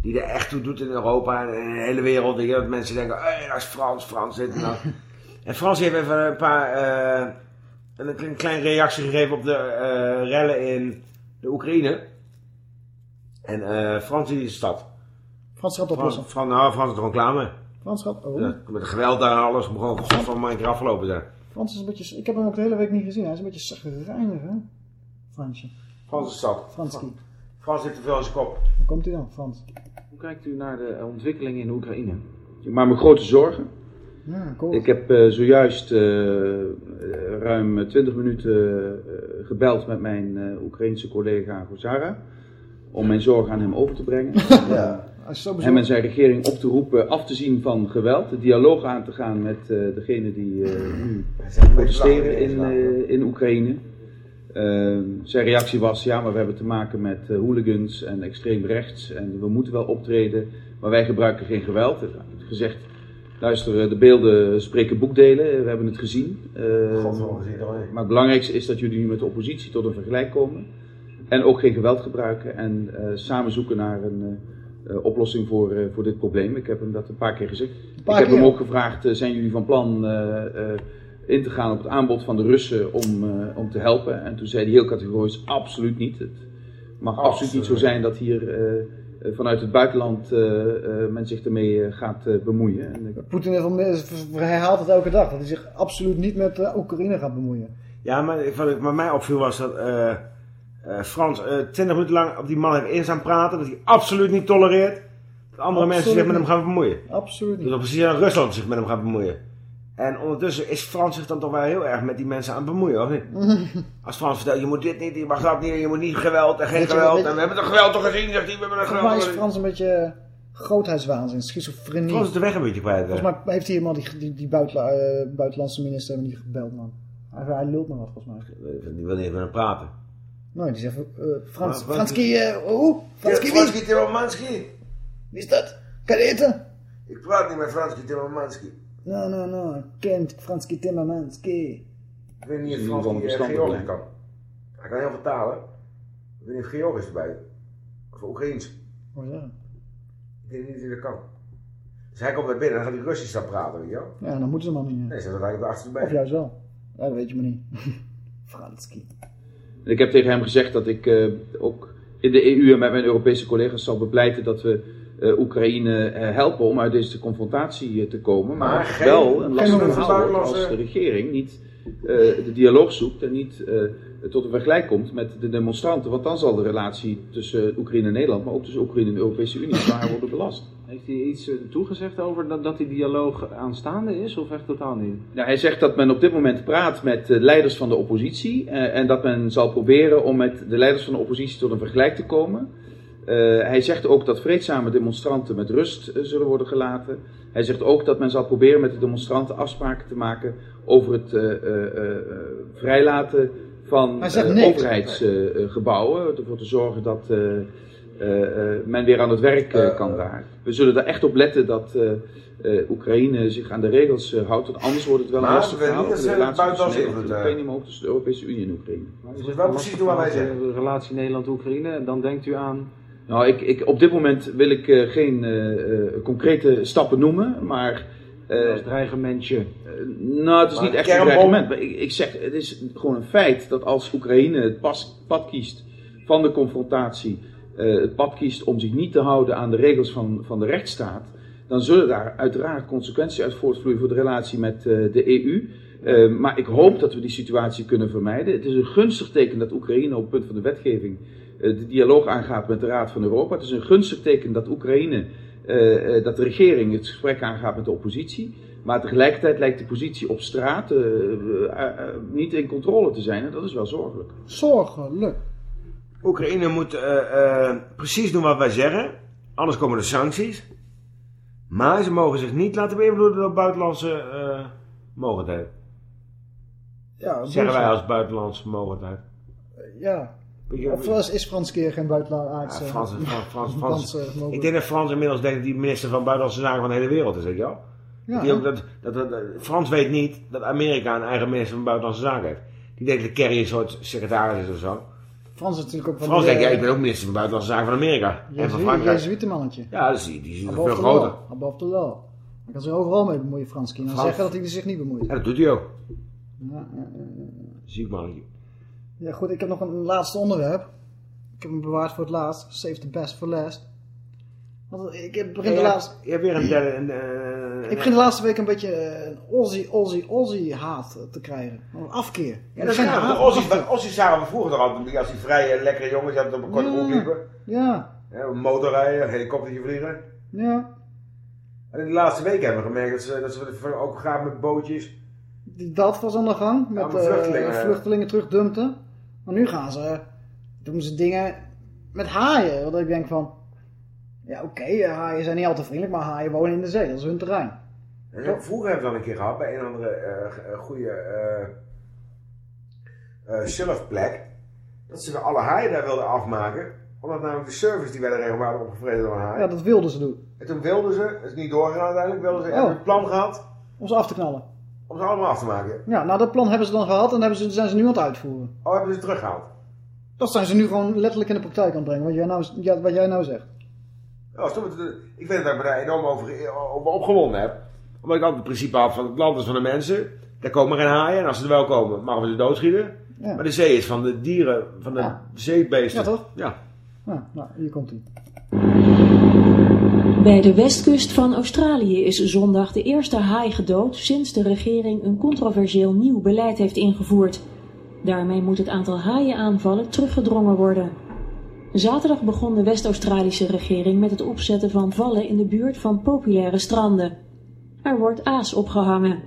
Die er echt toe doet in Europa en in de hele wereld. je, Dat mensen denken, hé, dat is Frans, Frans, dit en dat. [LAUGHS] en Frans heeft even een paar... eh, een, klein- kleine reactie gegeven op de eh, rellen in de Oekraïne. En eh, Frans die is de stad. Frans gaat Frans, oplossen. Frans, nou, Frans is er gewoon klaar mee. Frans gaat... Oh. Ja, met geweld daar en alles. Gewoon god van mijn keer afgelopen zijn. Frans is een beetje... Ik heb hem ook de hele week niet gezien. Hij is een beetje zagrijnig, hè? Fransje. Frans is zat. Franski. Frans zit te veel in zijn kop. Hoe komt hij dan, Frans? Hoe kijkt u naar de eh, ontwikkelingen in Oekraïne? Maar mijn grote zorgen. Ja, cool. Ik heb eh, zojuist eh, ruim 20 minuten eh, gebeld met mijn eh Oekraïense collega Gozara. Om mijn zorgen aan hem over te brengen. [LAUGHS] Ja. Hem en zijn regering op te roepen af te zien van geweld. De dialoog aan te gaan met eh degenen die eh, nu protesteren in, eh, in Oekraïne. Eh, zijn reactie was, ja, maar we hebben te maken met eh, hooligans en extreem rechts. En we moeten wel optreden, maar wij gebruiken geen geweld. Hij heeft gezegd, luister, eh, de beelden spreken boekdelen. We hebben het gezien. Eh, hoor. maar het belangrijkste is dat jullie nu met de oppositie tot een vergelijk komen. En ook geen geweld gebruiken en eh, samen zoeken naar een eh, eh, oplossing voor, eh, voor dit probleem. Ik heb hem dat een paar keer gezegd. paar ik heb keer? hem ook gevraagd, eh, zijn jullie van plan eh, eh, in te gaan op het aanbod van de Russen om, eh, om te helpen? En toen zei hij heel categorisch, absoluut niet. Het mag absoluut, niet zo zijn dat hier eh, eh, vanuit het buitenland eh, eh, men zich ermee eh, gaat eh, bemoeien. En ik- Poetin heeft al- hij herhaalt het elke dag. Dat hij zich absoluut niet met eh, Oekraïne gaat bemoeien. Ja, maar wat ik- wat mij opviel was dat eh, eh, Frans eh 20 minuten lang op die man heeft in staan praten. Dat hij absoluut niet tolereert dat andere mensen zich met hem gaan bemoeien. Absoluut niet. Dat precies aan Rusland zich met hem gaat bemoeien. En ondertussen is Frans zich dan toch wel heel erg met die mensen aan het bemoeien, of niet? [LAUGHS] Als Frans vertelt, je moet dit niet, je mag dat niet, je moet niet geweld en geen geweld. En we hebben het geweld toch gezien, zegt hij, we hebben het geweld is gezien. Frans een beetje eh, grootheidswaanzin, schizofrenie. Frans is de weg een beetje kwijt. Volgens mij heeft hij iemand die, die, die buitenla- eh, buitenlandse minister niet gebeld, man. Hij, hij lult maar wat, volgens mij. Die wil niet even met hem praten. Nee, die zegt, eh, Frans, Maar- Franski, eh, oh, Franski, Ja, wie? Franski Timmermanski. Wie is dat? Kan eten? Ik praat niet met Franski Timmermanski. No, no, no, kent Franski Timmermanski. Ik weet niet of Frans die eh, Georgisch kan. Hij kan heel veel talen. Ik weet niet of Georgisch erbij. Of Oekraïens. Zeg je? Ik denk niet dat hij dat kan. Dus hij komt naar binnen en dan gaat hij Russisch staan praten, weet je wel. Ja, dan moeten ze maar niet. Nee, ze hebben eigenlijk de achterste bij. Of juist wel. Ja, dat weet je maar niet. [LAUGHS] Franski. Ik heb tegen hem gezegd dat ik eh, ook in de EU en met mijn Europese collega's zal bepleiten dat we eh, Oekraïne eh, helpen om uit deze confrontatie eh, te komen. Maar, geen- wel een lastig verhaal als de regering niet eh, de dialoog zoekt en niet tot een vergelijk komt met de demonstranten. Want dan zal de relatie tussen Oekraïne en Nederland, maar ook tussen Oekraïne en de Europese Unie zwaar worden belast. Heeft hij iets toegezegd over dat, dat die dialoog aanstaande is, of echt totaal niet? Nou, hij zegt dat men op dit moment praat met de leiders van de oppositie eh, en dat men zal proberen om met de leiders van de oppositie tot een vergelijk te komen. Eh, hij zegt ook dat vreedzame demonstranten met rust eh, zullen worden gelaten. Hij zegt ook dat men zal proberen met de demonstranten afspraken te maken over het eh, eh, eh, vrijlaten van overheidsgebouwen. ervoor te zorgen dat eh, eh, eh, men weer aan het werk kan daar. We zullen er echt op letten dat eh, eh, Oekraïne zich aan de regels houdt. Want anders wordt het wel een Maar lastig verhaal. niet over de dat ze relatie tussen Oekraïne, maar ook tussen de Europese Unie en Oekraïne. Dus het wel precies doen wat wij zeggen. De relatie Nederland-Oekraïne, dan denkt u aan... Nou, ik, ik, op dit moment wil ik eh, geen eh, eh, concrete stappen noemen, maar... eh, Als dreigementje. nou, het is Maar niet echt een dreigement. Maar ik, ik zeg, het is gewoon een feit dat als Oekraïne het pas, pad kiest van de confrontatie, het pad kiest om zich niet te houden aan de regels van, van de rechtsstaat, dan zullen daar uiteraard consequenties uit voortvloeien voor de relatie met de EU. Maar ik hoop dat we die situatie kunnen vermijden. Het is een gunstig teken dat Oekraïne op het punt van de wetgeving de dialoog aangaat met de Raad van Europa. Het is een gunstig teken dat Oekraïne, eh, eh, dat de regering het gesprek aangaat met de oppositie. Maar tegelijkertijd lijkt de positie op straat eh, eh, eh, niet in controle te zijn. En dat is wel zorgelijk. Zorgelijk. Oekraïne moet eh, eh, precies doen wat wij zeggen. Anders komen er sancties. Maar ze mogen zich niet laten beïnvloeden door buitenlandse eh mogendheid. Ja, Zeggen wij als buitenlandse mogendheid. Ja. Of is, is Frans keer geen buitenlandse... Ja, Frans, Frans, Frans, mogen- Ik denk dat Frans inmiddels denkt dat die minister van Buitenlandse Zaken van de hele wereld is, weet je wel? Ja. Die ook dat, dat, Frans weet niet dat Amerika een eigen minister van Buitenlandse Zaken heeft. Die denkt dat Kerry een soort secretaris is of zo. Frans is natuurlijk ook van Frans die, denkt, ja, eh, ik ben ook minister van Buitenlandse Zaken van Amerika. En van Frankrijk. Jezuïetenmannetje. Ja, is, die die is veel groter. Above the law. Hij kan zich overal mee bemoeien, Frans- zeggen dat hij zich niet bemoeit. Ja, dat doet hij ook. Ja, ja, ja. Ziek mannetje. Ja, goed, ik heb nog een laatste onderwerp. Ik heb hem bewaard voor het laatst. Save the best for last. Want ik heb, begin de laatste, je hebt weer een derde... Een, eh, ik begin de laatste week een beetje een Aussie, Aussie, Aussie haat te krijgen. Een afkeer. Ja, dat afkeer. de Aussies zagen we vroeger altijd als die vrije, lekkere jongens altijd op een korte Ja. broek liepen. Ja, Ja, motorrijden, helikoptertje vliegen. ja. En in de laatste week hebben we gemerkt dat ze, dat ze ook graag met bootjes... Dat was aan de gang. Met vluchtelingen. vluchtelingen. terugdumpten. Maar nu gaan ze, doen ze dingen met haaien. Wat ik denk van, ja oké, haaien zijn niet altijd vriendelijk, maar haaien wonen in de zee. Dat is hun terrein. Vroeger hebben we dan een keer gehad bij een andere eh, goede eh eh, surfplek. Dat ze alle haaien daar wilden afmaken. Omdat namelijk de service die werden regelmatig opgevreten door een haai. Ja, dat wilden ze doen. En toen wilden ze, het is niet doorgegaan uiteindelijk, wilden ze, Oh. hebben het plan gehad Om ze af te knallen. Om ze allemaal af te maken. Ja, nou dat plan hebben ze dan gehad en hebben ze, zijn ze nu aan het uitvoeren. Oh, hebben ze het teruggehaald? Dat zijn ze nu gewoon letterlijk in de praktijk aan het brengen, wat jij nou, ja, wat jij nou zegt. Ja, stom, het- ik weet dat ik me daar enorm over, over opgewonden heb. Omdat ik altijd het principe had van het land is van de mensen. Daar komen geen haaien en als ze er wel komen, mogen we ze doodschieten. Ja. Maar de zee is van de dieren, van de Ja. zeebeesten. Ja, toch? Ja. Ja, nou, hier komt hij. Bij de westkust van Australië is zondag de eerste haai gedood sinds de regering een controversieel nieuw beleid heeft ingevoerd. Daarmee moet het aantal haaienaanvallen teruggedrongen worden. Zaterdag begon de West-Australische regering met het opzetten van vallen in de buurt van populaire stranden. Er wordt aas opgehangen.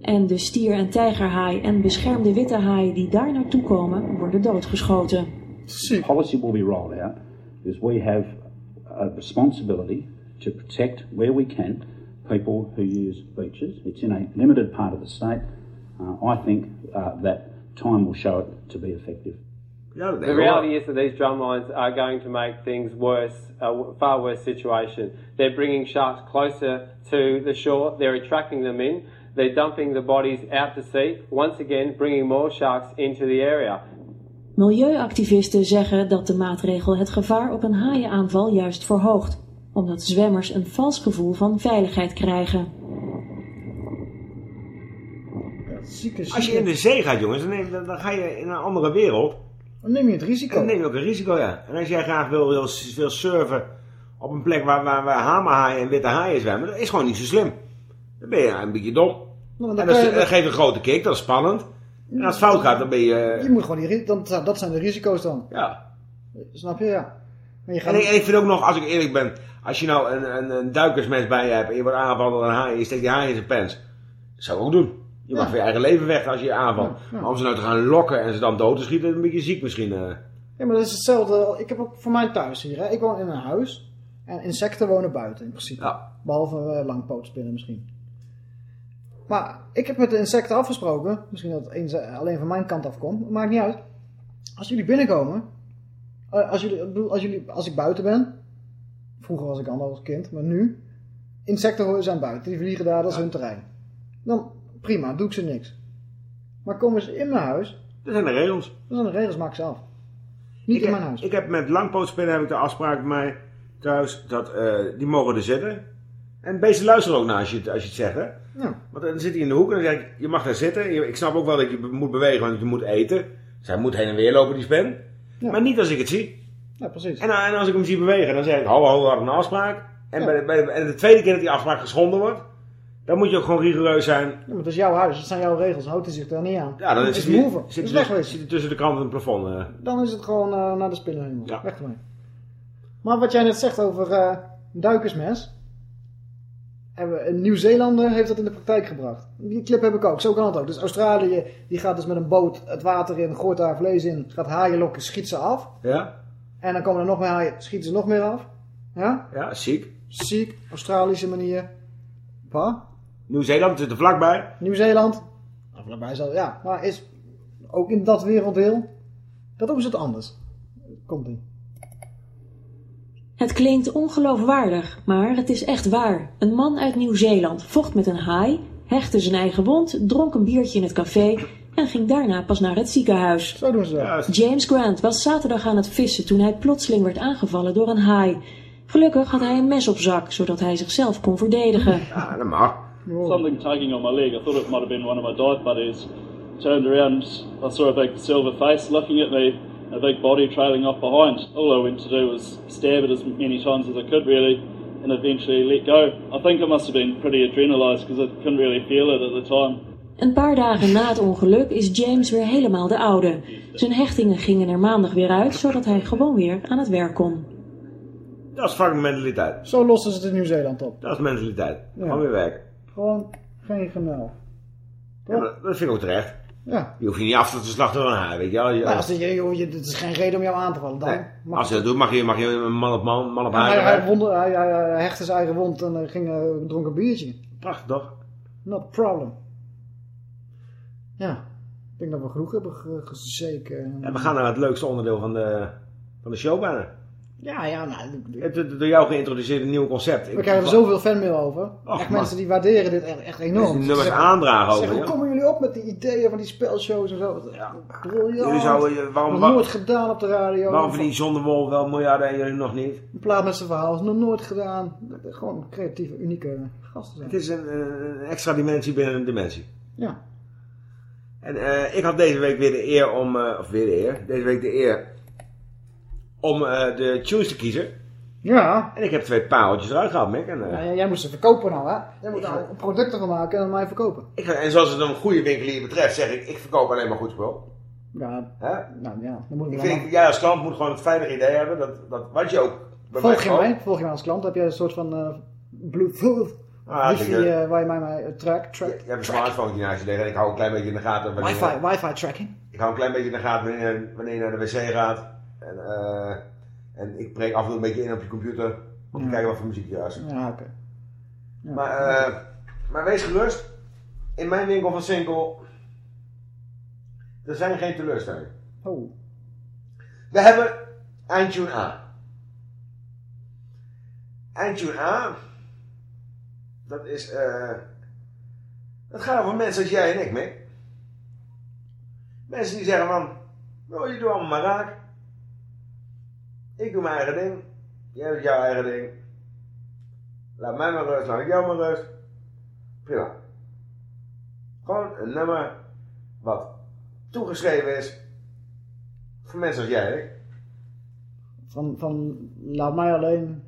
En de stier- en tijgerhaai en beschermde witte haai die daar naartoe komen, worden doodgeschoten. policy will be rolled is we have a responsibility to protect where we can people who use beaches. It's in a limited part of the state. Uh, I think uh, that time will show it to be effective. Ja, The denk ik reality is that these drum lines are going to make things worse, a far worse situation. They're bringing sharks closer to the shore. They're attracting them in. They're dumping the bodies out to sea. Once again, bringing more sharks into the area. Milieuactivisten zeggen dat de maatregel het gevaar op een haaienaanval juist verhoogt, omdat zwemmers een vals gevoel van veiligheid krijgen. Als je in de zee gaat, jongens, dan, neem- dan, dan ga je in een andere wereld. Dan neem je het risico. Dan neem je ook een risico, ja. En als jij graag wil, wil, wil surfen op een plek waar, waar, waar hamerhaaien en witte haaien zwemmen, dat is gewoon niet zo slim. Dan ben je een beetje dom. Nou, En dan dat, is- je- dat geeft een grote kick, dat is spannend. En als het fout gaat, dan ben je... eh, Je moet gewoon die, dan, dat zijn de risico's dan. Ja. Snap je? Ja. Maar je gaat En ik, en ik vind ook nog, als ik eerlijk ben, als je nou een, een, een duikersmes bij je hebt en je wordt aangevallen door een haai en je steekt die haai in zijn pens. Dat zou ik ook doen. Je mag Ja. voor je eigen leven weg als je je aanvalt. Ja. Maar om ze nou te gaan lokken en ze dan dood te schieten, dat is een beetje ziek misschien. eh. Ja, maar dat is hetzelfde. Ik heb ook voor mijn thuis hier. Hè. Ik woon in een huis. En insecten wonen buiten in principe. Behalve uh, langpootspinnen misschien. Maar ik heb met de insecten afgesproken. Misschien dat het een- alleen van mijn kant afkomt. Maakt niet uit. Als jullie binnenkomen. eh, als, jullie, als, jullie, als ik buiten ben. Vroeger was ik anders als kind. Maar nu. Insecten zijn buiten. Die vliegen daar. Dat is hun terrein. Dan prima. Doe ik ze niks. Maar komen ze in mijn huis. Dat zijn de regels. Dat zijn de regels. Maak ze af. Niet ik in heb, mijn huis. Ik heb met langpootspinnen heb ik de afspraak bij mij thuis dat eh, die mogen er zitten. En beesten luisteren ook naar als je, het- als je het zegt. Hè? Ja. Want dan zit hij in de hoek en dan zeg ik, je mag daar zitten. Ik snap ook wel dat je moet bewegen, want je moet eten. Zij moet heen en weer lopen, die spen. Maar niet als ik het zie. Ja, precies. En, en als ik hem zie bewegen, dan zeg ik, ho, we hadden een afspraak. En, bij de, bij de- en de tweede keer dat die afspraak geschonden wordt, dan moet je ook gewoon rigoureus zijn. Ja, maar het is jouw huis, het zijn jouw regels, houdt hij zich daar niet aan. Ja, dan het is is hij move. zit, weg dus- geweest. zit hij tussen de kant en het plafond. eh. Dan is het gewoon eh, naar de spinnenhemel. Weg ermee. Maar wat jij net zegt over eh duikersmes. Hebben, een Nieuw-Zeelander heeft dat in de praktijk gebracht. Die clip heb ik ook, zo kan het ook. Dus Australië, die gaat dus met een boot het water in, gooit daar vlees in, gaat haaien lokken, schiet ze af. Ja? En dan komen er nog meer haaien, schieten ze nog meer af. Ja? Ja, ziek. Ziek, Australische manier. Wat? Nieuw-Zeeland zit er vlakbij. Nieuw-Zeeland. Nou, vlakbij zal, ja, maar is ook in dat werelddeel, dat doen ze het anders. Komt ie. Het klinkt ongeloofwaardig, maar het is echt waar. Een man uit Nieuw-Zeeland vocht met een haai, hechtte zijn eigen wond, dronk een biertje in het café en ging daarna pas naar het ziekenhuis. Zo doen ze dat. James Grant was zaterdag aan het vissen toen hij plotseling werd aangevallen door een haai. Gelukkig had hij een mes op zak, zodat hij zichzelf kon verdedigen. Ja, dat mag. Something tugging on my leg. I thought it might have been one of my dive buddies. Turned around, I saw a big silver face looking at me, a big body trailing off behind. All I went to do was stab it as many times as I could, really, and eventually let go. I think I must have been pretty adrenalized because I couldn't really feel it at the time. Een paar dagen na het ongeluk is James weer helemaal de oude. Zijn hechtingen gingen er maandag weer uit, zodat hij gewoon weer aan het werk kon. Dat is fucking mentaliteit. Zo lossen ze het in Nieuw-Zeeland op. Dat is mentaliteit. Ja. Gewoon weer werken. Gewoon geen. Ja, maar dat vind ik ook terecht. Ja. Je hoeft je niet af te slachten door een haai, weet je wel. Je- Nou, als dit, je, het is geen reden om jou aan te vallen. Dan Nee. mag Als je dat doet, mag je, mag je een man op man, man op Ja, hij, wonde, hij, hij, hechtte zijn eigen wond en eh, ging, eh, dronk een biertje. Prachtig toch? Not a problem. Ja, ik denk dat we genoeg hebben ge- gezeken. En we gaan naar het leukste onderdeel van de, van de show bijna. Ja, ja, nou, Het, het door jou geïntroduceerde nieuwe concept. we krijgen er zoveel fanmail over. Och, echt man. mensen die waarderen dit echt, echt enorm. Dus die nummers zeggen- aandragen over, ja. Hoe komen jullie op met die ideeën van die spelshows en zo? Ja. Briljant. Jullie zouden waarom- Nog nooit gedaan op de radio. Waarom verdient John de Wol wel miljarden en jullie nog niet? Een plaat met zijn verhaal is nog nooit gedaan. Gewoon creatieve, unieke gasten zijn. Het is een, een extra dimensie binnen een dimensie. Ja. En eh, ik had deze week weer de eer om, eh, of weer de eer, deze week de eer om eh, de tunes te kiezen. Ja. En ik heb twee pareltjes eruit gehaald, Mick. En, Ja, jij moet ze verkopen nou, hè? Jij moet nou producten van maken en aan mij verkopen. ik en zoals het een goede winkelier betreft, zeg ik, ik verkoop alleen maar goed spul. Ja, Hè? nou ja, dan moet ik vind, jij als klant moet gewoon het fijne idee hebben, dat, dat wat je ook bij Volg je koopt. mij? Volg je mij als klant? Heb jij een soort van Bluetooth Ah, wifi eh, waar je mij mee eh, track, track, Je hebt een smartphone naast je liggen en ik hou een klein beetje in de gaten. wanneer- wifi, wifi tracking? Ik hou een klein beetje in de gaten wanneer, wanneer je naar de wc gaat. En, eh, en ik breek af en toe een beetje in op je computer om te Ja. kijken wat voor muziek je luistert. Ja, oké. Ja. Maar, maar wees gerust. In mijn winkel van Sinkel. Er zijn geen teleurstellingen. Oh. We hebben eindtune A. Eindtune A. Dat is. eh dat gaat over mensen als jij en ik, Mick. Mensen die zeggen van. Nou, je doet allemaal maar raak. Ik doe mijn eigen ding. Jij doet jouw eigen ding. Laat mij maar rust, laat ik jou maar rust. Prima. Gewoon een nummer wat toegeschreven is voor mensen als jij ik. Van, van laat mij alleen,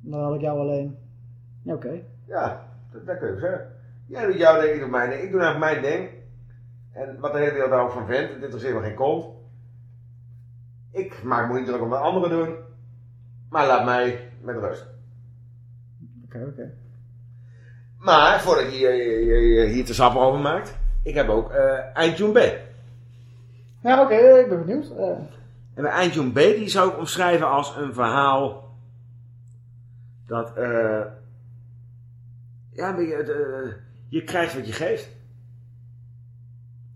dan laat ik jou alleen. Ja, oké. Ja, dat, dat kun je zeggen. Jij doet jouw ding, ik doe mijn ding. Ik doe nou mijn ding. En wat de hele wereld daar ook van vindt, het interesseert me geen kont. Ik maak me niet druk om wat anderen doen. Maar laat mij met rust. Oké, oké. Maar, voordat je, je, je- je hier te sappen over maakt, ik heb ook eh Eindtune B. Ja, oké, ik ben benieuwd. Eh, En bij Eindtune B, die zou ik omschrijven als een verhaal dat, eh ja, beetje, eh, je krijgt wat je geeft.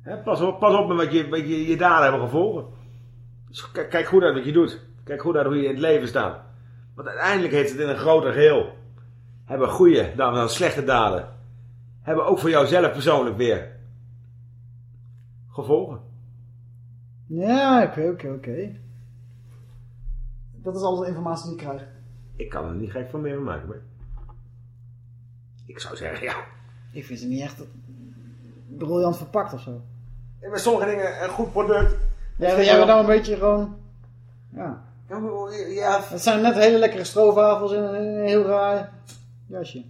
Hè, pas, op, pas op met wat je, wat je, je daden hebben gevolgen. Dus kijk, goed uit wat je doet. Kijk goed uit hoe je in het leven staat. Want uiteindelijk heeft het in een groter geheel. Hebben goede dan, dan slechte daden. Hebben ook voor jouzelf persoonlijk weer gevolgen. ja, oké, oké, oké. Dat is alle informatie die ik krijg. Ik kan er niet gek van meer van maken. Maar ik zou zeggen, ja. Ik vind ze niet echt briljant verpakt of zo. En met sommige dingen een goed product. Ja, jij bent nou een beetje gewoon... Ja. Ja. Het zijn net hele lekkere stroofwafels in een, heel raar jasje.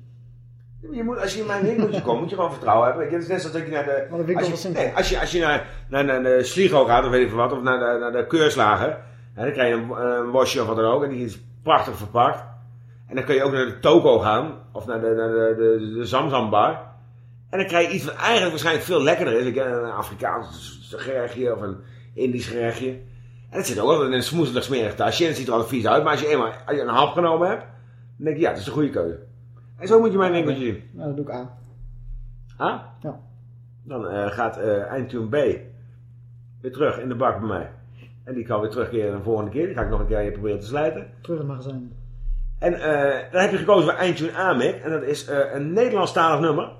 Je moet, als je in mijn winkeltje komt, moet je gewoon vertrouwen hebben. Het is net zoals dat je naar de... Maar de winkel als je, nee, als je, als je naar, naar, naar de Sligo gaat, of weet ik veel wat, of naar de, naar de keurslager, hè, dan krijg je een, een wasje of wat dan ook, en die is prachtig verpakt. En dan kun je ook naar de Toko gaan, of naar de, naar de, de, de Zamzam bar. En dan krijg je iets wat eigenlijk waarschijnlijk veel lekkerder is. Ik een Afrikaans gerechtje of een Indisch gerechtje. En het zit ook altijd in een smoezelig smerig tasje. En het ziet er altijd vies uit. Maar als je eenmaal als je een hap genomen hebt, dan denk je, ja, het is een goede keuze. En zo moet je mijn winkeltje zien. Nou, dat doe ik aan. Ah? Ja. Dan eh, gaat eh Eindtune B weer terug in de bak bij mij. En die kan weer terugkeren de volgende keer. Die ga ik nog een keer proberen te slijten. Terug in het magazijn. En eh, dan heb je gekozen voor Eindtune Amik. En dat is eh, een Nederlandstalig nummer.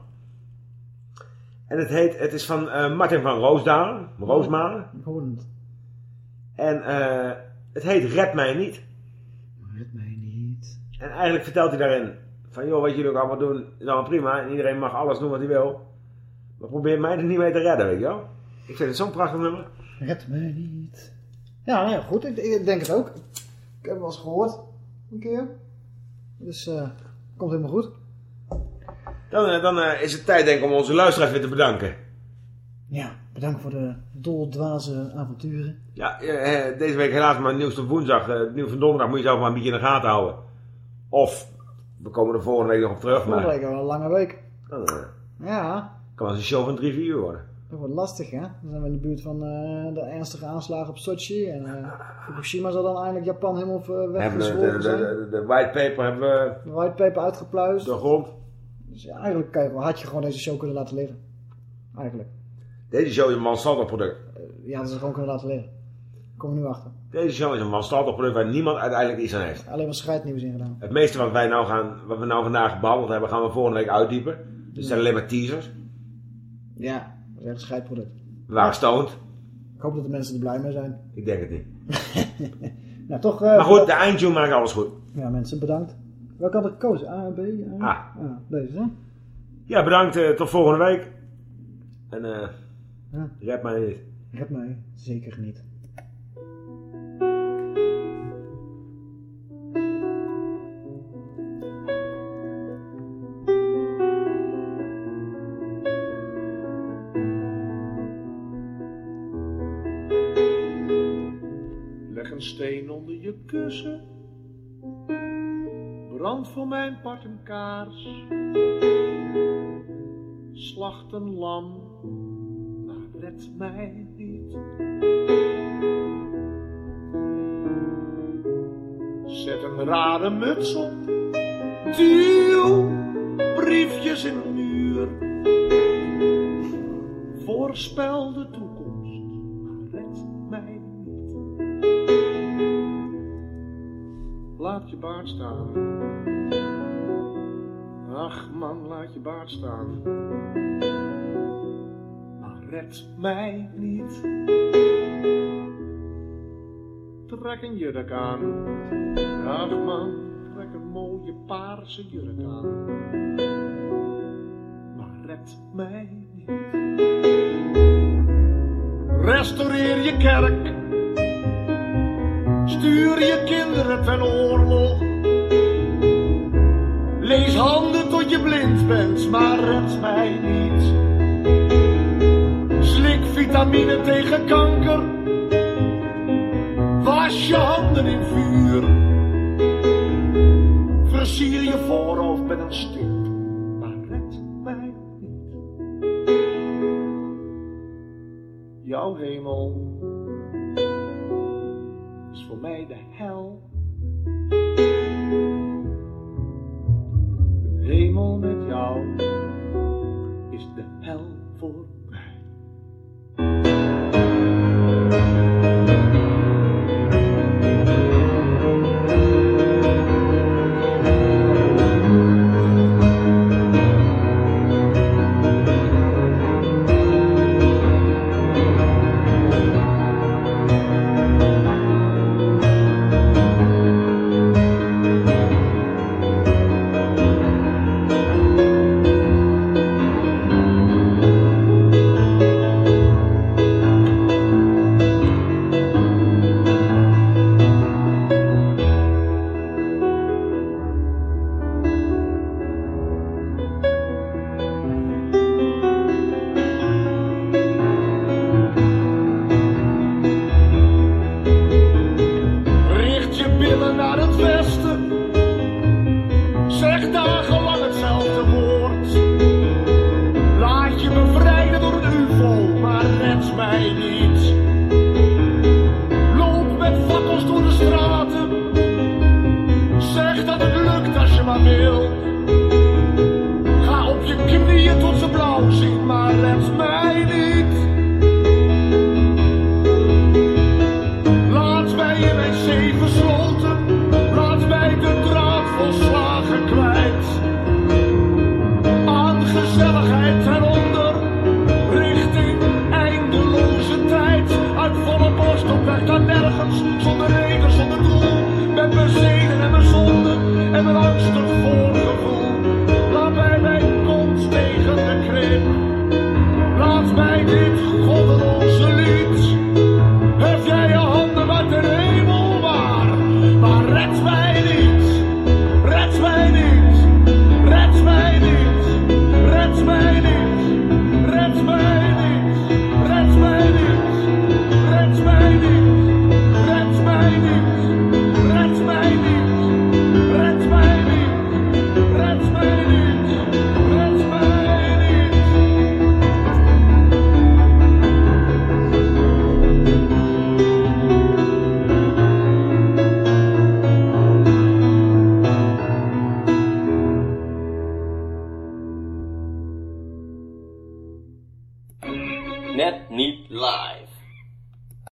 En het, heet, het is van eh, Martin van Roosdalen. Roosmalen. En het heet Red Mij Niet. Red mij niet. En eigenlijk vertelt hij daarin van joh, wat jullie ook allemaal doen is allemaal prima. En iedereen mag alles doen wat hij wil. Maar probeer mij er niet mee te redden, weet je wel. Ik vind het zo'n prachtig nummer. Red mij niet. Ja, nou goed. Ik, ik denk het ook. Ik heb het wel eens gehoord. Een keer. Dus eh komt helemaal goed. Dan, eh, dan eh, is het tijd denk ik om onze luisteraars weer te bedanken. Ja, bedankt voor de doldwaze avonturen. Ja, deze week helaas maar nieuws op woensdag. Het nieuws van donderdag moet je zelf maar een beetje in de gaten houden. Of, we komen er volgende week nog op terug. Volgende Maar week wel een lange week. dan eh, Ja, kan wel eens een show van drie, vier uur worden. Dat wordt lastig hè. Dan zijn we in de buurt van eh, de ernstige aanslagen op Sochi. En eh, Fukushima zal dan eindelijk Japan helemaal We hebben de, de, de, white paper hebben we De whitepaper uitgepluist. de grond. Dus ja, eigenlijk kijk, had je gewoon deze show kunnen laten liggen. Eigenlijk. Deze show is een Monsanto product. Ja, dat ze gewoon kunnen laten liggen. Kom er nu achter. Deze show is een Monsanto product waar niemand uiteindelijk iets aan heeft. Alleen maar scheidnieuws in gedaan. Het meeste wat wij nou gaan, wat we nou vandaag behandeld hebben, gaan we volgende week uitdiepen. Dus het zijn alleen maar teasers. Ja, dat is echt een scheidproduct. We waren stoned. Ik hoop dat de mensen er blij mee zijn. Ik denk het niet. [LAUGHS] Nou, toch... eh, Maar goed, de eindtune maakt alles goed. Ja, mensen, bedankt. Welke had ik gekozen? A, B, A? A. Ah, deze, hè? Ja, bedankt. eh, tot volgende week. En eh Ja. red mij niet. Red mij. Zeker niet. Kussen. Brand voor mijn part een kaars. Slacht een lam, maar red mij niet. Zet een rare muts op. Duw briefjes in de muur. Voorspel de toekomst, baard staan. Ach man, laat je baard staan. Maar red mij niet. Trek een jurk aan. Ach man, trek een mooie paarse jurk aan. Maar red mij niet. Restaureer je kerk. en oorlog. Lees handen tot je blind bent, maar red mij niet. Slik vitamine tegen kanker. Was je handen in vuur. Versier je voorhoofd met een stuk.